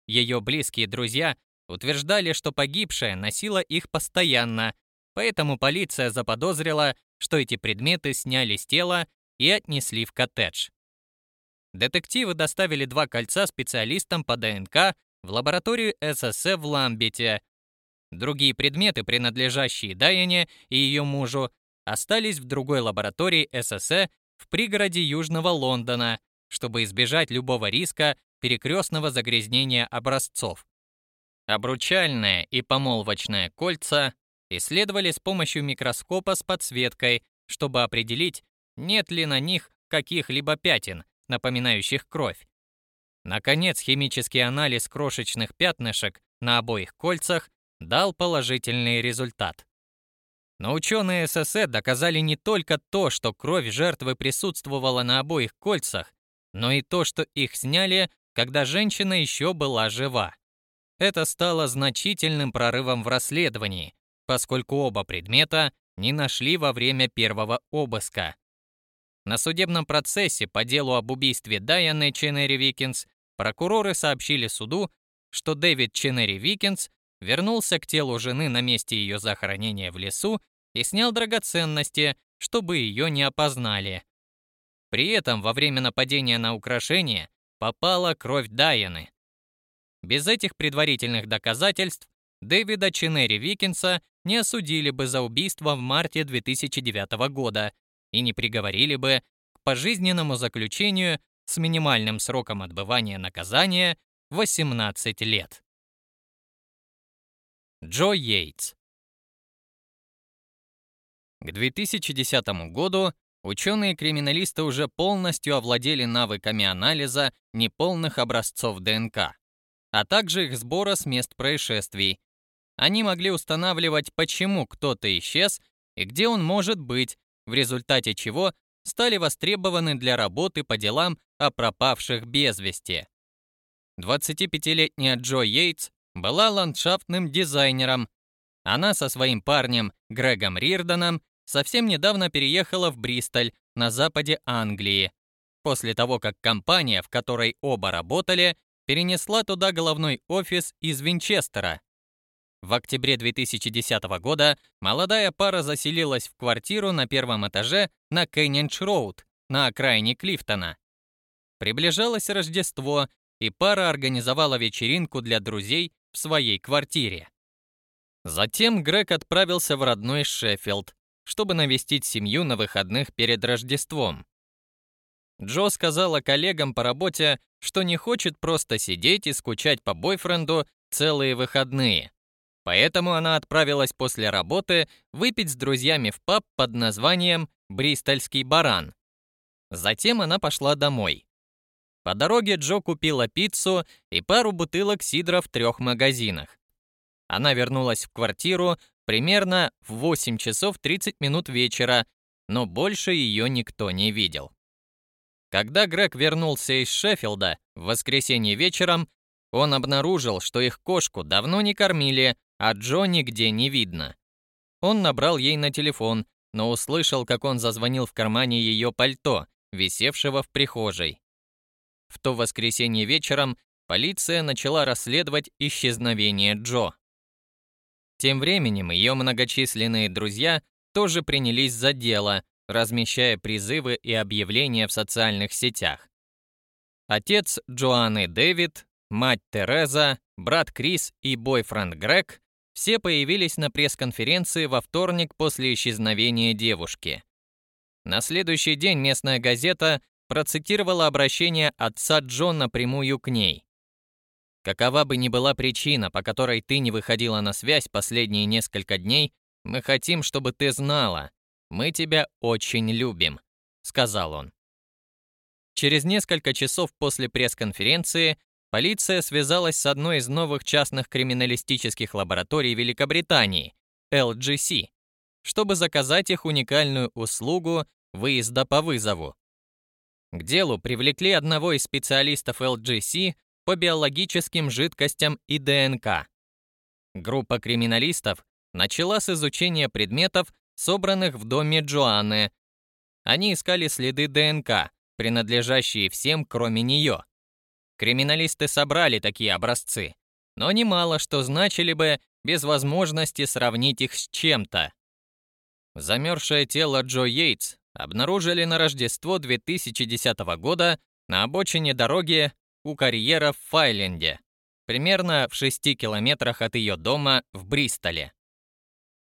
Ее близкие друзья утверждали, что погибшая носила их постоянно, поэтому полиция заподозрила, что эти предметы сняли с тела и отнесли в коттедж. детективы доставили два кольца специалистам по ДНК в лабораторию ССС в Ламбете. Другие предметы, принадлежащие Дайане и ее мужу, остались в другой лаборатории ССС в пригороде Южного Лондона, чтобы избежать любого риска перекрестного загрязнения образцов. Обручальное и помолвочное кольца исследовали с помощью микроскопа с подсветкой, чтобы определить, нет ли на них каких-либо пятен, напоминающих кровь. Наконец, химический анализ крошечных пятнышек на обоих кольцах дал положительный результат. Но ученые ССС доказали не только то, что кровь жертвы присутствовала на обоих кольцах, но и то, что их сняли, когда женщина еще была жива. Это стало значительным прорывом в расследовании, поскольку оба предмета не нашли во время первого обыска. На судебном процессе по делу об убийстве Дайаны Ченнери Викинс прокуроры сообщили суду, что Дэвид Ченнери Викинс вернулся к телу жены на месте ее захоронения в лесу и снял драгоценности, чтобы ее не опознали. При этом во время нападения на украшение попала кровь Дайаны. Без этих предварительных доказательств Дэвида Ченнери Викинса не осудили бы за убийство в марте 2009 года и не приговорили бы к пожизненному заключению с минимальным сроком отбывания наказания 18 лет. Джо Йейтс К 2010 году ученые-криминалисты уже полностью овладели навыками анализа неполных образцов ДНК, а также их сбора с мест происшествий. Они могли устанавливать, почему кто-то исчез и где он может быть, в результате чего стали востребованы для работы по делам о пропавших без вести. 25-летняя Джо Йейтс была ландшафтным дизайнером. Она со своим парнем Грегом Рирдоном совсем недавно переехала в Бристоль на западе Англии, после того, как компания, в которой оба работали, перенесла туда головной офис из Винчестера. В октябре 2010 года молодая пара заселилась в квартиру на первом этаже на Кеннинч-Роуд, на окраине Клифтона. Приближалось Рождество, и пара организовала вечеринку для друзей в своей квартире. Затем Грег отправился в родной Шеффилд, чтобы навестить семью на выходных перед Рождеством. Джо сказала коллегам по работе, что не хочет просто сидеть и скучать по бойфренду целые выходные. Поэтому она отправилась после работы выпить с друзьями в паб под названием «Бристольский баран». Затем она пошла домой. По дороге Джо купила пиццу и пару бутылок сидра в трех магазинах. Она вернулась в квартиру примерно в 8 часов 30 минут вечера, но больше ее никто не видел. Когда Грег вернулся из Шеффилда в воскресенье вечером, он обнаружил, что их кошку давно не кормили, а Джо нигде не видно. Он набрал ей на телефон, но услышал, как он зазвонил в кармане ее пальто, висевшего в прихожей. В то воскресенье вечером полиция начала расследовать исчезновение Джо. Тем временем ее многочисленные друзья тоже принялись за дело, размещая призывы и объявления в социальных сетях. Отец Джоанны Дэвид, мать Тереза, брат Крис и бойфренд Грег все появились на пресс-конференции во вторник после исчезновения девушки. На следующий день местная газета процитировала обращение отца Джон напрямую к ней. «Какова бы ни была причина, по которой ты не выходила на связь последние несколько дней, мы хотим, чтобы ты знала, мы тебя очень любим», — сказал он. Через несколько часов после пресс-конференции полиция связалась с одной из новых частных криминалистических лабораторий Великобритании, LGC, чтобы заказать их уникальную услугу выезда по вызову. К делу привлекли одного из специалистов LGC по биологическим жидкостям и ДНК. Группа криминалистов начала с изучения предметов, собранных в доме Джоанны. Они искали следы ДНК, принадлежащие всем, кроме нее. Криминалисты собрали такие образцы, но они мало что значили бы без возможности сравнить их с чем-то. Замерзшее тело Джо Йейтс обнаружили на Рождество 2010 года на обочине дороги у карьера в Файленде, примерно в 6 километрах от ее дома в Бристоле.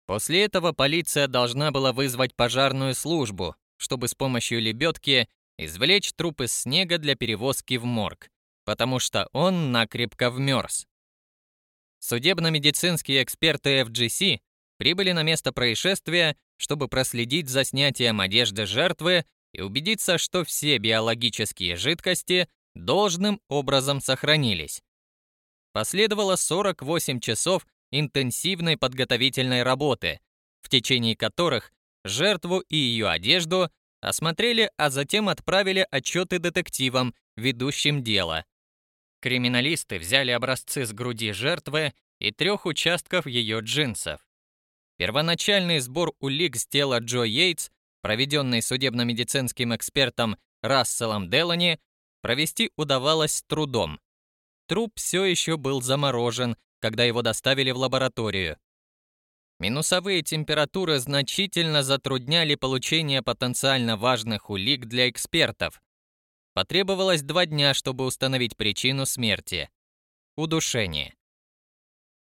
После этого полиция должна была вызвать пожарную службу, чтобы с помощью лебедки извлечь труп из снега для перевозки в морг, потому что он накрепко вмерз. Судебно-медицинские эксперты FGC прибыли на место происшествия, чтобы проследить за снятием одежды жертвы и убедиться, что все биологические жидкости должным образом сохранились. Последовало 48 часов интенсивной подготовительной работы, в течение которых жертву и ее одежду осмотрели, а затем отправили отчеты детективам, ведущим дело. Криминалисты взяли образцы с груди жертвы и трех участков ее джинсов. Первоначальный сбор улик с тела Джо Йейтс, проведенный судебно-медицинским экспертом Расселом Делани, провести удавалось с трудом. Труп все еще был заморожен, когда его доставили в лабораторию. Минусовые температуры значительно затрудняли получение потенциально важных улик для экспертов. Потребовалось два дня, чтобы установить причину смерти – удушение.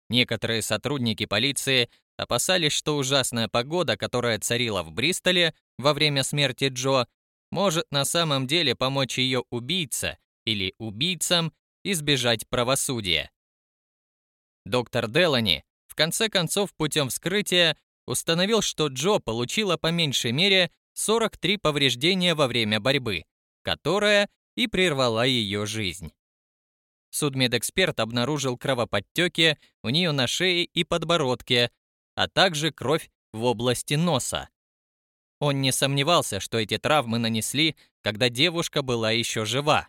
Некоторые сотрудники полиции опасались, что ужасная погода, которая царила в Бристоле во время смерти Джо, может на самом деле помочь ее убийце или убийцам избежать правосудия. Доктор Делани в конце концов путем вскрытия установил, что Джо получила по меньшей мере 43 повреждения во время борьбы, которая и прервала ее жизнь. Судмедэксперт обнаружил кровоподтеки у нее на шее и подбородке, а также кровь в области носа. Он не сомневался, что эти травмы нанесли, когда девушка была еще жива.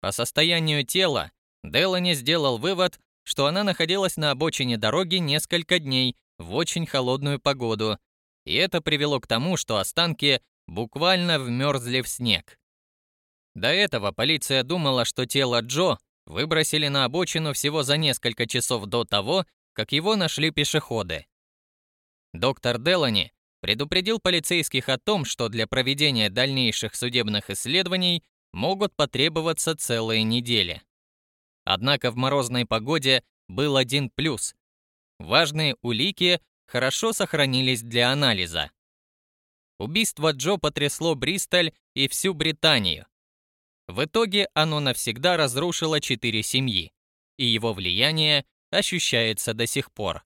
По состоянию тела Делани сделал вывод, что она находилась на обочине дороги несколько дней в очень холодную погоду, и это привело к тому, что останки буквально вмерзли в снег. До этого полиция думала, что тело Джо выбросили на обочину всего за несколько часов до того, как его нашли пешеходы. Доктор Делани предупредил полицейских о том, что для проведения дальнейших судебных исследований могут потребоваться целые недели. Однако в морозной погоде был один плюс. Важные улики хорошо сохранились для анализа. Убийство Джо потрясло Бристоль и всю Британию. В итоге оно навсегда разрушило четыре семьи, и его влияние ощущается до сих пор.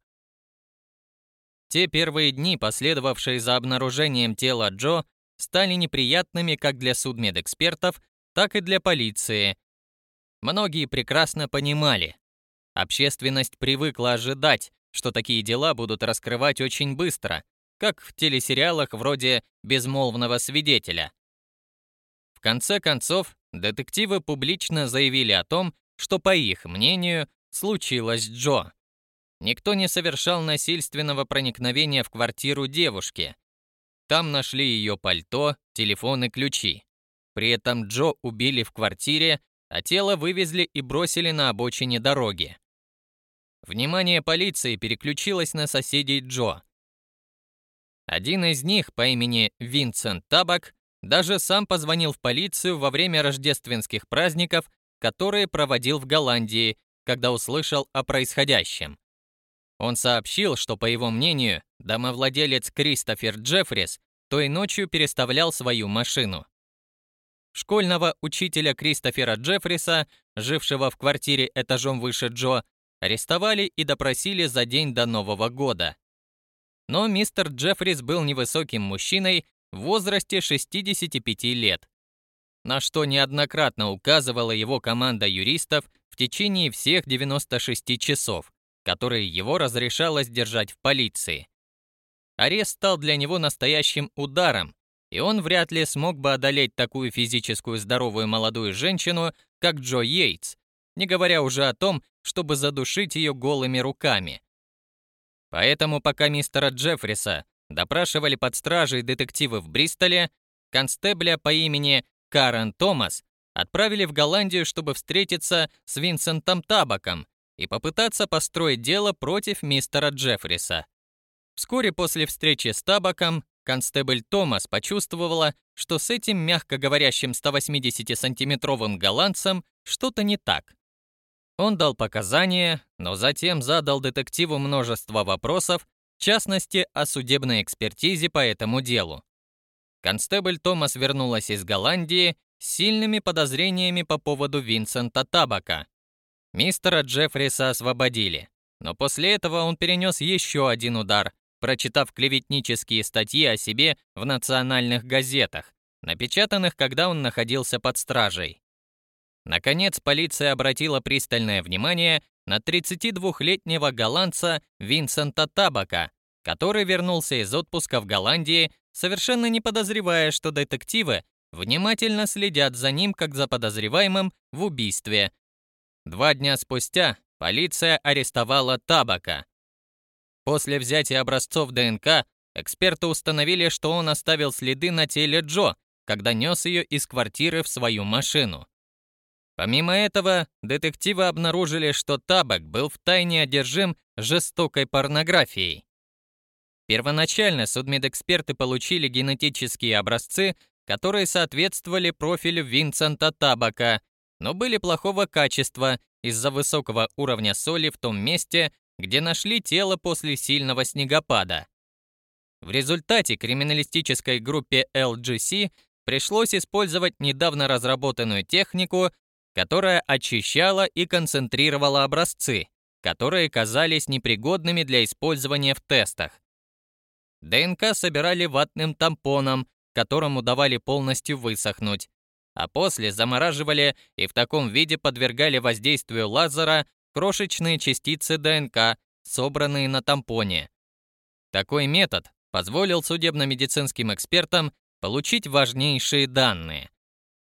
Те первые дни, последовавшие за обнаружением тела Джо, стали неприятными как для судмедэкспертов, так и для полиции, Многие прекрасно понимали. Общественность привыкла ожидать, что такие дела будут раскрывать очень быстро, как в телесериалах вроде «Безмолвного свидетеля». В конце концов, детективы публично заявили о том, что, по их мнению, случилось Джо. Никто не совершал насильственного проникновения в квартиру девушки. Там нашли ее пальто, телефон и ключи. При этом Джо убили в квартире, а тело вывезли и бросили на обочине дороги. Внимание полиции переключилось на соседей Джо. Один из них по имени Винсент Табак даже сам позвонил в полицию во время рождественских праздников, которые проводил в Голландии, когда услышал о происходящем. Он сообщил, что, по его мнению, домовладелец Кристофер Джеффрис той ночью переставлял свою машину. Школьного учителя Кристофера Джеффриса, жившего в квартире этажом выше Джо, арестовали и допросили за день до Нового года. Но мистер Джеффрис был невысоким мужчиной в возрасте 65 лет, на что неоднократно указывала его команда юристов в течение всех 96 часов, которые его разрешалось держать в полиции. Арест стал для него настоящим ударом, и он вряд ли смог бы одолеть такую физическую здоровую молодую женщину, как Джо Йейтс, не говоря уже о том, чтобы задушить ее голыми руками. Поэтому пока мистера Джеффриса допрашивали под стражей детективы в Бристоле, констебля по имени Карен Томас отправили в Голландию, чтобы встретиться с Винсентом Табаком и попытаться построить дело против мистера Джеффриса. Вскоре после встречи с Табаком констебль Томас почувствовала, что с этим мягко говорящим 180-сантиметровым голландцем что-то не так. Он дал показания, но затем задал детективу множество вопросов, в частности, о судебной экспертизе по этому делу. Констебль Томас вернулась из Голландии с сильными подозрениями по поводу Винсента Табака. Мистера Джеффриса освободили, но после этого он перенес еще один удар, прочитав клеветнические статьи о себе в национальных газетах, напечатанных, когда он находился под стражей. Наконец, полиция обратила пристальное внимание на 32-летнего голландца Винсента Табака, который вернулся из отпуска в Голландии, совершенно не подозревая, что детективы внимательно следят за ним как за подозреваемым в убийстве. Два дня спустя полиция арестовала Табака. После взятия образцов ДНК эксперты установили, что он оставил следы на теле Джо, когда нес ее из квартиры в свою машину. Помимо этого, детективы обнаружили, что табак был втайне одержим жестокой порнографией. Первоначально судмедэксперты получили генетические образцы, которые соответствовали профилю Винсента Табака, но были плохого качества из-за высокого уровня соли в том месте, где нашли тело после сильного снегопада. В результате криминалистической группе LGC пришлось использовать недавно разработанную технику которая очищала и концентрировала образцы, которые казались непригодными для использования в тестах. ДНК собирали ватным тампоном, которому давали полностью высохнуть, а после замораживали и в таком виде подвергали воздействию лазера крошечные частицы ДНК, собранные на тампоне. Такой метод позволил судебно-медицинским экспертам получить важнейшие данные.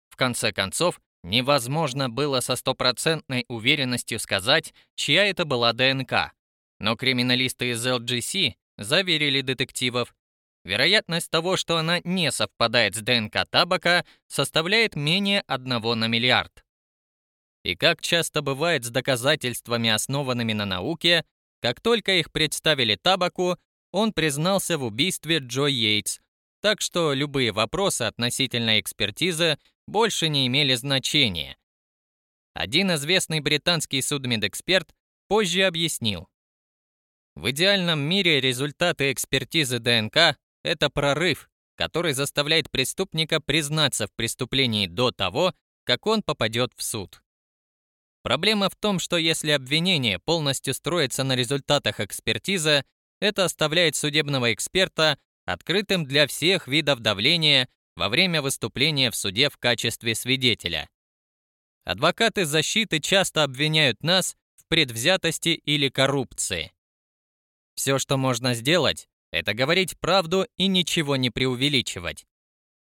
В конце концов, Невозможно было со стопроцентной уверенностью сказать, чья это была ДНК. Но криминалисты из LGC заверили детективов, вероятность того, что она не совпадает с ДНК табака, составляет менее 1 на миллиард. И как часто бывает с доказательствами, основанными на науке, как только их представили табаку, он признался в убийстве Джо Йейтс, так что любые вопросы относительно экспертизы больше не имели значения. Один известный британский судмедэксперт позже объяснил. В идеальном мире результаты экспертизы ДНК – это прорыв, который заставляет преступника признаться в преступлении до того, как он попадет в суд. Проблема в том, что если обвинение полностью строится на результатах экспертизы, это оставляет судебного эксперта открытым для всех видов давления во время выступления в суде в качестве свидетеля. Адвокаты защиты часто обвиняют нас в предвзятости или коррупции. Все, что можно сделать, это говорить правду и ничего не преувеличивать.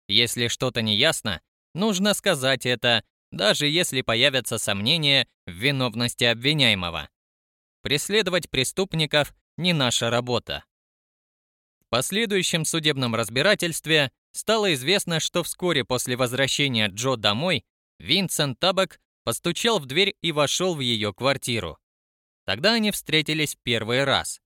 Если что-то не ясно, нужно сказать это, даже если появятся сомнения в виновности обвиняемого. Преследовать преступников не наша работа. В последующем судебном разбирательстве стало известно, что вскоре после возвращения Джо домой Винсент Табак постучал в дверь и вошел в ее квартиру. Тогда они встретились в первый раз.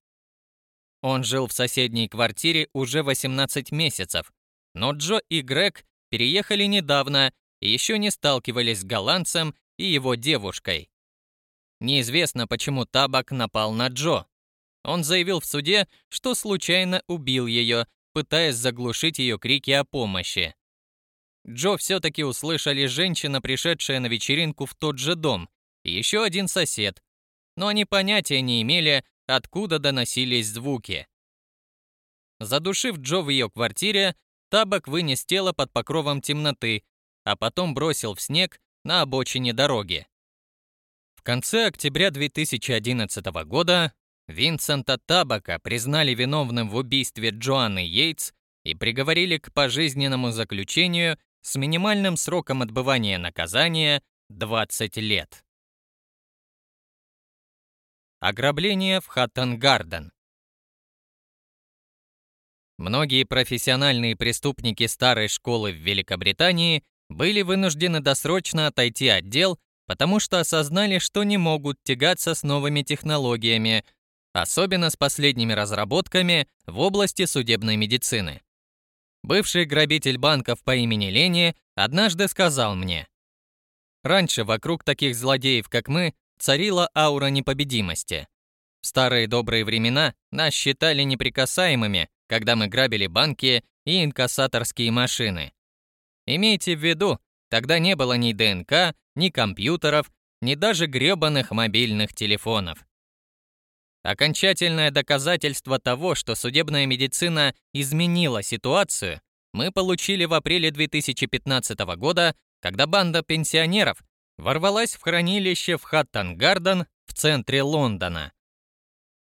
Он жил в соседней квартире уже 18 месяцев, но Джо и Грег переехали недавно и еще не сталкивались с голландцем и его девушкой. Неизвестно, почему Табак напал на Джо. Он заявил в суде, что случайно убил ее пытаясь заглушить ее крики о помощи. Джо все-таки услышали женщина, пришедшая на вечеринку в тот же дом, и еще один сосед, но они понятия не имели, откуда доносились звуки. Задушив Джо в ее квартире, Табак вынес тело под покровом темноты, а потом бросил в снег на обочине дороги. В конце октября 2011 года Винсента Табака признали виновным в убийстве Джоанны Йейтс и приговорили к пожизненному заключению с минимальным сроком отбывания наказания 20 лет. Ограбление в Хаттон-Гарден. Многие профессиональные преступники старой школы в Великобритании были вынуждены досрочно отойти от дел, потому что осознали, что не могут тягаться с новыми технологиями – особенно с последними разработками в области судебной медицины. Бывший грабитель банков по имени Лени однажды сказал мне, «Раньше вокруг таких злодеев, как мы, царила аура непобедимости. В старые добрые времена нас считали неприкасаемыми, когда мы грабили банки и инкассаторские машины. Имейте в виду, тогда не было ни ДНК, ни компьютеров, ни даже грёбаных мобильных телефонов. Окончательное доказательство того, что судебная медицина изменила ситуацию, мы получили в апреле 2015 года, когда банда пенсионеров ворвалась в хранилище в Хаттон-Гарден в центре Лондона.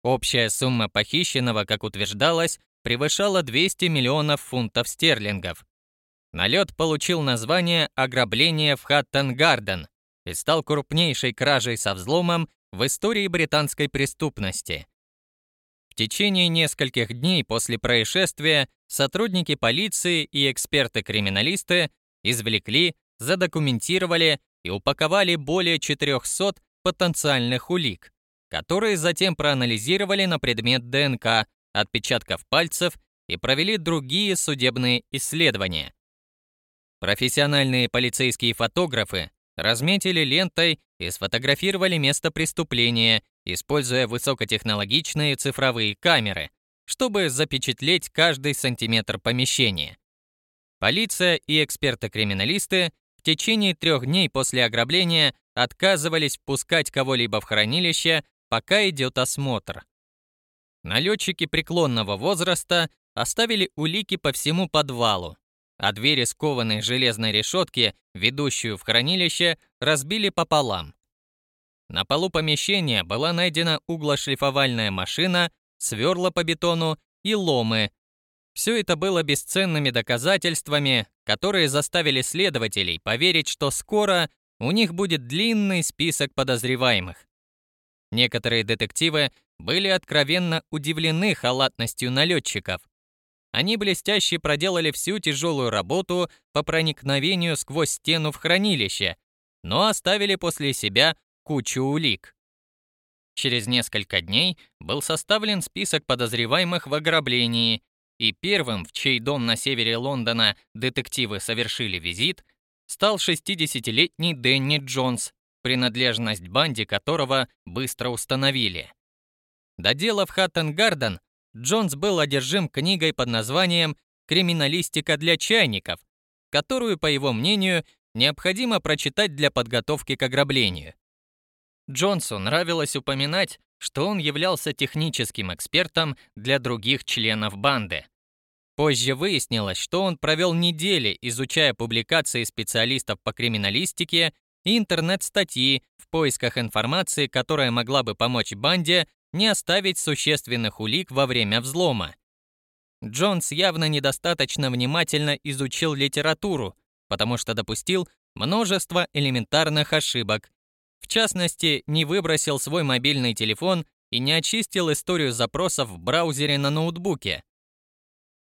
Общая сумма похищенного, как утверждалось, превышала 200 миллионов фунтов стерлингов. Налет получил название «Ограбление в Хаттон-Гарден» и стал крупнейшей кражей со взломом в истории британской преступности. В течение нескольких дней после происшествия сотрудники полиции и эксперты-криминалисты извлекли, задокументировали и упаковали более 400 потенциальных улик, которые затем проанализировали на предмет ДНК, отпечатков пальцев и провели другие судебные исследования. Профессиональные полицейские фотографы разметили лентой и сфотографировали место преступления, используя высокотехнологичные цифровые камеры, чтобы запечатлеть каждый сантиметр помещения. Полиция и эксперты-криминалисты в течение трех дней после ограбления отказывались впускать кого-либо в хранилище, пока идет осмотр. Налетчики преклонного возраста оставили улики по всему подвалу, а двери скованной железной решетки, ведущую в хранилище, разбили пополам. На полу помещения была найдена углошлифовальная машина, сверла по бетону и ломы. Все это было бесценными доказательствами, которые заставили следователей поверить, что скоро у них будет длинный список подозреваемых. Некоторые детективы были откровенно удивлены халатностью налетчиков. Они блестяще проделали всю тяжелую работу по проникновению сквозь стену в хранилище, но оставили после себя кучу улик. Через несколько дней был составлен список подозреваемых в ограблении, и первым, в чей дом на севере Лондона детективы совершили визит, стал 60-летний Дэнни Джонс, принадлежность банде которого быстро установили. Доделав Хаттен-Гарден, Джонс был одержим книгой под названием «Криминалистика для чайников», которую, по его мнению, необходимо прочитать для подготовки к ограблению. Джонсу нравилось упоминать, что он являлся техническим экспертом для других членов банды. Позже выяснилось, что он провел недели, изучая публикации специалистов по криминалистике и интернет-статьи в поисках информации, которая могла бы помочь банде не оставить существенных улик во время взлома. Джонс явно недостаточно внимательно изучил литературу, потому что допустил множество элементарных ошибок. В частности, не выбросил свой мобильный телефон и не очистил историю запросов в браузере на ноутбуке.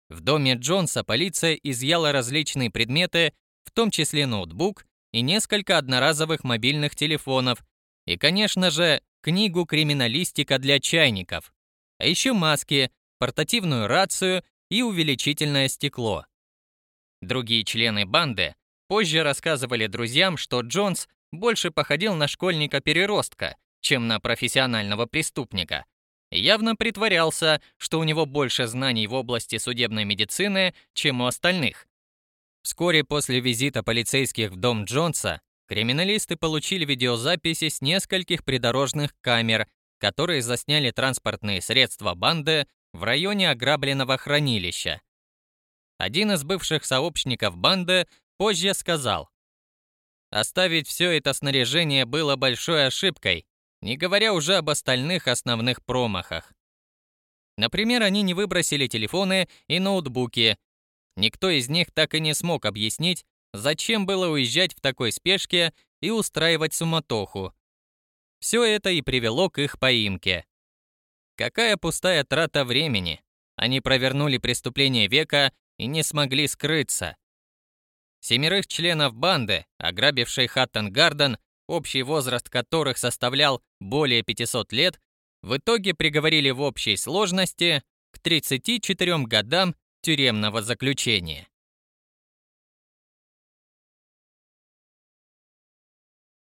В доме Джонса полиция изъяла различные предметы, в том числе ноутбук и несколько одноразовых мобильных телефонов, и, конечно же, книгу «Криминалистика для чайников», а еще маски, портативную рацию и увеличительное стекло. Другие члены банды позже рассказывали друзьям, что Джонс больше походил на школьника-переростка, чем на профессионального преступника. Явно притворялся, что у него больше знаний в области судебной медицины, чем у остальных. Вскоре после визита полицейских в дом Джонса Криминалисты получили видеозаписи с нескольких придорожных камер, которые засняли транспортные средства банды в районе ограбленного хранилища. Один из бывших сообщников банды позже сказал, «Оставить все это снаряжение было большой ошибкой, не говоря уже об остальных основных промахах. Например, они не выбросили телефоны и ноутбуки. Никто из них так и не смог объяснить, Зачем было уезжать в такой спешке и устраивать суматоху? Все это и привело к их поимке. Какая пустая трата времени. Они провернули преступление века и не смогли скрыться. Семерых членов банды, ограбившей Хаттон-Гарден, общий возраст которых составлял более 500 лет, в итоге приговорили в общей сложности к 34 годам тюремного заключения.